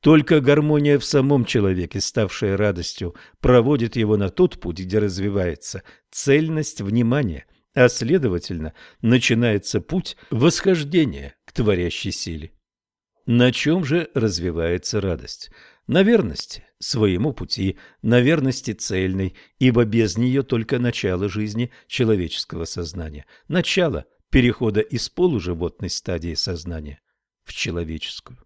Только гармония в самом человеке, ставшая радостью, проводит его на тот путь, где развивается цельность внимания, а следовательно, начинается путь восхождения к творящей силе. На чем же развивается радость? На верности своему пути, на верности цельной, ибо без нее только начало жизни человеческого сознания, начало перехода из полуживотной стадии сознания в человеческую.